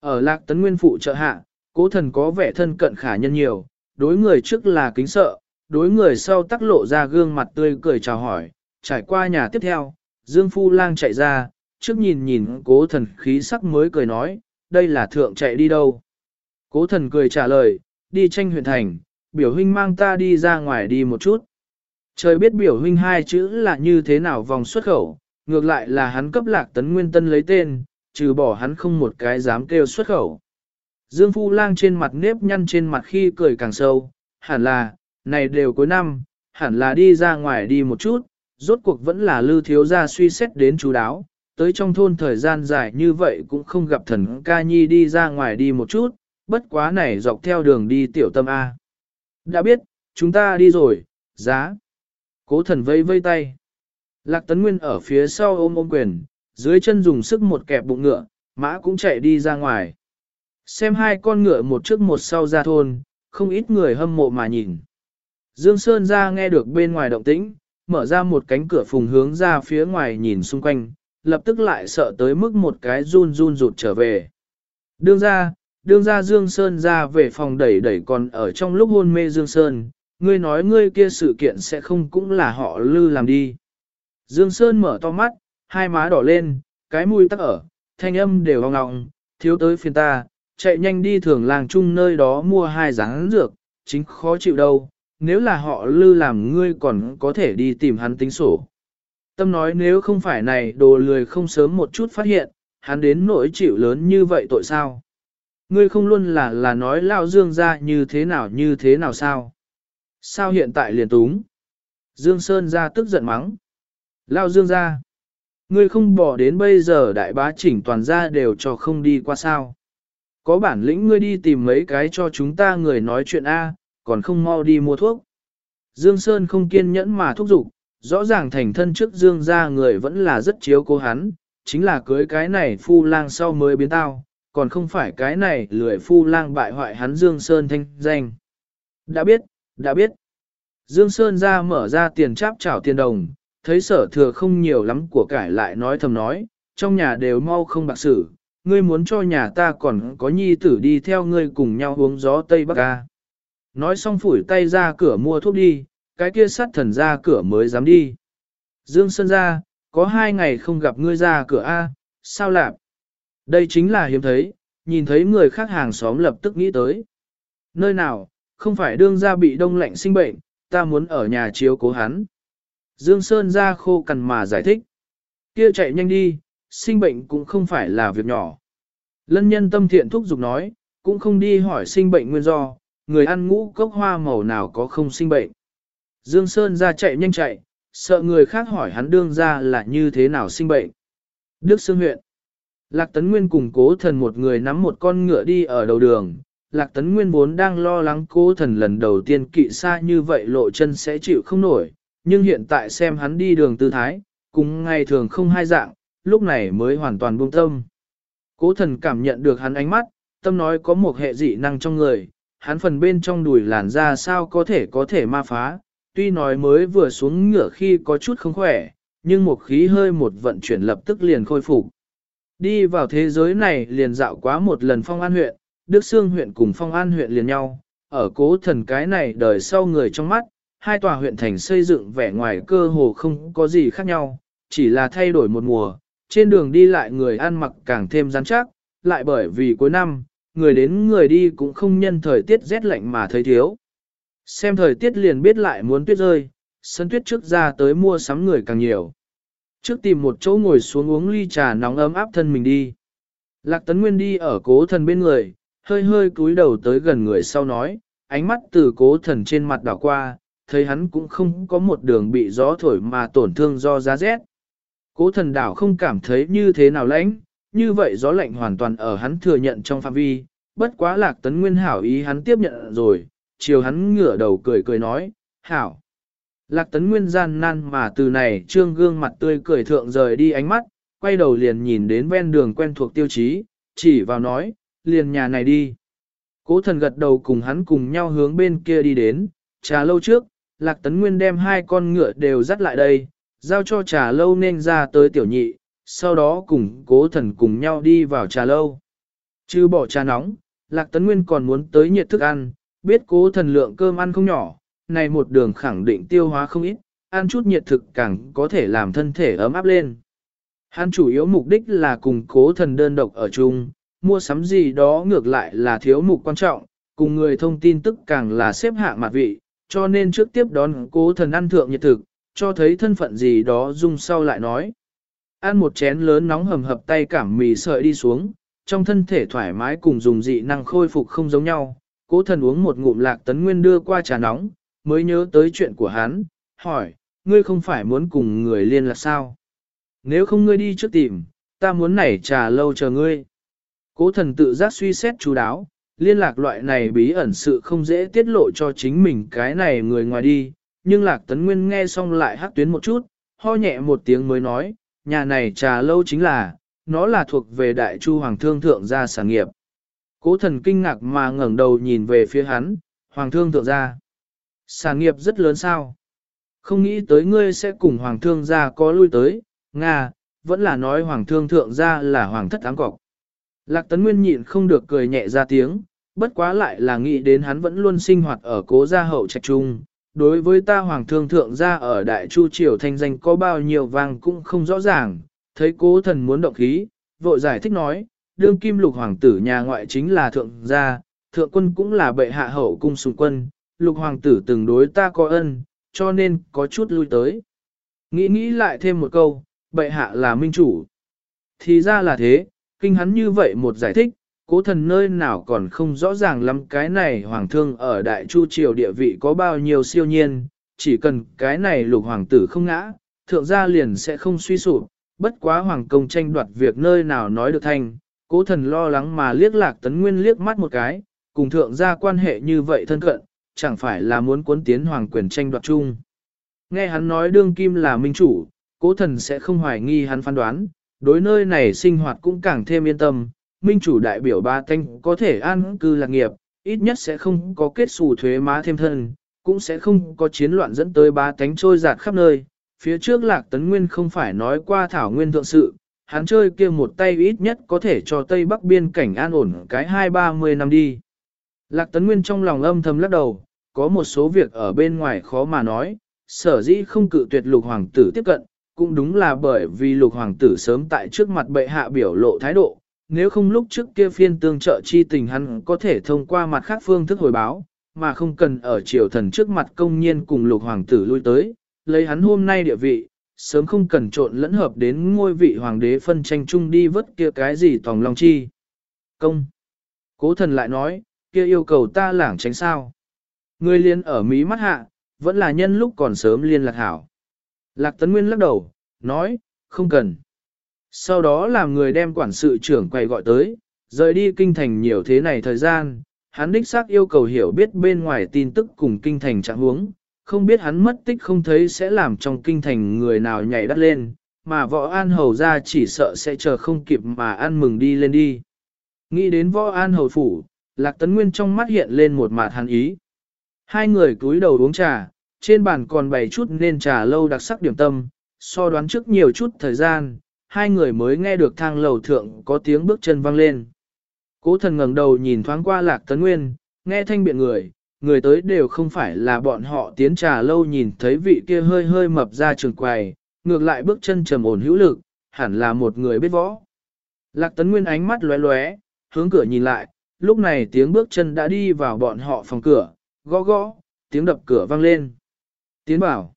Ở lạc tấn nguyên phụ trợ hạ, cố thần có vẻ thân cận khả nhân nhiều, đối người trước là kính sợ, đối người sau tắc lộ ra gương mặt tươi cười chào hỏi, trải qua nhà tiếp theo, Dương Phu Lang chạy ra, trước nhìn nhìn cố thần khí sắc mới cười nói, đây là thượng chạy đi đâu. Cố thần cười trả lời, đi tranh huyện thành, biểu huynh mang ta đi ra ngoài đi một chút. Trời biết biểu huynh hai chữ là như thế nào vòng xuất khẩu, ngược lại là hắn cấp lạc tấn nguyên tân lấy tên, trừ bỏ hắn không một cái dám kêu xuất khẩu. Dương Phu Lang trên mặt nếp nhăn trên mặt khi cười càng sâu, hẳn là, này đều cuối năm, hẳn là đi ra ngoài đi một chút, rốt cuộc vẫn là lưu thiếu gia suy xét đến chú đáo, tới trong thôn thời gian dài như vậy cũng không gặp thần ca nhi đi ra ngoài đi một chút, bất quá này dọc theo đường đi tiểu tâm A. Đã biết, chúng ta đi rồi, giá. Cố thần vây vây tay. Lạc tấn nguyên ở phía sau ôm ôm quyền, dưới chân dùng sức một kẹp bụng ngựa, mã cũng chạy đi ra ngoài. Xem hai con ngựa một trước một sau ra thôn, không ít người hâm mộ mà nhìn. Dương Sơn ra nghe được bên ngoài động tĩnh, mở ra một cánh cửa phùng hướng ra phía ngoài nhìn xung quanh, lập tức lại sợ tới mức một cái run run rụt trở về. Đương ra, đương ra Dương Sơn ra về phòng đẩy đẩy còn ở trong lúc hôn mê Dương Sơn, ngươi nói ngươi kia sự kiện sẽ không cũng là họ lư làm đi. Dương Sơn mở to mắt, hai má đỏ lên, cái mũi tắc ở, thanh âm đều hoang ngọng, thiếu tới phiền ta, chạy nhanh đi thường làng chung nơi đó mua hai dáng dược, chính khó chịu đâu, nếu là họ lư làm ngươi còn có thể đi tìm hắn tính sổ. Tâm nói nếu không phải này đồ lười không sớm một chút phát hiện, hắn đến nỗi chịu lớn như vậy tội sao? Ngươi không luôn là là nói lao dương ra như thế nào như thế nào sao? Sao hiện tại liền túng? Dương Sơn ra tức giận mắng. Lao dương ra. Ngươi không bỏ đến bây giờ đại bá chỉnh toàn ra đều cho không đi qua sao. Có bản lĩnh ngươi đi tìm mấy cái cho chúng ta người nói chuyện A, còn không mau đi mua thuốc. Dương Sơn không kiên nhẫn mà thúc giục, rõ ràng thành thân trước Dương ra người vẫn là rất chiếu cố hắn, chính là cưới cái này phu lang sau mới biến tao, còn không phải cái này lười phu lang bại hoại hắn Dương Sơn thanh danh. Đã biết, đã biết. Dương Sơn ra mở ra tiền cháp chảo tiền đồng, thấy sở thừa không nhiều lắm của cải lại nói thầm nói, trong nhà đều mau không bạc xử, ngươi muốn cho nhà ta còn có nhi tử đi theo ngươi cùng nhau uống gió Tây Bắc ca. Nói xong phủi tay ra cửa mua thuốc đi, cái kia sát thần ra cửa mới dám đi. Dương Sơn ra, có hai ngày không gặp ngươi ra cửa A, sao lạp? Đây chính là hiếm thấy, nhìn thấy người khác hàng xóm lập tức nghĩ tới. Nơi nào, không phải đương ra bị đông lạnh sinh bệnh, ta muốn ở nhà chiếu cố hắn. Dương Sơn ra khô cằn mà giải thích. Kia chạy nhanh đi, sinh bệnh cũng không phải là việc nhỏ. Lân nhân tâm thiện thúc giục nói, cũng không đi hỏi sinh bệnh nguyên do, người ăn ngũ cốc hoa màu nào có không sinh bệnh. Dương Sơn ra chạy nhanh chạy, sợ người khác hỏi hắn đương ra là như thế nào sinh bệnh. Đức Sương huyện. Lạc Tấn Nguyên cùng cố thần một người nắm một con ngựa đi ở đầu đường. Lạc Tấn Nguyên vốn đang lo lắng cố thần lần đầu tiên kỵ xa như vậy lộ chân sẽ chịu không nổi, nhưng hiện tại xem hắn đi đường tư thái, cùng ngày thường không hai dạng, lúc này mới hoàn toàn buông tâm. Cố thần cảm nhận được hắn ánh mắt, tâm nói có một hệ dị năng trong người, hắn phần bên trong đùi làn ra sao có thể có thể ma phá, tuy nói mới vừa xuống ngựa khi có chút không khỏe, nhưng một khí hơi một vận chuyển lập tức liền khôi phục. Đi vào thế giới này liền dạo quá một lần phong an huyện, Đức Sương huyện cùng phong an huyện liền nhau, ở cố thần cái này đời sau người trong mắt, hai tòa huyện thành xây dựng vẻ ngoài cơ hồ không có gì khác nhau, chỉ là thay đổi một mùa, trên đường đi lại người ăn mặc càng thêm rắn chắc, lại bởi vì cuối năm, người đến người đi cũng không nhân thời tiết rét lạnh mà thấy thiếu. Xem thời tiết liền biết lại muốn tuyết rơi, sân tuyết trước ra tới mua sắm người càng nhiều. Trước tìm một chỗ ngồi xuống uống ly trà nóng ấm áp thân mình đi. Lạc Tấn Nguyên đi ở cố thần bên người, hơi hơi cúi đầu tới gần người sau nói, ánh mắt từ cố thần trên mặt đảo qua, thấy hắn cũng không có một đường bị gió thổi mà tổn thương do giá rét. Cố thần đảo không cảm thấy như thế nào lãnh, như vậy gió lạnh hoàn toàn ở hắn thừa nhận trong phạm vi, bất quá lạc tấn nguyên hảo ý hắn tiếp nhận rồi, chiều hắn ngửa đầu cười cười nói, hảo. Lạc tấn nguyên gian nan mà từ này trương gương mặt tươi cười thượng rời đi ánh mắt, quay đầu liền nhìn đến ven đường quen thuộc tiêu chí, chỉ vào nói, liền nhà này đi. Cố thần gật đầu cùng hắn cùng nhau hướng bên kia đi đến, trà lâu trước, Lạc Tấn Nguyên đem hai con ngựa đều dắt lại đây, giao cho trà lâu nên ra tới tiểu nhị, sau đó cùng cố thần cùng nhau đi vào trà lâu. Chứ bỏ trà nóng, Lạc Tấn Nguyên còn muốn tới nhiệt thức ăn, biết cố thần lượng cơm ăn không nhỏ, này một đường khẳng định tiêu hóa không ít, ăn chút nhiệt thực càng có thể làm thân thể ấm áp lên. Hắn chủ yếu mục đích là cùng cố thần đơn độc ở chung, mua sắm gì đó ngược lại là thiếu mục quan trọng, cùng người thông tin tức càng là xếp hạng mặt vị, cho nên trước tiếp đón cố thần ăn thượng nhiệt thực, cho thấy thân phận gì đó dung sau lại nói. Ăn một chén lớn nóng hầm hập tay cảm mì sợi đi xuống, trong thân thể thoải mái cùng dùng dị năng khôi phục không giống nhau. Cố thần uống một ngụm lạc tấn nguyên đưa qua trà nóng, mới nhớ tới chuyện của hắn, hỏi, ngươi không phải muốn cùng người liên lạc sao? Nếu không ngươi đi trước tìm, ta muốn nảy trà lâu chờ ngươi. Cố thần tự giác suy xét chú đáo, liên lạc loại này bí ẩn sự không dễ tiết lộ cho chính mình cái này người ngoài đi, nhưng lạc tấn nguyên nghe xong lại hắc tuyến một chút, ho nhẹ một tiếng mới nói, nhà này trà lâu chính là, nó là thuộc về đại chu hoàng thương thượng gia sản nghiệp. Cố thần kinh ngạc mà ngẩng đầu nhìn về phía hắn, hoàng thương thượng gia. Sản nghiệp rất lớn sao? Không nghĩ tới ngươi sẽ cùng hoàng thương gia có lui tới, Nga, vẫn là nói hoàng thương thượng gia là hoàng thất áng cọc. Lạc tấn nguyên nhịn không được cười nhẹ ra tiếng, bất quá lại là nghĩ đến hắn vẫn luôn sinh hoạt ở cố gia hậu trạch trung, Đối với ta hoàng thương thượng gia ở Đại Chu Triều thanh danh có bao nhiêu vàng cũng không rõ ràng, thấy cố thần muốn động khí, vội giải thích nói, đương kim lục hoàng tử nhà ngoại chính là thượng gia, thượng quân cũng là bệ hạ hậu cung sùng quân, lục hoàng tử từng đối ta có ân, cho nên có chút lui tới. Nghĩ nghĩ lại thêm một câu, bệ hạ là minh chủ. Thì ra là thế, kinh hắn như vậy một giải thích, cố thần nơi nào còn không rõ ràng lắm cái này hoàng thương ở đại chu triều địa vị có bao nhiêu siêu nhiên, chỉ cần cái này lục hoàng tử không ngã, thượng gia liền sẽ không suy sụp, bất quá hoàng công tranh đoạt việc nơi nào nói được thành, cố thần lo lắng mà liếc lạc tấn nguyên liếc mắt một cái, cùng thượng gia quan hệ như vậy thân cận, chẳng phải là muốn cuốn tiến hoàng quyền tranh đoạt chung. Nghe hắn nói đương kim là minh chủ, cố thần sẽ không hoài nghi hắn phán đoán, đối nơi này sinh hoạt cũng càng thêm yên tâm, minh chủ đại biểu ba thanh có thể an cư lạc nghiệp, ít nhất sẽ không có kết xù thuế má thêm thân, cũng sẽ không có chiến loạn dẫn tới ba tánh trôi giạt khắp nơi. Phía trước lạc tấn nguyên không phải nói qua thảo nguyên thượng sự, hắn chơi kia một tay ít nhất có thể cho Tây Bắc biên cảnh an ổn cái hai ba mươi năm đi. Lạc tấn nguyên trong lòng âm thầm lắc đầu, có một số việc ở bên ngoài khó mà nói, sở dĩ không cự tuyệt lục hoàng tử tiếp cận, cũng đúng là bởi vì lục hoàng tử sớm tại trước mặt bệ hạ biểu lộ thái độ, nếu không lúc trước kia phiên tương trợ chi tình hắn có thể thông qua mặt khác phương thức hồi báo, mà không cần ở triều thần trước mặt công nhiên cùng lục hoàng tử lui tới, lấy hắn hôm nay địa vị, sớm không cần trộn lẫn hợp đến ngôi vị hoàng đế phân tranh chung đi vất kia cái gì tòng lòng chi. Công. Cố thần lại nói, kia yêu cầu ta lảng tránh sao. Người liên ở mí mắt hạ, vẫn là nhân lúc còn sớm liên lạc hảo. Lạc Tấn Nguyên lắc đầu, nói, không cần. Sau đó làm người đem quản sự trưởng quay gọi tới, rời đi kinh thành nhiều thế này thời gian, hắn đích xác yêu cầu hiểu biết bên ngoài tin tức cùng kinh thành trạng huống, không biết hắn mất tích không thấy sẽ làm trong kinh thành người nào nhảy đắt lên, mà võ an hầu ra chỉ sợ sẽ chờ không kịp mà ăn mừng đi lên đi. Nghĩ đến võ an hầu phủ, lạc tấn nguyên trong mắt hiện lên một mạt hắn ý. Hai người cúi đầu uống trà, trên bàn còn bày chút nên trà lâu đặc sắc điểm tâm, so đoán trước nhiều chút thời gian, hai người mới nghe được thang lầu thượng có tiếng bước chân vang lên. Cố thần ngẩng đầu nhìn thoáng qua lạc tấn nguyên, nghe thanh biện người, người tới đều không phải là bọn họ tiến trà lâu nhìn thấy vị kia hơi hơi mập ra trường quầy, ngược lại bước chân trầm ổn hữu lực, hẳn là một người biết võ. Lạc tấn nguyên ánh mắt lóe lóe, hướng cửa nhìn lại, lúc này tiếng bước chân đã đi vào bọn họ phòng cửa, gõ gõ, tiếng đập cửa vang lên. Tiến bảo,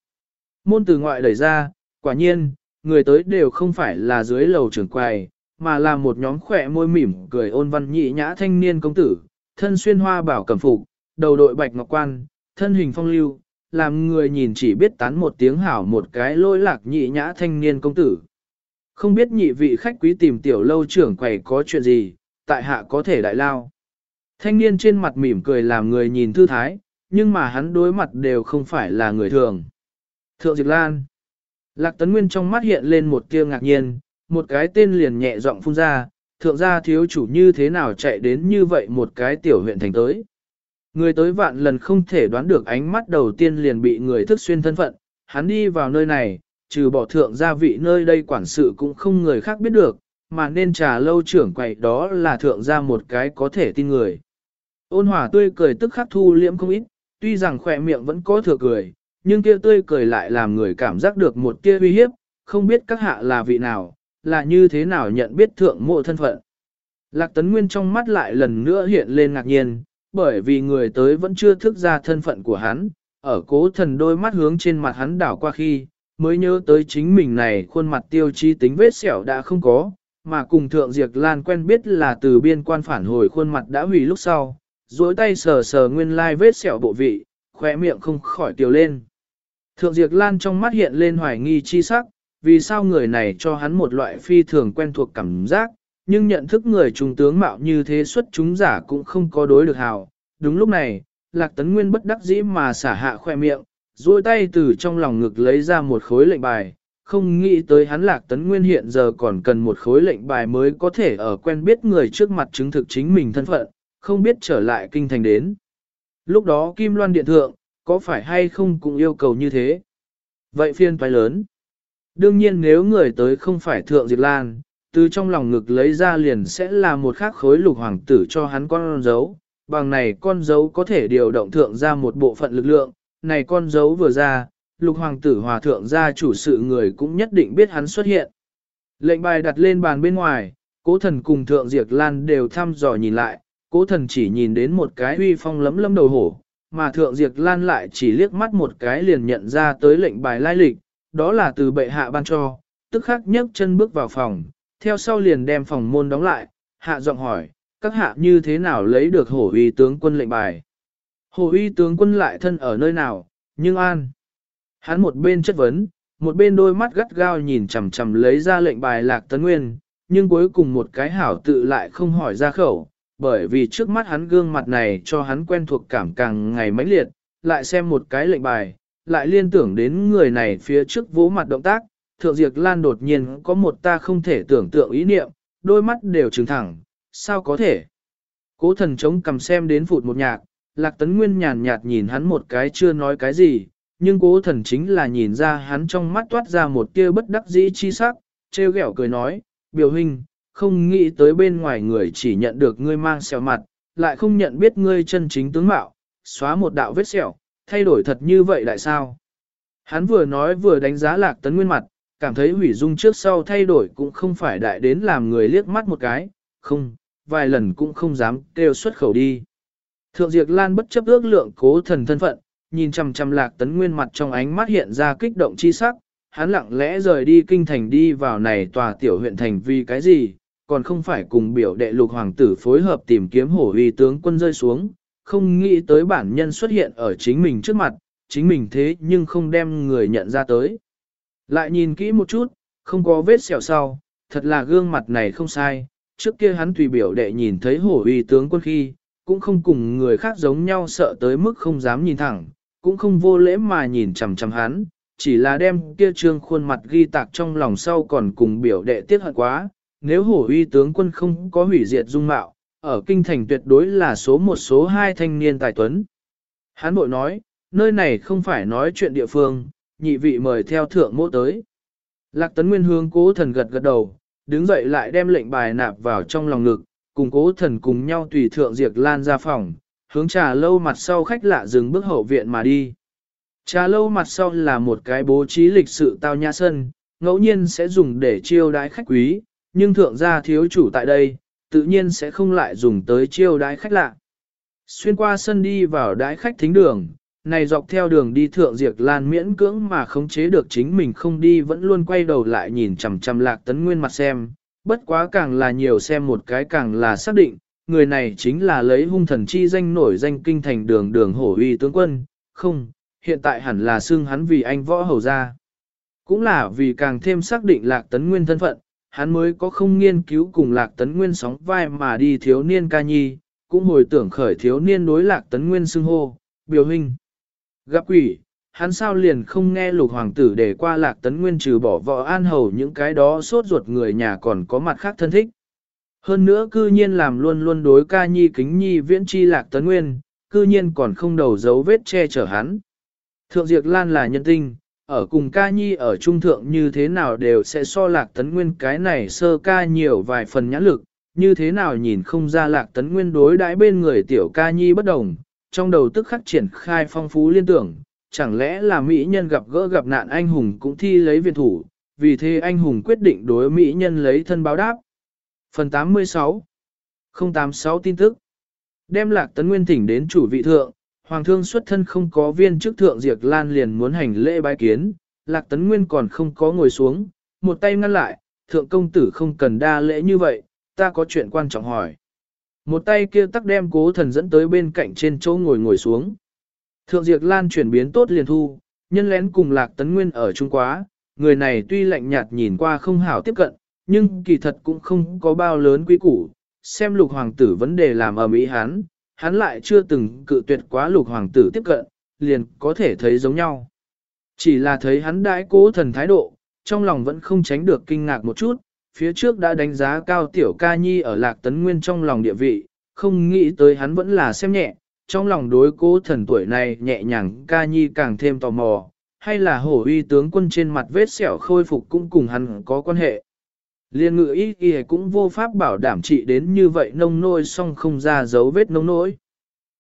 môn từ ngoại đẩy ra, quả nhiên, người tới đều không phải là dưới lầu trưởng quầy, mà là một nhóm khỏe môi mỉm cười ôn văn nhị nhã thanh niên công tử, thân xuyên hoa bảo cẩm phục, đầu đội bạch ngọc quan, thân hình phong lưu, làm người nhìn chỉ biết tán một tiếng hảo một cái lôi lạc nhị nhã thanh niên công tử. Không biết nhị vị khách quý tìm tiểu lâu trưởng quầy có chuyện gì, tại hạ có thể đại lao. Thanh niên trên mặt mỉm cười làm người nhìn thư thái, nhưng mà hắn đối mặt đều không phải là người thường. Thượng Diệp Lan Lạc Tấn Nguyên trong mắt hiện lên một tia ngạc nhiên, một cái tên liền nhẹ giọng phun ra, thượng gia thiếu chủ như thế nào chạy đến như vậy một cái tiểu huyện thành tới. Người tới vạn lần không thể đoán được ánh mắt đầu tiên liền bị người thức xuyên thân phận, hắn đi vào nơi này, trừ bỏ thượng gia vị nơi đây quản sự cũng không người khác biết được, mà nên trà lâu trưởng quậy đó là thượng gia một cái có thể tin người. Ôn hòa tươi cười tức khắc thu liễm không ít, tuy rằng khỏe miệng vẫn có thừa cười, nhưng kia tươi cười lại làm người cảm giác được một tia uy hiếp, không biết các hạ là vị nào, là như thế nào nhận biết thượng mộ thân phận. Lạc Tấn Nguyên trong mắt lại lần nữa hiện lên ngạc nhiên, bởi vì người tới vẫn chưa thức ra thân phận của hắn, ở cố thần đôi mắt hướng trên mặt hắn đảo qua khi, mới nhớ tới chính mình này khuôn mặt tiêu chí tính vết sẹo đã không có, mà cùng Thượng diệt Lan quen biết là từ biên quan phản hồi khuôn mặt đã hủy lúc sau, duỗi tay sờ sờ nguyên lai vết sẹo bộ vị, khỏe miệng không khỏi tiêu lên. Thượng Diệp Lan trong mắt hiện lên hoài nghi chi sắc, vì sao người này cho hắn một loại phi thường quen thuộc cảm giác, nhưng nhận thức người trung tướng mạo như thế xuất chúng giả cũng không có đối được hào. Đúng lúc này, Lạc Tấn Nguyên bất đắc dĩ mà xả hạ khoe miệng, duỗi tay từ trong lòng ngực lấy ra một khối lệnh bài, không nghĩ tới hắn Lạc Tấn Nguyên hiện giờ còn cần một khối lệnh bài mới có thể ở quen biết người trước mặt chứng thực chính mình thân phận, không biết trở lại kinh thành đến. Lúc đó Kim Loan Điện Thượng, có phải hay không cũng yêu cầu như thế? Vậy phiên toái lớn. Đương nhiên nếu người tới không phải Thượng Diệt Lan, từ trong lòng ngực lấy ra liền sẽ là một khác khối lục hoàng tử cho hắn con dấu, bằng này con dấu có thể điều động thượng ra một bộ phận lực lượng, này con dấu vừa ra, lục hoàng tử hòa thượng gia chủ sự người cũng nhất định biết hắn xuất hiện. Lệnh bài đặt lên bàn bên ngoài, cố thần cùng thượng diệt lan đều thăm dò nhìn lại, cố thần chỉ nhìn đến một cái uy phong lấm lấm đầu hổ, mà thượng diệt lan lại chỉ liếc mắt một cái liền nhận ra tới lệnh bài lai lịch, đó là từ bệ hạ ban cho, tức khắc nhấc chân bước vào phòng, theo sau liền đem phòng môn đóng lại, hạ giọng hỏi, các hạ như thế nào lấy được hổ uy tướng quân lệnh bài. Hổ uy tướng quân lại thân ở nơi nào, nhưng an. Hắn một bên chất vấn, một bên đôi mắt gắt gao nhìn chằm chằm lấy ra lệnh bài lạc tấn nguyên, nhưng cuối cùng một cái hảo tự lại không hỏi ra khẩu, bởi vì trước mắt hắn gương mặt này cho hắn quen thuộc cảm càng ngày mãnh liệt, lại xem một cái lệnh bài, lại liên tưởng đến người này phía trước vỗ mặt động tác, thượng diệt lan đột nhiên có một ta không thể tưởng tượng ý niệm, đôi mắt đều trừng thẳng, sao có thể? Cố thần chống cầm xem đến phụt một nhạc, lạc tấn nguyên nhàn nhạt nhìn hắn một cái chưa nói cái gì, nhưng cố thần chính là nhìn ra hắn trong mắt toát ra một tia bất đắc dĩ chi sắc, trêu ghẹo cười nói, biểu hình, không nghĩ tới bên ngoài người chỉ nhận được ngươi mang sẹo mặt, lại không nhận biết ngươi chân chính tướng mạo, xóa một đạo vết sẹo, thay đổi thật như vậy lại sao? Hắn vừa nói vừa đánh giá lạc tấn nguyên mặt, cảm thấy hủy dung trước sau thay đổi cũng không phải đại đến làm người liếc mắt một cái, không, vài lần cũng không dám kêu xuất khẩu đi. Thượng Diệp Lan bất chấp ước lượng cố thần thân phận, nhìn chằm chằm lạc tấn nguyên mặt trong ánh mắt hiện ra kích động chi sắc, hắn lặng lẽ rời đi kinh thành đi vào này tòa tiểu huyện thành vì cái gì, còn không phải cùng biểu đệ lục hoàng tử phối hợp tìm kiếm hổ uy tướng quân rơi xuống, không nghĩ tới bản nhân xuất hiện ở chính mình trước mặt, chính mình thế nhưng không đem người nhận ra tới. Lại nhìn kỹ một chút, không có vết sẹo sau, thật là gương mặt này không sai, trước kia hắn tùy biểu đệ nhìn thấy hổ uy tướng quân khi, cũng không cùng người khác giống nhau sợ tới mức không dám nhìn thẳng, cũng không vô lễ mà nhìn chằm chằm hắn, chỉ là đem kia trương khuôn mặt ghi tạc trong lòng sau còn cùng biểu đệ tiếc hận quá, nếu hổ uy tướng quân không có hủy diệt dung mạo, ở kinh thành tuyệt đối là số một số hai thanh niên tài tuấn. Hán bội nói, nơi này không phải nói chuyện địa phương, nhị vị mời theo thượng mô tới. Lạc tấn nguyên hướng cố thần gật gật đầu, đứng dậy lại đem lệnh bài nạp vào trong lòng ngực, cùng cố thần cùng nhau tùy thượng diệt lan ra phòng, hướng trà lâu mặt sau khách lạ dừng bước hậu viện mà đi. Trà lâu mặt sau là một cái bố trí lịch sự tao nhã sân, ngẫu nhiên sẽ dùng để chiêu đái khách quý, nhưng thượng gia thiếu chủ tại đây, tự nhiên sẽ không lại dùng tới chiêu đái khách lạ. Xuyên qua sân đi vào đái khách thính đường, này dọc theo đường đi thượng diệt lan miễn cưỡng mà khống chế được chính mình không đi vẫn luôn quay đầu lại nhìn chằm chằm lạc tấn nguyên mặt xem, bất quá càng là nhiều xem một cái càng là xác định, người này chính là lấy hung thần chi danh nổi danh kinh thành đường đường hổ uy tướng quân, không, hiện tại hẳn là xưng hắn vì anh võ hầu gia. Cũng là vì càng thêm xác định lạc tấn nguyên thân phận, hắn mới có không nghiên cứu cùng lạc tấn nguyên sóng vai mà đi thiếu niên ca nhi, cũng hồi tưởng khởi thiếu niên đối lạc tấn nguyên xưng hô, biểu hình. Gặp quỷ, hắn sao liền không nghe lục hoàng tử để qua lạc tấn nguyên trừ bỏ vợ an hầu những cái đó sốt ruột người nhà còn có mặt khác thân thích. Hơn nữa cư nhiên làm luôn luôn đối ca nhi kính nhi viễn chi lạc tấn nguyên, cư nhiên còn không đầu dấu vết che chở hắn. Thượng Diệp Lan là nhân tinh, ở cùng ca nhi ở trung thượng như thế nào đều sẽ so lạc tấn nguyên cái này sơ ca nhiều vài phần nhãn lực, như thế nào nhìn không ra lạc tấn nguyên đối đãi bên người tiểu ca nhi bất đồng, trong đầu tức khắc triển khai phong phú liên tưởng, chẳng lẽ là mỹ nhân gặp gỡ gặp nạn anh hùng cũng thi lấy viện thủ, vì thế anh hùng quyết định đối mỹ nhân lấy thân báo đáp. Phần 86 086 tin tức Đem lạc tấn nguyên thỉnh đến chủ vị thượng, hoàng thương xuất thân không có viên chức thượng diệt lan liền muốn hành lễ bái kiến, lạc tấn nguyên còn không có ngồi xuống, một tay ngăn lại, thượng công tử không cần đa lễ như vậy, ta có chuyện quan trọng hỏi. Một tay kia tắc đem cố thần dẫn tới bên cạnh trên chỗ ngồi ngồi xuống. Thượng diệt Lan chuyển biến tốt liền thu, nhân lén cùng Lạc Tấn Nguyên ở Trung Quá, người này tuy lạnh nhạt nhìn qua không hảo tiếp cận, nhưng kỳ thật cũng không có bao lớn quý củ. Xem lục hoàng tử vấn đề làm ở Mỹ hắn, hắn lại chưa từng cự tuyệt quá lục hoàng tử tiếp cận, liền có thể thấy giống nhau. Chỉ là thấy hắn đãi cố thần thái độ, trong lòng vẫn không tránh được kinh ngạc một chút, phía trước đã đánh giá cao tiểu ca nhi ở lạc tấn nguyên trong lòng địa vị, không nghĩ tới hắn vẫn là xem nhẹ, trong lòng đối cố thần tuổi này nhẹ nhàng ca nhi càng thêm tò mò, hay là hổ uy tướng quân trên mặt vết sẹo khôi phục cũng cùng hắn có quan hệ. Liên ngự ý y cũng vô pháp bảo đảm trị đến như vậy nông nôi song không ra dấu vết nông nỗi.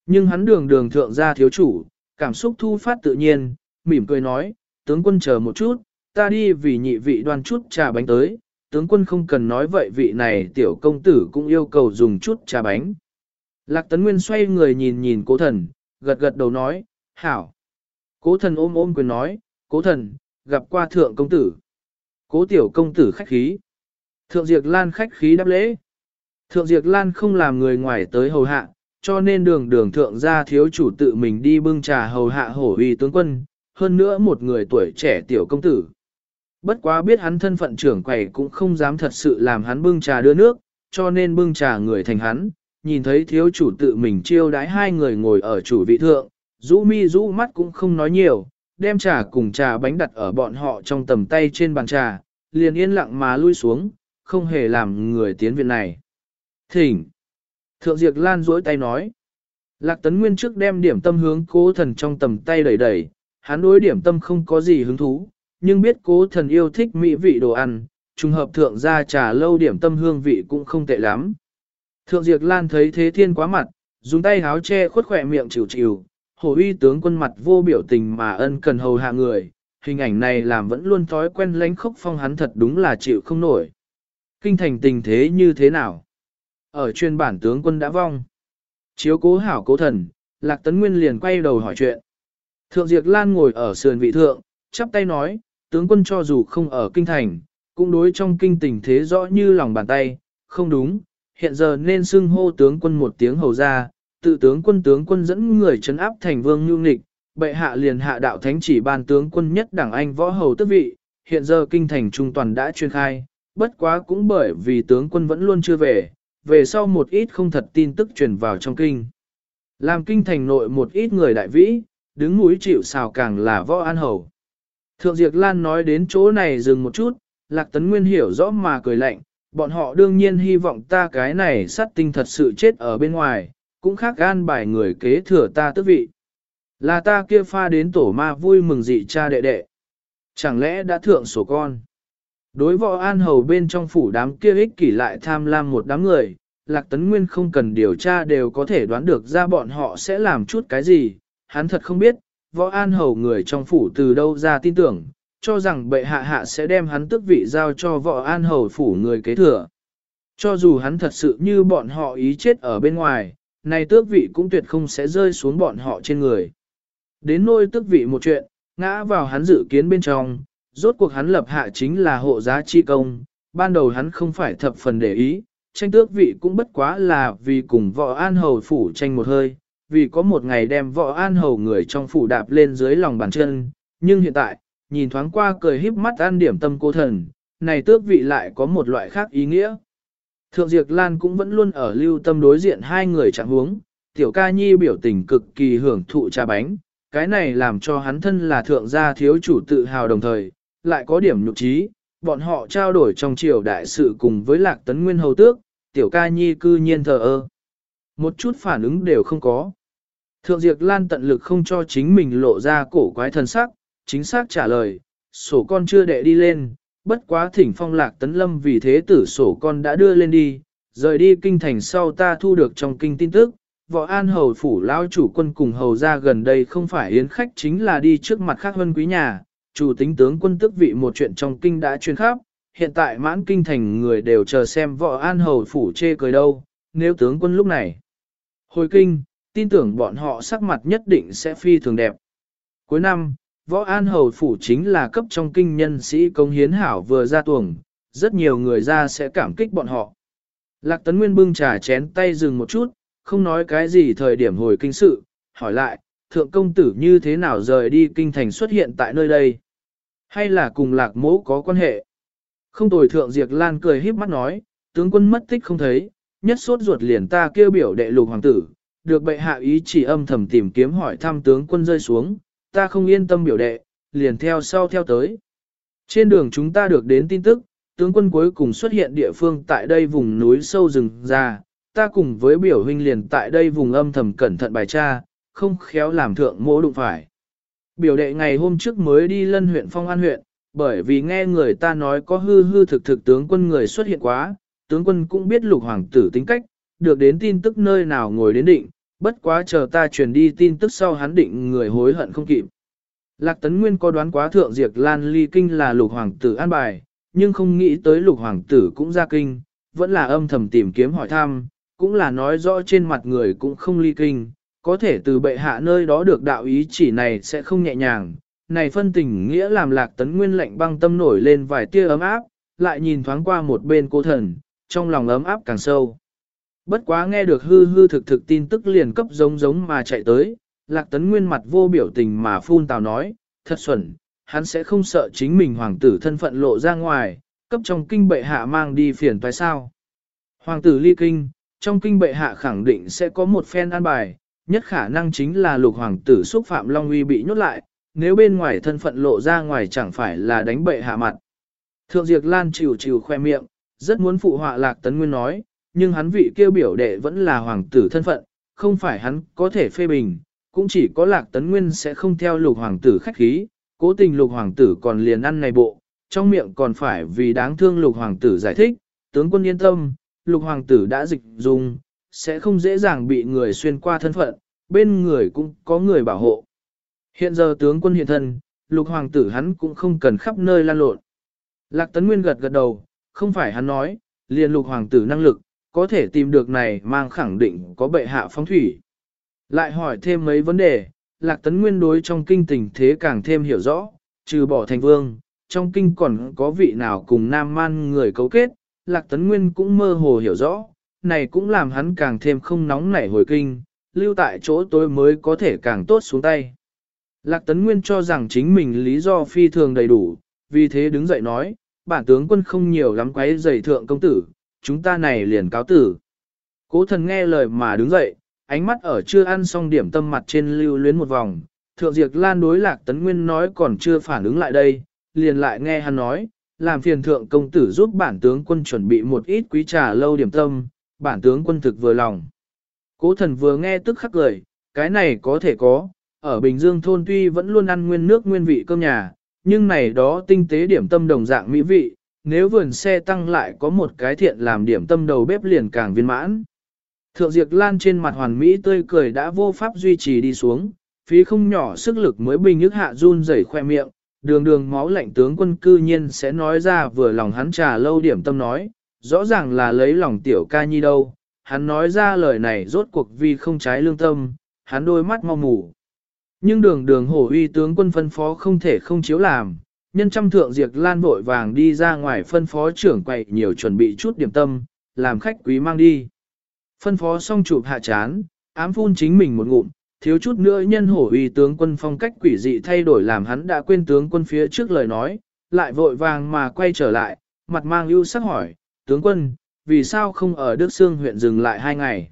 Nhưng hắn đường đường thượng gia thiếu chủ, cảm xúc thu phát tự nhiên, mỉm cười nói, tướng quân chờ một chút, ta đi vì nhị vị đoan chút trà bánh tới, tướng quân không cần nói vậy vị này tiểu công tử cũng yêu cầu dùng chút trà bánh. Lạc Tấn Nguyên xoay người nhìn nhìn cố thần, gật gật đầu nói, hảo. Cố thần ôm ôm quyền nói, cố thần, gặp qua thượng công tử. Cố tiểu công tử khách khí. Thượng Diệp Lan khách khí đáp lễ. Thượng Diệp Lan không làm người ngoài tới hầu hạ, cho nên đường đường thượng gia thiếu chủ tự mình đi bưng trà hầu hạ hổ uy tướng quân, hơn nữa một người tuổi trẻ tiểu công tử. Bất quá biết hắn thân phận trưởng quầy cũng không dám thật sự làm hắn bưng trà đưa nước, cho nên bưng trà người thành hắn, nhìn thấy thiếu chủ tự mình chiêu đái hai người ngồi ở chủ vị thượng, rũ mi rũ mắt cũng không nói nhiều, đem trà cùng trà bánh đặt ở bọn họ trong tầm tay trên bàn trà, liền yên lặng mà lui xuống, không hề làm người tiến viện này. Thỉnh! Thượng Diệp Lan duỗi tay nói. Lạc Tấn Nguyên trước đem điểm tâm hướng cố thần trong tầm tay đẩy đẩy, hắn đối điểm tâm không có gì hứng thú, nhưng biết cố thần yêu thích mỹ vị đồ ăn, trùng hợp thượng gia trà lâu điểm tâm hương vị cũng không tệ lắm. Thượng Diệp Lan thấy thế thiên quá mặt, dùng tay háo che khuất khỏe miệng chịu chịu, hổ uy tướng quân mặt vô biểu tình mà ân cần hầu hạ người, hình ảnh này làm vẫn luôn thói quen lánh khốc phong hắn thật đúng là chịu không nổi. Kinh thành tình thế như thế nào? Ở chuyên bản tướng quân đã vong. Chiếu cố hảo cố thần, Lạc Tấn Nguyên liền quay đầu hỏi chuyện. Thượng Diệp Lan ngồi ở sườn vị thượng, chắp tay nói, tướng quân cho dù không ở kinh thành, cũng đối trong kinh tình thế rõ như lòng bàn tay, không đúng, hiện giờ nên xưng hô tướng quân một tiếng hầu ra, tự tướng quân tướng quân dẫn người trấn áp thành vương nhu nghịch, bệ hạ liền hạ đạo thánh chỉ ban tướng quân nhất đảng anh võ hầu tước vị, hiện giờ kinh thành trung toàn đã chuyên khai, bất quá cũng bởi vì tướng quân vẫn luôn chưa về, về sau một ít không thật tin tức truyền vào trong kinh. Làm kinh thành nội một ít người đại vĩ, đứng mũi chịu xào càng là võ an hầu. Thượng Diệp Lan nói đến chỗ này dừng một chút, Lạc Tấn Nguyên hiểu rõ mà cười lạnh, bọn họ đương nhiên hy vọng ta cái này sát tinh thật sự chết ở bên ngoài, cũng khác gan bài người kế thừa ta tước vị. Là ta kia pha đến tổ ma vui mừng dị cha đệ đệ. Chẳng lẽ đã thượng sổ con? Đối võ an hầu bên trong phủ đám kia ích kỷ lại tham lam một đám người, Lạc Tấn Nguyên không cần điều tra đều có thể đoán được ra bọn họ sẽ làm chút cái gì, hắn thật không biết, võ an hầu người trong phủ từ đâu ra tin tưởng, cho rằng bệ hạ hạ sẽ đem hắn tước vị giao cho võ an hầu phủ người kế thừa. Cho dù hắn thật sự như bọn họ ý chết ở bên ngoài, này tước vị cũng tuyệt không sẽ rơi xuống bọn họ trên người. Đến nôi tước vị một chuyện, ngã vào hắn dự kiến bên trong, rốt cuộc hắn lập hạ chính là hộ giá chi công, ban đầu hắn không phải thập phần để ý, tranh tước vị cũng bất quá là vì cùng võ an hầu phủ tranh một hơi, vì có một ngày đem võ an hầu người trong phủ đạp lên dưới lòng bàn chân, nhưng hiện tại, nhìn thoáng qua cười híp mắt an điểm tâm cô thần, này tước vị lại có một loại khác ý nghĩa. Thượng Diệp Lan cũng vẫn luôn ở lưu tâm đối diện hai người chẳng huống, tiểu ca nhi biểu tình cực kỳ hưởng thụ trà bánh, cái này làm cho hắn thân là thượng gia thiếu chủ tự hào đồng thời, lại có điểm nhục trí, bọn họ trao đổi trong triều đại sự cùng với lạc tấn nguyên hầu tước, tiểu ca nhi cư nhiên thờ ơ. Một chút phản ứng đều không có. Thượng Diệp Lan tận lực không cho chính mình lộ ra cổ quái thần sắc, chính xác trả lời, sổ con chưa đệ đi lên, bất quá thỉnh phong lạc tấn lâm vì thế tử sổ con đã đưa lên đi, rời đi kinh thành sau ta thu được trong kinh tin tức, võ an hầu phủ lao chủ quân cùng hầu ra gần đây không phải yến khách chính là đi trước mặt khác hơn quý nhà, chủ tính tướng quân tức vị một chuyện trong kinh đã truyền khắp, hiện tại mãn kinh thành người đều chờ xem võ an hầu phủ chê cười đâu, nếu tướng quân lúc này. Hồi kinh, tin tưởng bọn họ sắc mặt nhất định sẽ phi thường đẹp. Cuối năm, võ an hầu phủ chính là cấp trong kinh nhân sĩ công hiến hảo vừa ra tuồng, rất nhiều người ra sẽ cảm kích bọn họ. Lạc Tấn Nguyên bưng trà chén tay dừng một chút, không nói cái gì thời điểm hồi kinh sự, hỏi lại, thượng công tử như thế nào rời đi kinh thành xuất hiện tại nơi đây? Hay là cùng lạc mẫu có quan hệ? Không tồi thượng diệt Lan cười híp mắt nói, tướng quân mất tích không thấy, nhất sốt ruột liền ta kêu biểu đệ lục hoàng tử, được bệ hạ ý chỉ âm thầm tìm kiếm hỏi thăm tướng quân rơi xuống, ta không yên tâm biểu đệ, liền theo sau theo tới. Trên đường chúng ta được đến tin tức, tướng quân cuối cùng xuất hiện địa phương tại đây vùng núi sâu rừng ra, ta cùng với biểu huynh liền tại đây vùng âm thầm cẩn thận bài tra, không khéo làm thượng mỗ đụng phải. Biểu đệ ngày hôm trước mới đi lân huyện Phong An huyện, bởi vì nghe người ta nói có hư hư thực thực tướng quân người xuất hiện quá, tướng quân cũng biết lục hoàng tử tính cách, được đến tin tức nơi nào ngồi đến định, bất quá chờ ta truyền đi tin tức sau hắn định người hối hận không kịp. Lạc Tấn Nguyên có đoán quá thượng diệt Lan ly kinh là lục hoàng tử an bài, nhưng không nghĩ tới lục hoàng tử cũng ra kinh, vẫn là âm thầm tìm kiếm hỏi thăm, cũng là nói rõ trên mặt người cũng không ly kinh, có thể từ bệ hạ nơi đó được đạo ý chỉ này sẽ không nhẹ nhàng. Này phân tình nghĩa làm lạc tấn nguyên lệnh băng tâm nổi lên vài tia ấm áp, lại nhìn thoáng qua một bên cô thần, trong lòng ấm áp càng sâu. Bất quá nghe được hư hư thực thực tin tức liền cấp giống giống mà chạy tới, lạc tấn nguyên mặt vô biểu tình mà phun tào nói, thật xuẩn, hắn sẽ không sợ chính mình hoàng tử thân phận lộ ra ngoài, cấp trong kinh bệ hạ mang đi phiền toái sao. Hoàng tử ly kinh, trong kinh bệ hạ khẳng định sẽ có một phen an bài, nhất khả năng chính là lục hoàng tử xúc phạm Long Uy bị nhốt lại, nếu bên ngoài thân phận lộ ra ngoài chẳng phải là đánh bệ hạ mặt. Thượng Diệp Lan chịu chịu khoe miệng, rất muốn phụ họa Lạc Tấn Nguyên nói, nhưng hắn vị kêu biểu đệ vẫn là hoàng tử thân phận, không phải hắn có thể phê bình, cũng chỉ có Lạc Tấn Nguyên sẽ không theo lục hoàng tử khách khí, cố tình lục hoàng tử còn liền ăn này bộ, trong miệng còn phải vì đáng thương lục hoàng tử giải thích, tướng quân yên tâm, lục hoàng tử đã dịch dùng, sẽ không dễ dàng bị người xuyên qua thân phận, bên người cũng có người bảo hộ. Hiện giờ tướng quân hiện thân, lục hoàng tử hắn cũng không cần khắp nơi lan lộn. Lạc Tấn Nguyên gật gật đầu, không phải hắn nói, liền lục hoàng tử năng lực, có thể tìm được này mang khẳng định có bệ hạ phong thủy. Lại hỏi thêm mấy vấn đề, Lạc Tấn Nguyên đối trong kinh tình thế càng thêm hiểu rõ, trừ bỏ thành vương, trong kinh còn có vị nào cùng nam man người cấu kết, Lạc Tấn Nguyên cũng mơ hồ hiểu rõ, này cũng làm hắn càng thêm không nóng nảy hồi kinh, lưu tại chỗ tôi mới có thể càng tốt xuống tay. Lạc Tấn Nguyên cho rằng chính mình lý do phi thường đầy đủ, vì thế đứng dậy nói, bản tướng quân không nhiều lắm quấy giày thượng công tử, chúng ta này liền cáo tử. Cố thần nghe lời mà đứng dậy, ánh mắt ở chưa ăn xong điểm tâm mặt trên lưu luyến một vòng, thượng diệt lan đối lạc tấn nguyên nói còn chưa phản ứng lại đây, liền lại nghe hắn nói, làm phiền thượng công tử giúp bản tướng quân chuẩn bị một ít quý trà lâu điểm tâm, bản tướng quân thực vừa lòng. Cố thần vừa nghe tức khắc cười, cái này có thể có, ở Bình Dương thôn tuy vẫn luôn ăn nguyên nước nguyên vị cơm nhà, nhưng này đó tinh tế điểm tâm đồng dạng mỹ vị, nếu vườn xe tăng lại có một cái thiện làm điểm tâm đầu bếp liền càng viên mãn. Thượng Diệp Lan trên mặt hoàn mỹ tươi cười đã vô pháp duy trì đi xuống, phí không nhỏ sức lực mới bình nhức hạ run rẩy khoe miệng, đường đường máu lạnh tướng quân cư nhiên sẽ nói ra vừa lòng hắn trà lâu điểm tâm nói, rõ ràng là lấy lòng tiểu ca nhi đâu, hắn nói ra lời này rốt cuộc vì không trái lương tâm, hắn đôi mắt mau mù. Nhưng đường đường hổ uy tướng quân phân phó không thể không chiếu làm, nhân trăm thượng diệt lan vội vàng đi ra ngoài phân phó trưởng quậy nhiều chuẩn bị chút điểm tâm, làm khách quý mang đi. Phân phó xong chụp hạ chán, ám phun chính mình một ngụm, thiếu chút nữa nhân hổ uy tướng quân phong cách quỷ dị thay đổi làm hắn đã quên tướng quân phía trước lời nói, lại vội vàng mà quay trở lại, mặt mang ưu sắc hỏi, tướng quân, vì sao không ở Đức Sương huyện dừng lại hai ngày?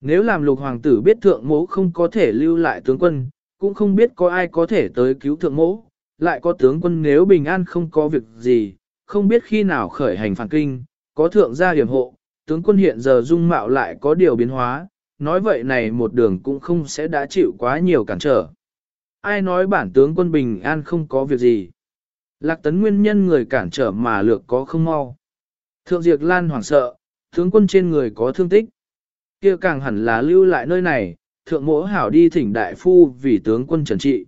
Nếu làm lục hoàng tử biết thượng mẫu không có thể lưu lại tướng quân, cũng không biết có ai có thể tới cứu thượng mẫu, lại có tướng quân nếu bình an không có việc gì, không biết khi nào khởi hành phản kinh, có thượng gia điểm hộ, tướng quân hiện giờ dung mạo lại có điều biến hóa, nói vậy này một đường cũng không sẽ đã chịu quá nhiều cản trở. Ai nói bản tướng quân bình an không có việc gì. Lạc tấn nguyên nhân người cản trở mà lược có không mau. Thượng Diệp Lan hoảng sợ, tướng quân trên người có thương tích. kia càng hẳn là lưu lại nơi này, thượng mỗ hảo đi thỉnh đại phu vì tướng quân trần trị.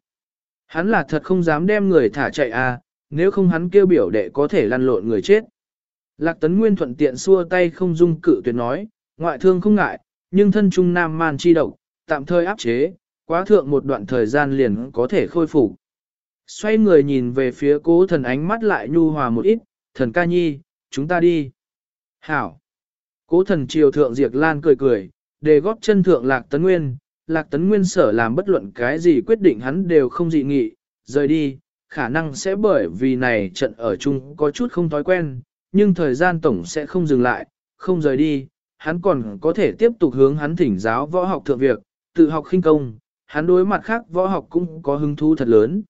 Hắn là thật không dám đem người thả chạy à, nếu không hắn kêu biểu đệ có thể lăn lộn người chết. Lạc Tấn Nguyên thuận tiện xua tay không dung cự tuyệt nói, ngoại thương không ngại, nhưng thân trung nam man chi độc, tạm thời áp chế, quá thượng một đoạn thời gian liền có thể khôi phục. Xoay người nhìn về phía cố thần ánh mắt lại nhu hòa một ít, thần ca nhi, chúng ta đi. Hảo. Cố thần triều thượng diệt lan cười cười, đề góp chân thượng lạc tấn nguyên, lạc tấn nguyên sở làm bất luận cái gì quyết định hắn đều không dị nghị, rời đi, khả năng sẽ bởi vì này trận ở chung có chút không thói quen, nhưng thời gian tổng sẽ không dừng lại, không rời đi, hắn còn có thể tiếp tục hướng hắn thỉnh giáo võ học thượng việc, tự học khinh công, hắn đối mặt khác võ học cũng có hứng thú thật lớn.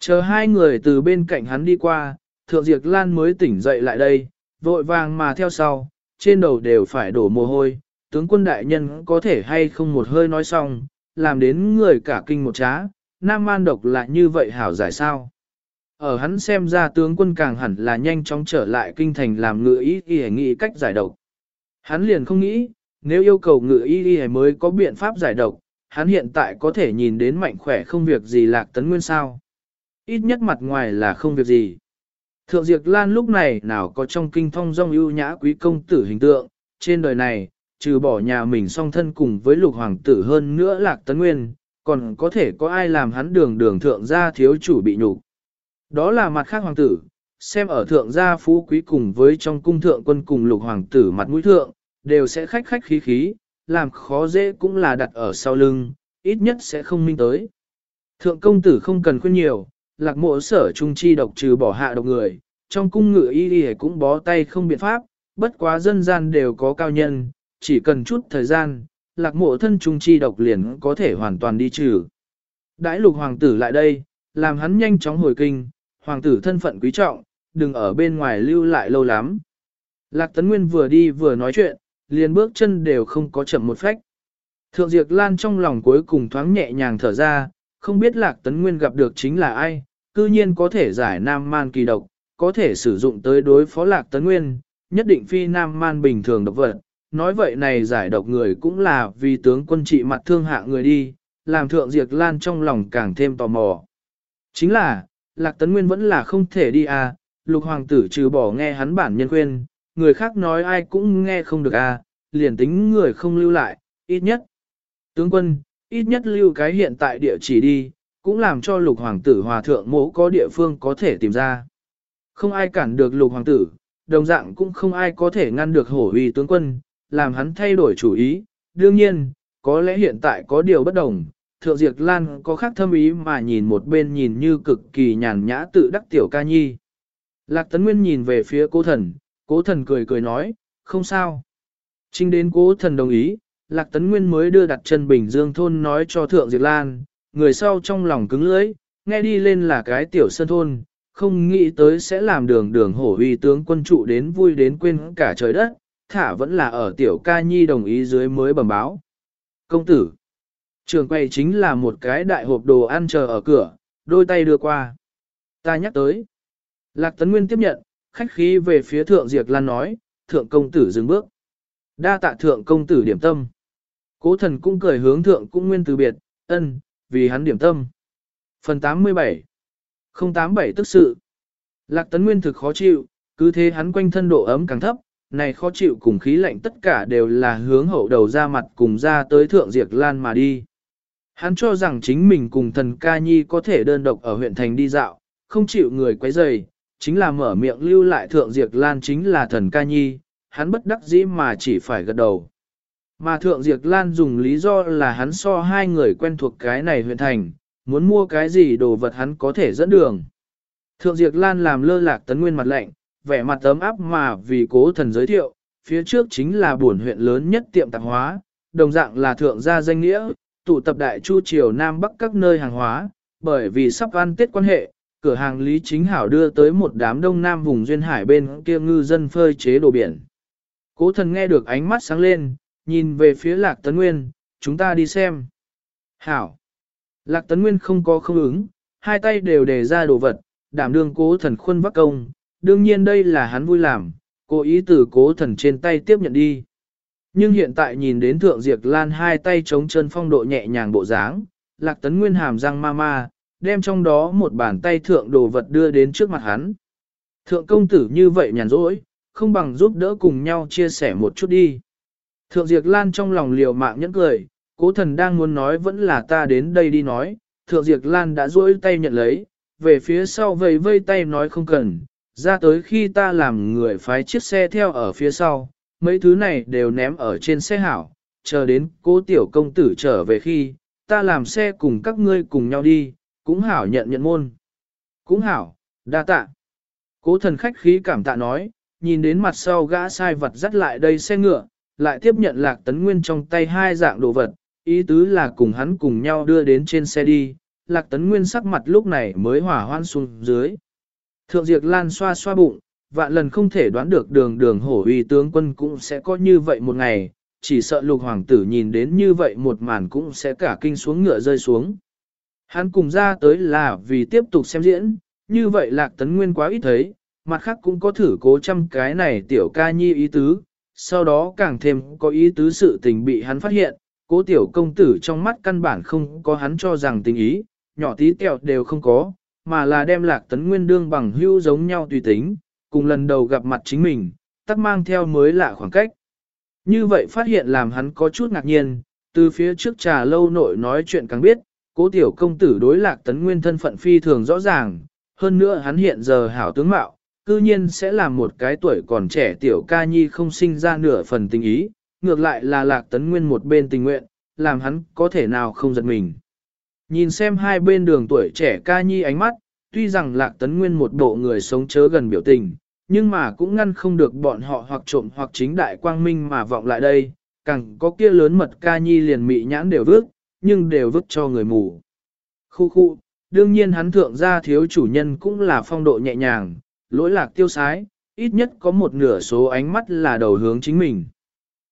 Chờ hai người từ bên cạnh hắn đi qua, thượng Diệp lan mới tỉnh dậy lại đây, vội vàng mà theo sau, trên đầu đều phải đổ mồ hôi, tướng quân đại nhân có thể hay không một hơi nói xong, làm đến người cả kinh một trá, nam man độc lại như vậy hảo giải sao. Ở hắn xem ra tướng quân càng hẳn là nhanh chóng trở lại kinh thành làm ngựa ý y nghĩ cách giải độc. Hắn liền không nghĩ, nếu yêu cầu ngự y y mới có biện pháp giải độc, hắn hiện tại có thể nhìn đến mạnh khỏe không việc gì lạc tấn nguyên sao. Ít nhất mặt ngoài là không việc gì. Thượng Diệp Lan lúc này nào có trong kinh thông dong ưu nhã quý công tử hình tượng, trên đời này, trừ bỏ nhà mình song thân cùng với lục hoàng tử hơn nữa lạc tấn nguyên, còn có thể có ai làm hắn đường đường thượng gia thiếu chủ bị nhục. Đó là mặt khác hoàng tử, xem ở thượng gia phú quý cùng với trong cung thượng quân cùng lục hoàng tử mặt mũi thượng, đều sẽ khách khách khí khí, làm khó dễ cũng là đặt ở sau lưng, ít nhất sẽ không minh tới. Thượng công tử không cần khuyên nhiều, lạc mộ sở trung chi độc trừ bỏ hạ độc người, trong cung ngựa y y cũng bó tay không biện pháp, bất quá dân gian đều có cao nhân, chỉ cần chút thời gian, lạc mộ thân trung chi độc liền có thể hoàn toàn đi trừ. Đãi lục hoàng tử lại đây, làm hắn nhanh chóng hồi kinh, hoàng tử thân phận quý trọng, đừng ở bên ngoài lưu lại lâu lắm. Lạc Tấn Nguyên vừa đi vừa nói chuyện, liền bước chân đều không có chậm một phách. Thượng Diệp Lan trong lòng cuối cùng thoáng nhẹ nhàng thở ra, không biết Lạc Tấn Nguyên gặp được chính là ai, cư nhiên có thể giải nam man kỳ độc, có thể sử dụng tới đối phó Lạc Tấn Nguyên, nhất định phi nam man bình thường độc vật. Nói vậy này giải độc người cũng là vì tướng quân trị mặt thương hạ người đi, làm Thượng diệt Lan trong lòng càng thêm tò mò. Chính là, Lạc Tấn Nguyên vẫn là không thể đi à, lục hoàng tử trừ bỏ nghe hắn bản nhân khuyên, người khác nói ai cũng nghe không được à, liền tính người không lưu lại, ít nhất. Tướng quân, ít nhất lưu cái hiện tại địa chỉ đi, cũng làm cho lục hoàng tử hòa thượng mỗ có địa phương có thể tìm ra. Không ai cản được lục hoàng tử, đồng dạng cũng không ai có thể ngăn được hổ uy tướng quân, làm hắn thay đổi chủ ý. Đương nhiên, có lẽ hiện tại có điều bất đồng, thượng diệt lan có khác thâm ý mà nhìn một bên nhìn như cực kỳ nhàn nhã tự đắc tiểu ca nhi. Lạc Tấn Nguyên nhìn về phía cố thần, cố thần cười cười nói, không sao. Trinh đến cố thần đồng ý, Lạc Tấn Nguyên mới đưa đặt chân Bình Dương thôn nói cho Thượng Diệp Lan, người sau trong lòng cứng lưỡi, nghe đi lên là cái tiểu sơn thôn, không nghĩ tới sẽ làm đường đường hổ uy tướng quân trụ đến vui đến quên cả trời đất, thả vẫn là ở tiểu ca nhi đồng ý dưới mới bẩm báo. Công tử, trường quay chính là một cái đại hộp đồ ăn chờ ở cửa, đôi tay đưa qua. Ta nhắc tới. Lạc Tấn Nguyên tiếp nhận, khách khí về phía Thượng diệt Lan nói, Thượng công tử dừng bước. Đa tạ Thượng công tử điểm tâm. Cố thần cũng cười hướng Thượng cũng nguyên từ biệt, ân, vì hắn điểm tâm. Phần 87 087 tức sự Lạc Tấn Nguyên thực khó chịu, cứ thế hắn quanh thân độ ấm càng thấp, này khó chịu cùng khí lạnh tất cả đều là hướng hậu đầu ra mặt cùng ra tới Thượng diệt Lan mà đi. Hắn cho rằng chính mình cùng thần ca nhi có thể đơn độc ở huyện thành đi dạo, không chịu người quấy rầy, chính là mở miệng lưu lại thượng diệt lan chính là thần ca nhi, hắn bất đắc dĩ mà chỉ phải gật đầu. Mà thượng diệt lan dùng lý do là hắn so hai người quen thuộc cái này huyện thành, muốn mua cái gì đồ vật hắn có thể dẫn đường. Thượng diệt lan làm lơ lạc tấn nguyên mặt lạnh, vẻ mặt ấm áp mà vì cố thần giới thiệu, phía trước chính là buồn huyện lớn nhất tiệm tạp hóa, đồng dạng là thượng gia danh nghĩa, tụ tập đại chu triều Nam Bắc các nơi hàng hóa, bởi vì sắp ăn tết quan hệ, cửa hàng Lý Chính Hảo đưa tới một đám đông nam vùng duyên hải bên kia ngư dân phơi chế đồ biển. Cố thần nghe được ánh mắt sáng lên, nhìn về phía Lạc Tấn Nguyên, chúng ta đi xem. Hảo. Lạc Tấn Nguyên không có không ứng, hai tay đều để ra đồ vật, đảm đương cố thần khuôn vắc công, đương nhiên đây là hắn vui làm, cố ý từ cố thần trên tay tiếp nhận đi. Nhưng hiện tại nhìn đến Thượng Diệp Lan hai tay chống chân phong độ nhẹ nhàng bộ dáng, Lạc Tấn Nguyên hàm răng ma ma, đem trong đó một bàn tay thượng đồ vật đưa đến trước mặt hắn. Thượng công tử như vậy nhàn rỗi, không bằng giúp đỡ cùng nhau chia sẻ một chút đi. Thượng Diệp Lan trong lòng liều mạng nhẫn cười, cố thần đang muốn nói vẫn là ta đến đây đi nói, Thượng Diệp Lan đã duỗi tay nhận lấy, về phía sau vầy vây tay nói không cần, ra tới khi ta làm người phái chiếc xe theo ở phía sau, mấy thứ này đều ném ở trên xe hảo, chờ đến cố tiểu công tử trở về khi, ta làm xe cùng các ngươi cùng nhau đi, cũng hảo nhận nhận môn. Cũng hảo, đa tạ. Cố thần khách khí cảm tạ nói, nhìn đến mặt sau gã sai vật dắt lại đây xe ngựa, lại tiếp nhận lạc tấn nguyên trong tay hai dạng đồ vật, ý tứ là cùng hắn cùng nhau đưa đến trên xe đi, lạc tấn nguyên sắc mặt lúc này mới hỏa hoan xuống dưới. Thượng diệt Lan xoa xoa bụng, vạn lần không thể đoán được đường đường hổ uy tướng quân cũng sẽ có như vậy một ngày, chỉ sợ lục hoàng tử nhìn đến như vậy một màn cũng sẽ cả kinh xuống ngựa rơi xuống. Hắn cùng ra tới là vì tiếp tục xem diễn, như vậy lạc tấn nguyên quá ít thấy, mặt khác cũng có thử cố chăm cái này tiểu ca nhi ý tứ, sau đó càng thêm có ý tứ sự tình bị hắn phát hiện, cố tiểu công tử trong mắt căn bản không có hắn cho rằng tình ý, nhỏ tí tẹo đều không có, mà là đem lạc tấn nguyên đương bằng hữu giống nhau tùy tính, cùng lần đầu gặp mặt chính mình, tắc mang theo mới lạ khoảng cách. Như vậy phát hiện làm hắn có chút ngạc nhiên, từ phía trước trà lâu nội nói chuyện càng biết, cố tiểu công tử đối lạc tấn nguyên thân phận phi thường rõ ràng, hơn nữa hắn hiện giờ hảo tướng mạo, cư nhiên sẽ làm một cái tuổi còn trẻ tiểu ca nhi không sinh ra nửa phần tình ý, ngược lại là lạc tấn nguyên một bên tình nguyện, làm hắn có thể nào không giật mình. Nhìn xem hai bên đường tuổi trẻ ca nhi ánh mắt, tuy rằng lạc tấn nguyên một bộ người sống chớ gần biểu tình, nhưng mà cũng ngăn không được bọn họ hoặc trộm hoặc chính đại quang minh mà vọng lại đây, càng có kia lớn mật ca nhi liền mị nhãn đều vước, nhưng đều vứt cho người mù. Khu khu, đương nhiên hắn thượng gia thiếu chủ nhân cũng là phong độ nhẹ nhàng, lỗi lạc tiêu sái, ít nhất có một nửa số ánh mắt là đầu hướng chính mình.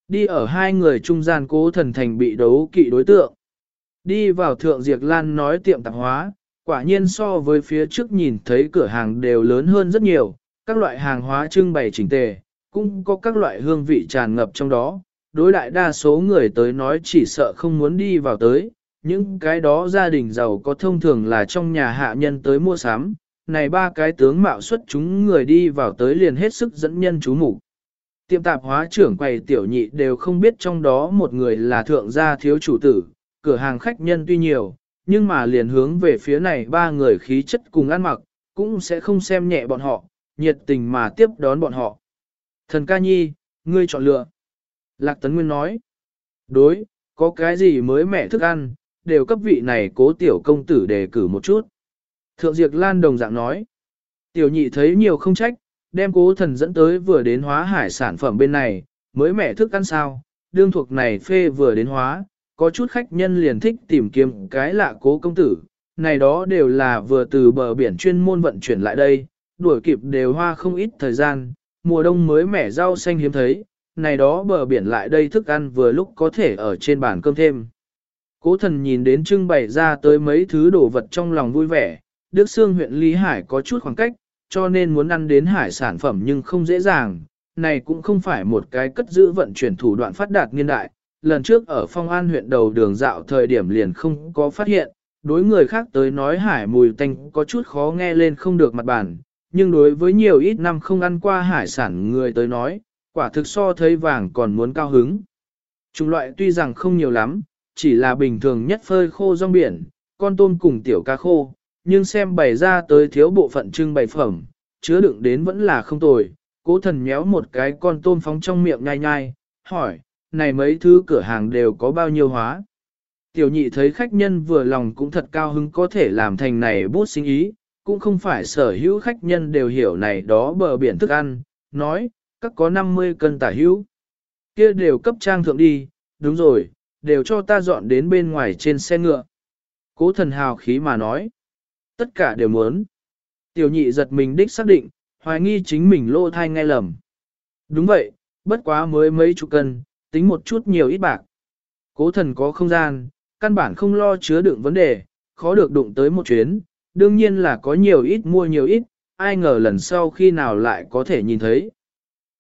Đi ở hai người trung gian cố thần thành bị đấu kỵ đối tượng. Đi vào thượng diệt lan nói tiệm tạp hóa, quả nhiên so với phía trước nhìn thấy cửa hàng đều lớn hơn rất nhiều, các loại hàng hóa trưng bày chỉnh tề, cũng có các loại hương vị tràn ngập trong đó. Đối đại đa số người tới nói chỉ sợ không muốn đi vào tới, những cái đó gia đình giàu có thông thường là trong nhà hạ nhân tới mua sắm, này ba cái tướng mạo xuất chúng người đi vào tới liền hết sức dẫn nhân chú mục Tiệm tạp hóa trưởng quầy tiểu nhị đều không biết trong đó một người là thượng gia thiếu chủ tử, cửa hàng khách nhân tuy nhiều, nhưng mà liền hướng về phía này ba người khí chất cùng ăn mặc, cũng sẽ không xem nhẹ bọn họ, nhiệt tình mà tiếp đón bọn họ. Thần ca nhi, ngươi chọn lựa. Lạc Tấn Nguyên nói, đối, có cái gì mới mẻ thức ăn, đều cấp vị này cố tiểu công tử đề cử một chút. Thượng Diệp Lan đồng dạng nói, tiểu nhị thấy nhiều không trách, đem cố thần dẫn tới vừa đến hóa hải sản phẩm bên này, mới mẻ thức ăn sao, đương thuộc này phê vừa đến hóa, có chút khách nhân liền thích tìm kiếm cái lạ cố công tử, này đó đều là vừa từ bờ biển chuyên môn vận chuyển lại đây, đuổi kịp đều hoa không ít thời gian, mùa đông mới mẻ rau xanh hiếm thấy, này đó bờ biển lại đây thức ăn vừa lúc có thể ở trên bàn cơm thêm. Cố thần nhìn đến trưng bày ra tới mấy thứ đồ vật trong lòng vui vẻ, Đức Sương huyện Lý Hải có chút khoảng cách, cho nên muốn ăn đến hải sản phẩm nhưng không dễ dàng, này cũng không phải một cái cất giữ vận chuyển thủ đoạn phát đạt niên đại. Lần trước ở phong an huyện đầu đường dạo thời điểm liền không có phát hiện, đối người khác tới nói hải mùi tanh có chút khó nghe lên không được mặt bản, nhưng đối với nhiều ít năm không ăn qua hải sản người tới nói, quả thực so thấy vàng còn muốn cao hứng. Chủng loại tuy rằng không nhiều lắm, chỉ là bình thường nhất phơi khô rong biển, con tôm cùng tiểu cá khô, nhưng xem bày ra tới thiếu bộ phận trưng bày phẩm, chứa đựng đến vẫn là không tồi. Cố thần méo một cái con tôm phóng trong miệng nhai nhai, hỏi, này mấy thứ cửa hàng đều có bao nhiêu hóa? Tiểu nhị thấy khách nhân vừa lòng cũng thật cao hứng có thể làm thành này bút sinh ý, cũng không phải sở hữu khách nhân đều hiểu này đó bờ biển thức ăn, nói, các có 50 cân tả hữu. kia đều cấp trang thượng đi, đúng rồi, đều cho ta dọn đến bên ngoài trên xe ngựa. Cố thần hào khí mà nói, tất cả đều muốn. Tiểu nhị giật mình đích xác định, hoài nghi chính mình lô thai nghe lầm. Đúng vậy, bất quá mới mấy chục cân, tính một chút nhiều ít bạc. Cố thần có không gian, căn bản không lo chứa đựng vấn đề, khó được đụng tới một chuyến, đương nhiên là có nhiều ít mua nhiều ít, ai ngờ lần sau khi nào lại có thể nhìn thấy.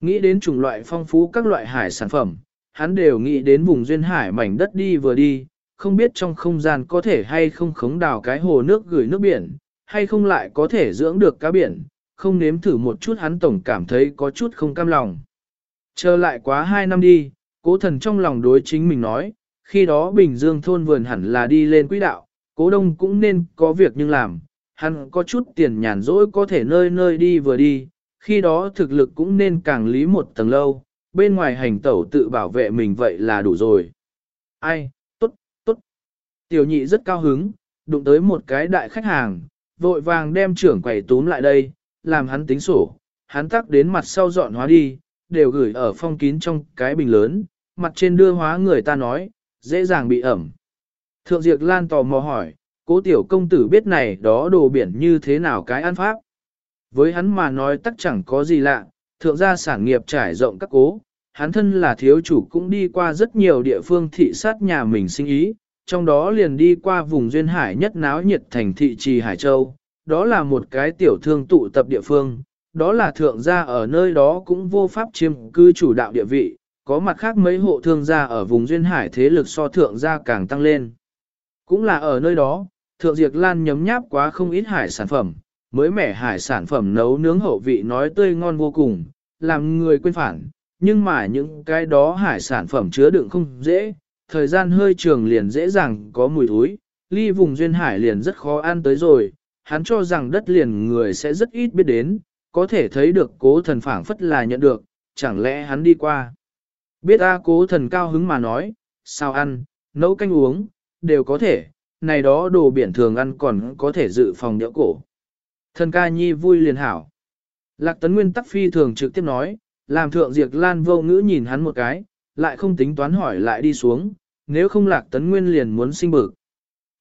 Nghĩ đến chủng loại phong phú các loại hải sản phẩm, hắn đều nghĩ đến vùng duyên hải mảnh đất đi vừa đi, không biết trong không gian có thể hay không khống đào cái hồ nước gửi nước biển, hay không lại có thể dưỡng được cá biển, không nếm thử một chút hắn tổng cảm thấy có chút không cam lòng. Trở lại quá hai năm đi, cố thần trong lòng đối chính mình nói, khi đó Bình Dương thôn vườn hẳn là đi lên quỹ đạo, cố đông cũng nên có việc nhưng làm, hắn có chút tiền nhàn rỗi có thể nơi nơi đi vừa đi, khi đó thực lực cũng nên càng lý một tầng lâu, bên ngoài hành tẩu tự bảo vệ mình vậy là đủ rồi. Ai. Tiểu nhị rất cao hứng, đụng tới một cái đại khách hàng, vội vàng đem trưởng quầy túm lại đây, làm hắn tính sổ, hắn tắc đến mặt sau dọn hóa đi, đều gửi ở phong kín trong cái bình lớn, mặt trên đưa hóa người ta nói, dễ dàng bị ẩm. Thượng Diệp Lan tò mò hỏi, cố tiểu công tử biết này đó đồ biển như thế nào cái ăn pháp. Với hắn mà nói tắc chẳng có gì lạ, thượng gia sản nghiệp trải rộng các cố, hắn thân là thiếu chủ cũng đi qua rất nhiều địa phương thị sát nhà mình sinh ý, trong đó liền đi qua vùng duyên hải nhất náo nhiệt thành thị trì Hải Châu, đó là một cái tiểu thương tụ tập địa phương, đó là thượng gia ở nơi đó cũng vô pháp chiếm cư chủ đạo địa vị, có mặt khác mấy hộ thương gia ở vùng duyên hải thế lực so thượng gia càng tăng lên. Cũng là ở nơi đó, thượng diệt lan nhấm nháp quá không ít hải sản phẩm, mới mẻ hải sản phẩm nấu nướng hậu vị nói tươi ngon vô cùng, làm người quên phản, nhưng mà những cái đó hải sản phẩm chứa đựng không dễ, thời gian hơi trường liền dễ dàng có mùi thối, ly vùng duyên hải liền rất khó ăn tới rồi, hắn cho rằng đất liền người sẽ rất ít biết đến, có thể thấy được cố thần phảng phất là nhận được, chẳng lẽ hắn đi qua. Biết a cố thần cao hứng mà nói, sao ăn, nấu canh uống, đều có thể, này đó đồ biển thường ăn còn có thể dự phòng nhỡ cổ. Thần ca nhi vui liền hảo. Lạc tấn nguyên tắc phi thường trực tiếp nói, làm thượng diệt lan vô ngữ nhìn hắn một cái, lại không tính toán hỏi lại đi xuống, nếu không lạc tấn nguyên liền muốn sinh bực.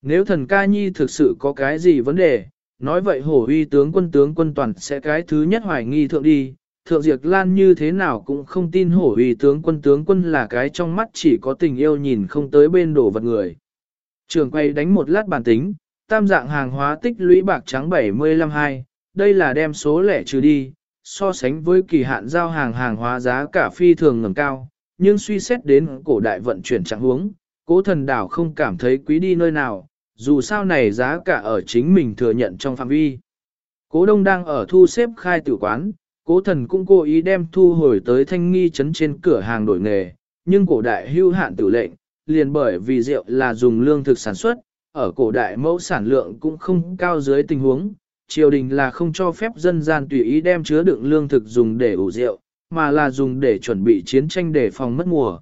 Nếu thần ca nhi thực sự có cái gì vấn đề, nói vậy hổ uy tướng quân tướng quân toàn sẽ cái thứ nhất hoài nghi thượng đi, thượng diệt lan như thế nào cũng không tin hổ uy tướng quân tướng quân là cái trong mắt chỉ có tình yêu nhìn không tới bên đổ vật người. Trường quay đánh một lát bản tính, tam dạng hàng hóa tích lũy bạc trắng 75 hai, đây là đem số lẻ trừ đi, so sánh với kỳ hạn giao hàng hàng hóa giá cả phi thường ngầm cao, nhưng suy xét đến cổ đại vận chuyển trạng huống, cố thần đảo không cảm thấy quý đi nơi nào, dù sao này giá cả ở chính mình thừa nhận trong phạm vi. Cố đông đang ở thu xếp khai tử quán, cố thần cũng cố ý đem thu hồi tới thanh nghi chấn trên cửa hàng đổi nghề, nhưng cổ đại hưu hạn tử lệnh, liền bởi vì rượu là dùng lương thực sản xuất, ở cổ đại mẫu sản lượng cũng không cao dưới tình huống, triều đình là không cho phép dân gian tùy ý đem chứa đựng lương thực dùng để ủ rượu, mà là dùng để chuẩn bị chiến tranh để phòng mất mùa.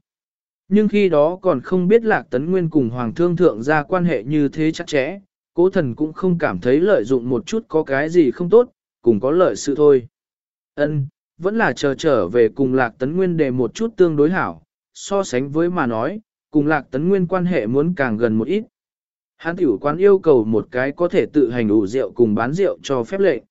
Nhưng khi đó còn không biết Lạc Tấn Nguyên cùng Hoàng thương thượng ra quan hệ như thế chắc chẽ, cố thần cũng không cảm thấy lợi dụng một chút có cái gì không tốt, cùng có lợi sự thôi. Ân, vẫn là chờ trở về cùng Lạc Tấn Nguyên để một chút tương đối hảo, so sánh với mà nói, cùng Lạc Tấn Nguyên quan hệ muốn càng gần một ít. Hán tiểu quán yêu cầu một cái có thể tự hành ủ rượu cùng bán rượu cho phép lệnh.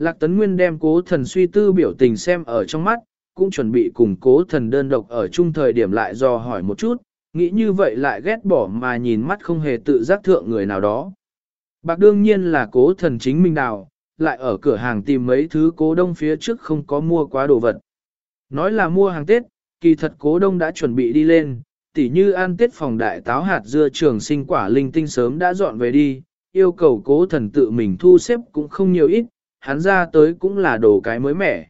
Lạc Tấn Nguyên đem cố thần suy tư biểu tình xem ở trong mắt, cũng chuẩn bị cùng cố thần đơn độc ở chung thời điểm lại dò hỏi một chút, nghĩ như vậy lại ghét bỏ mà nhìn mắt không hề tự giác thượng người nào đó. Bạc đương nhiên là cố thần chính mình đào, lại ở cửa hàng tìm mấy thứ cố đông phía trước không có mua quá đồ vật. Nói là mua hàng Tết, kỳ thật cố đông đã chuẩn bị đi lên, tỉ như an Tết phòng đại táo hạt dưa trường sinh quả linh tinh sớm đã dọn về đi, yêu cầu cố thần tự mình thu xếp cũng không nhiều ít, hắn ra tới cũng là đồ cái mới mẻ.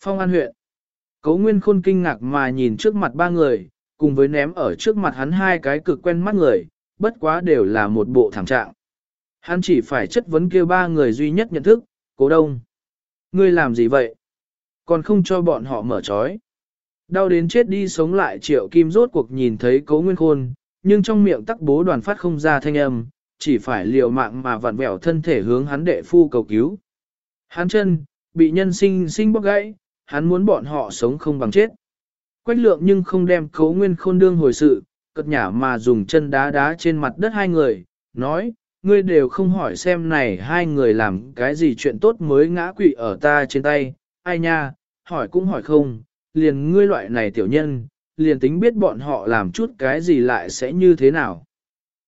Phong An huyện Cố Nguyên Khôn kinh ngạc mà nhìn trước mặt ba người, cùng với ném ở trước mặt hắn hai cái cực quen mắt người, bất quá đều là một bộ thảm trạng. Hắn chỉ phải chất vấn kêu ba người duy nhất nhận thức, cố đông. Ngươi làm gì vậy? Còn không cho bọn họ mở trói. Đau đến chết đi sống lại triệu kim rốt cuộc nhìn thấy cố nguyên khôn, nhưng trong miệng tắc bố đoàn phát không ra thanh âm, chỉ phải liều mạng mà vặn vẹo thân thể hướng hắn đệ phu cầu cứu. Hắn chân, bị nhân sinh sinh bóc gãy, hắn muốn bọn họ sống không bằng chết. Quách lượng nhưng không đem cấu nguyên khôn đương hồi sự, cất nhả mà dùng chân đá đá trên mặt đất hai người, nói, ngươi đều không hỏi xem này hai người làm cái gì chuyện tốt mới ngã quỵ ở ta trên tay, ai nha, hỏi cũng hỏi không, liền ngươi loại này tiểu nhân, liền tính biết bọn họ làm chút cái gì lại sẽ như thế nào.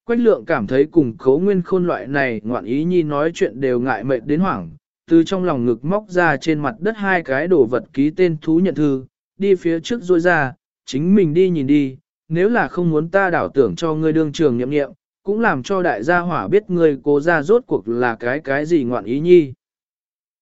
Quách lượng cảm thấy cùng cấu nguyên khôn loại này ngoạn ý nhi nói chuyện đều ngại mệt đến hoảng, từ trong lòng ngực móc ra trên mặt đất hai cái đồ vật ký tên thú nhận thư, đi phía trước rôi ra, chính mình đi nhìn đi, nếu là không muốn ta đảo tưởng cho ngươi đương trường nhậm nghiệm, cũng làm cho đại gia hỏa biết ngươi cố ra rốt cuộc là cái cái gì ngoạn ý nhi.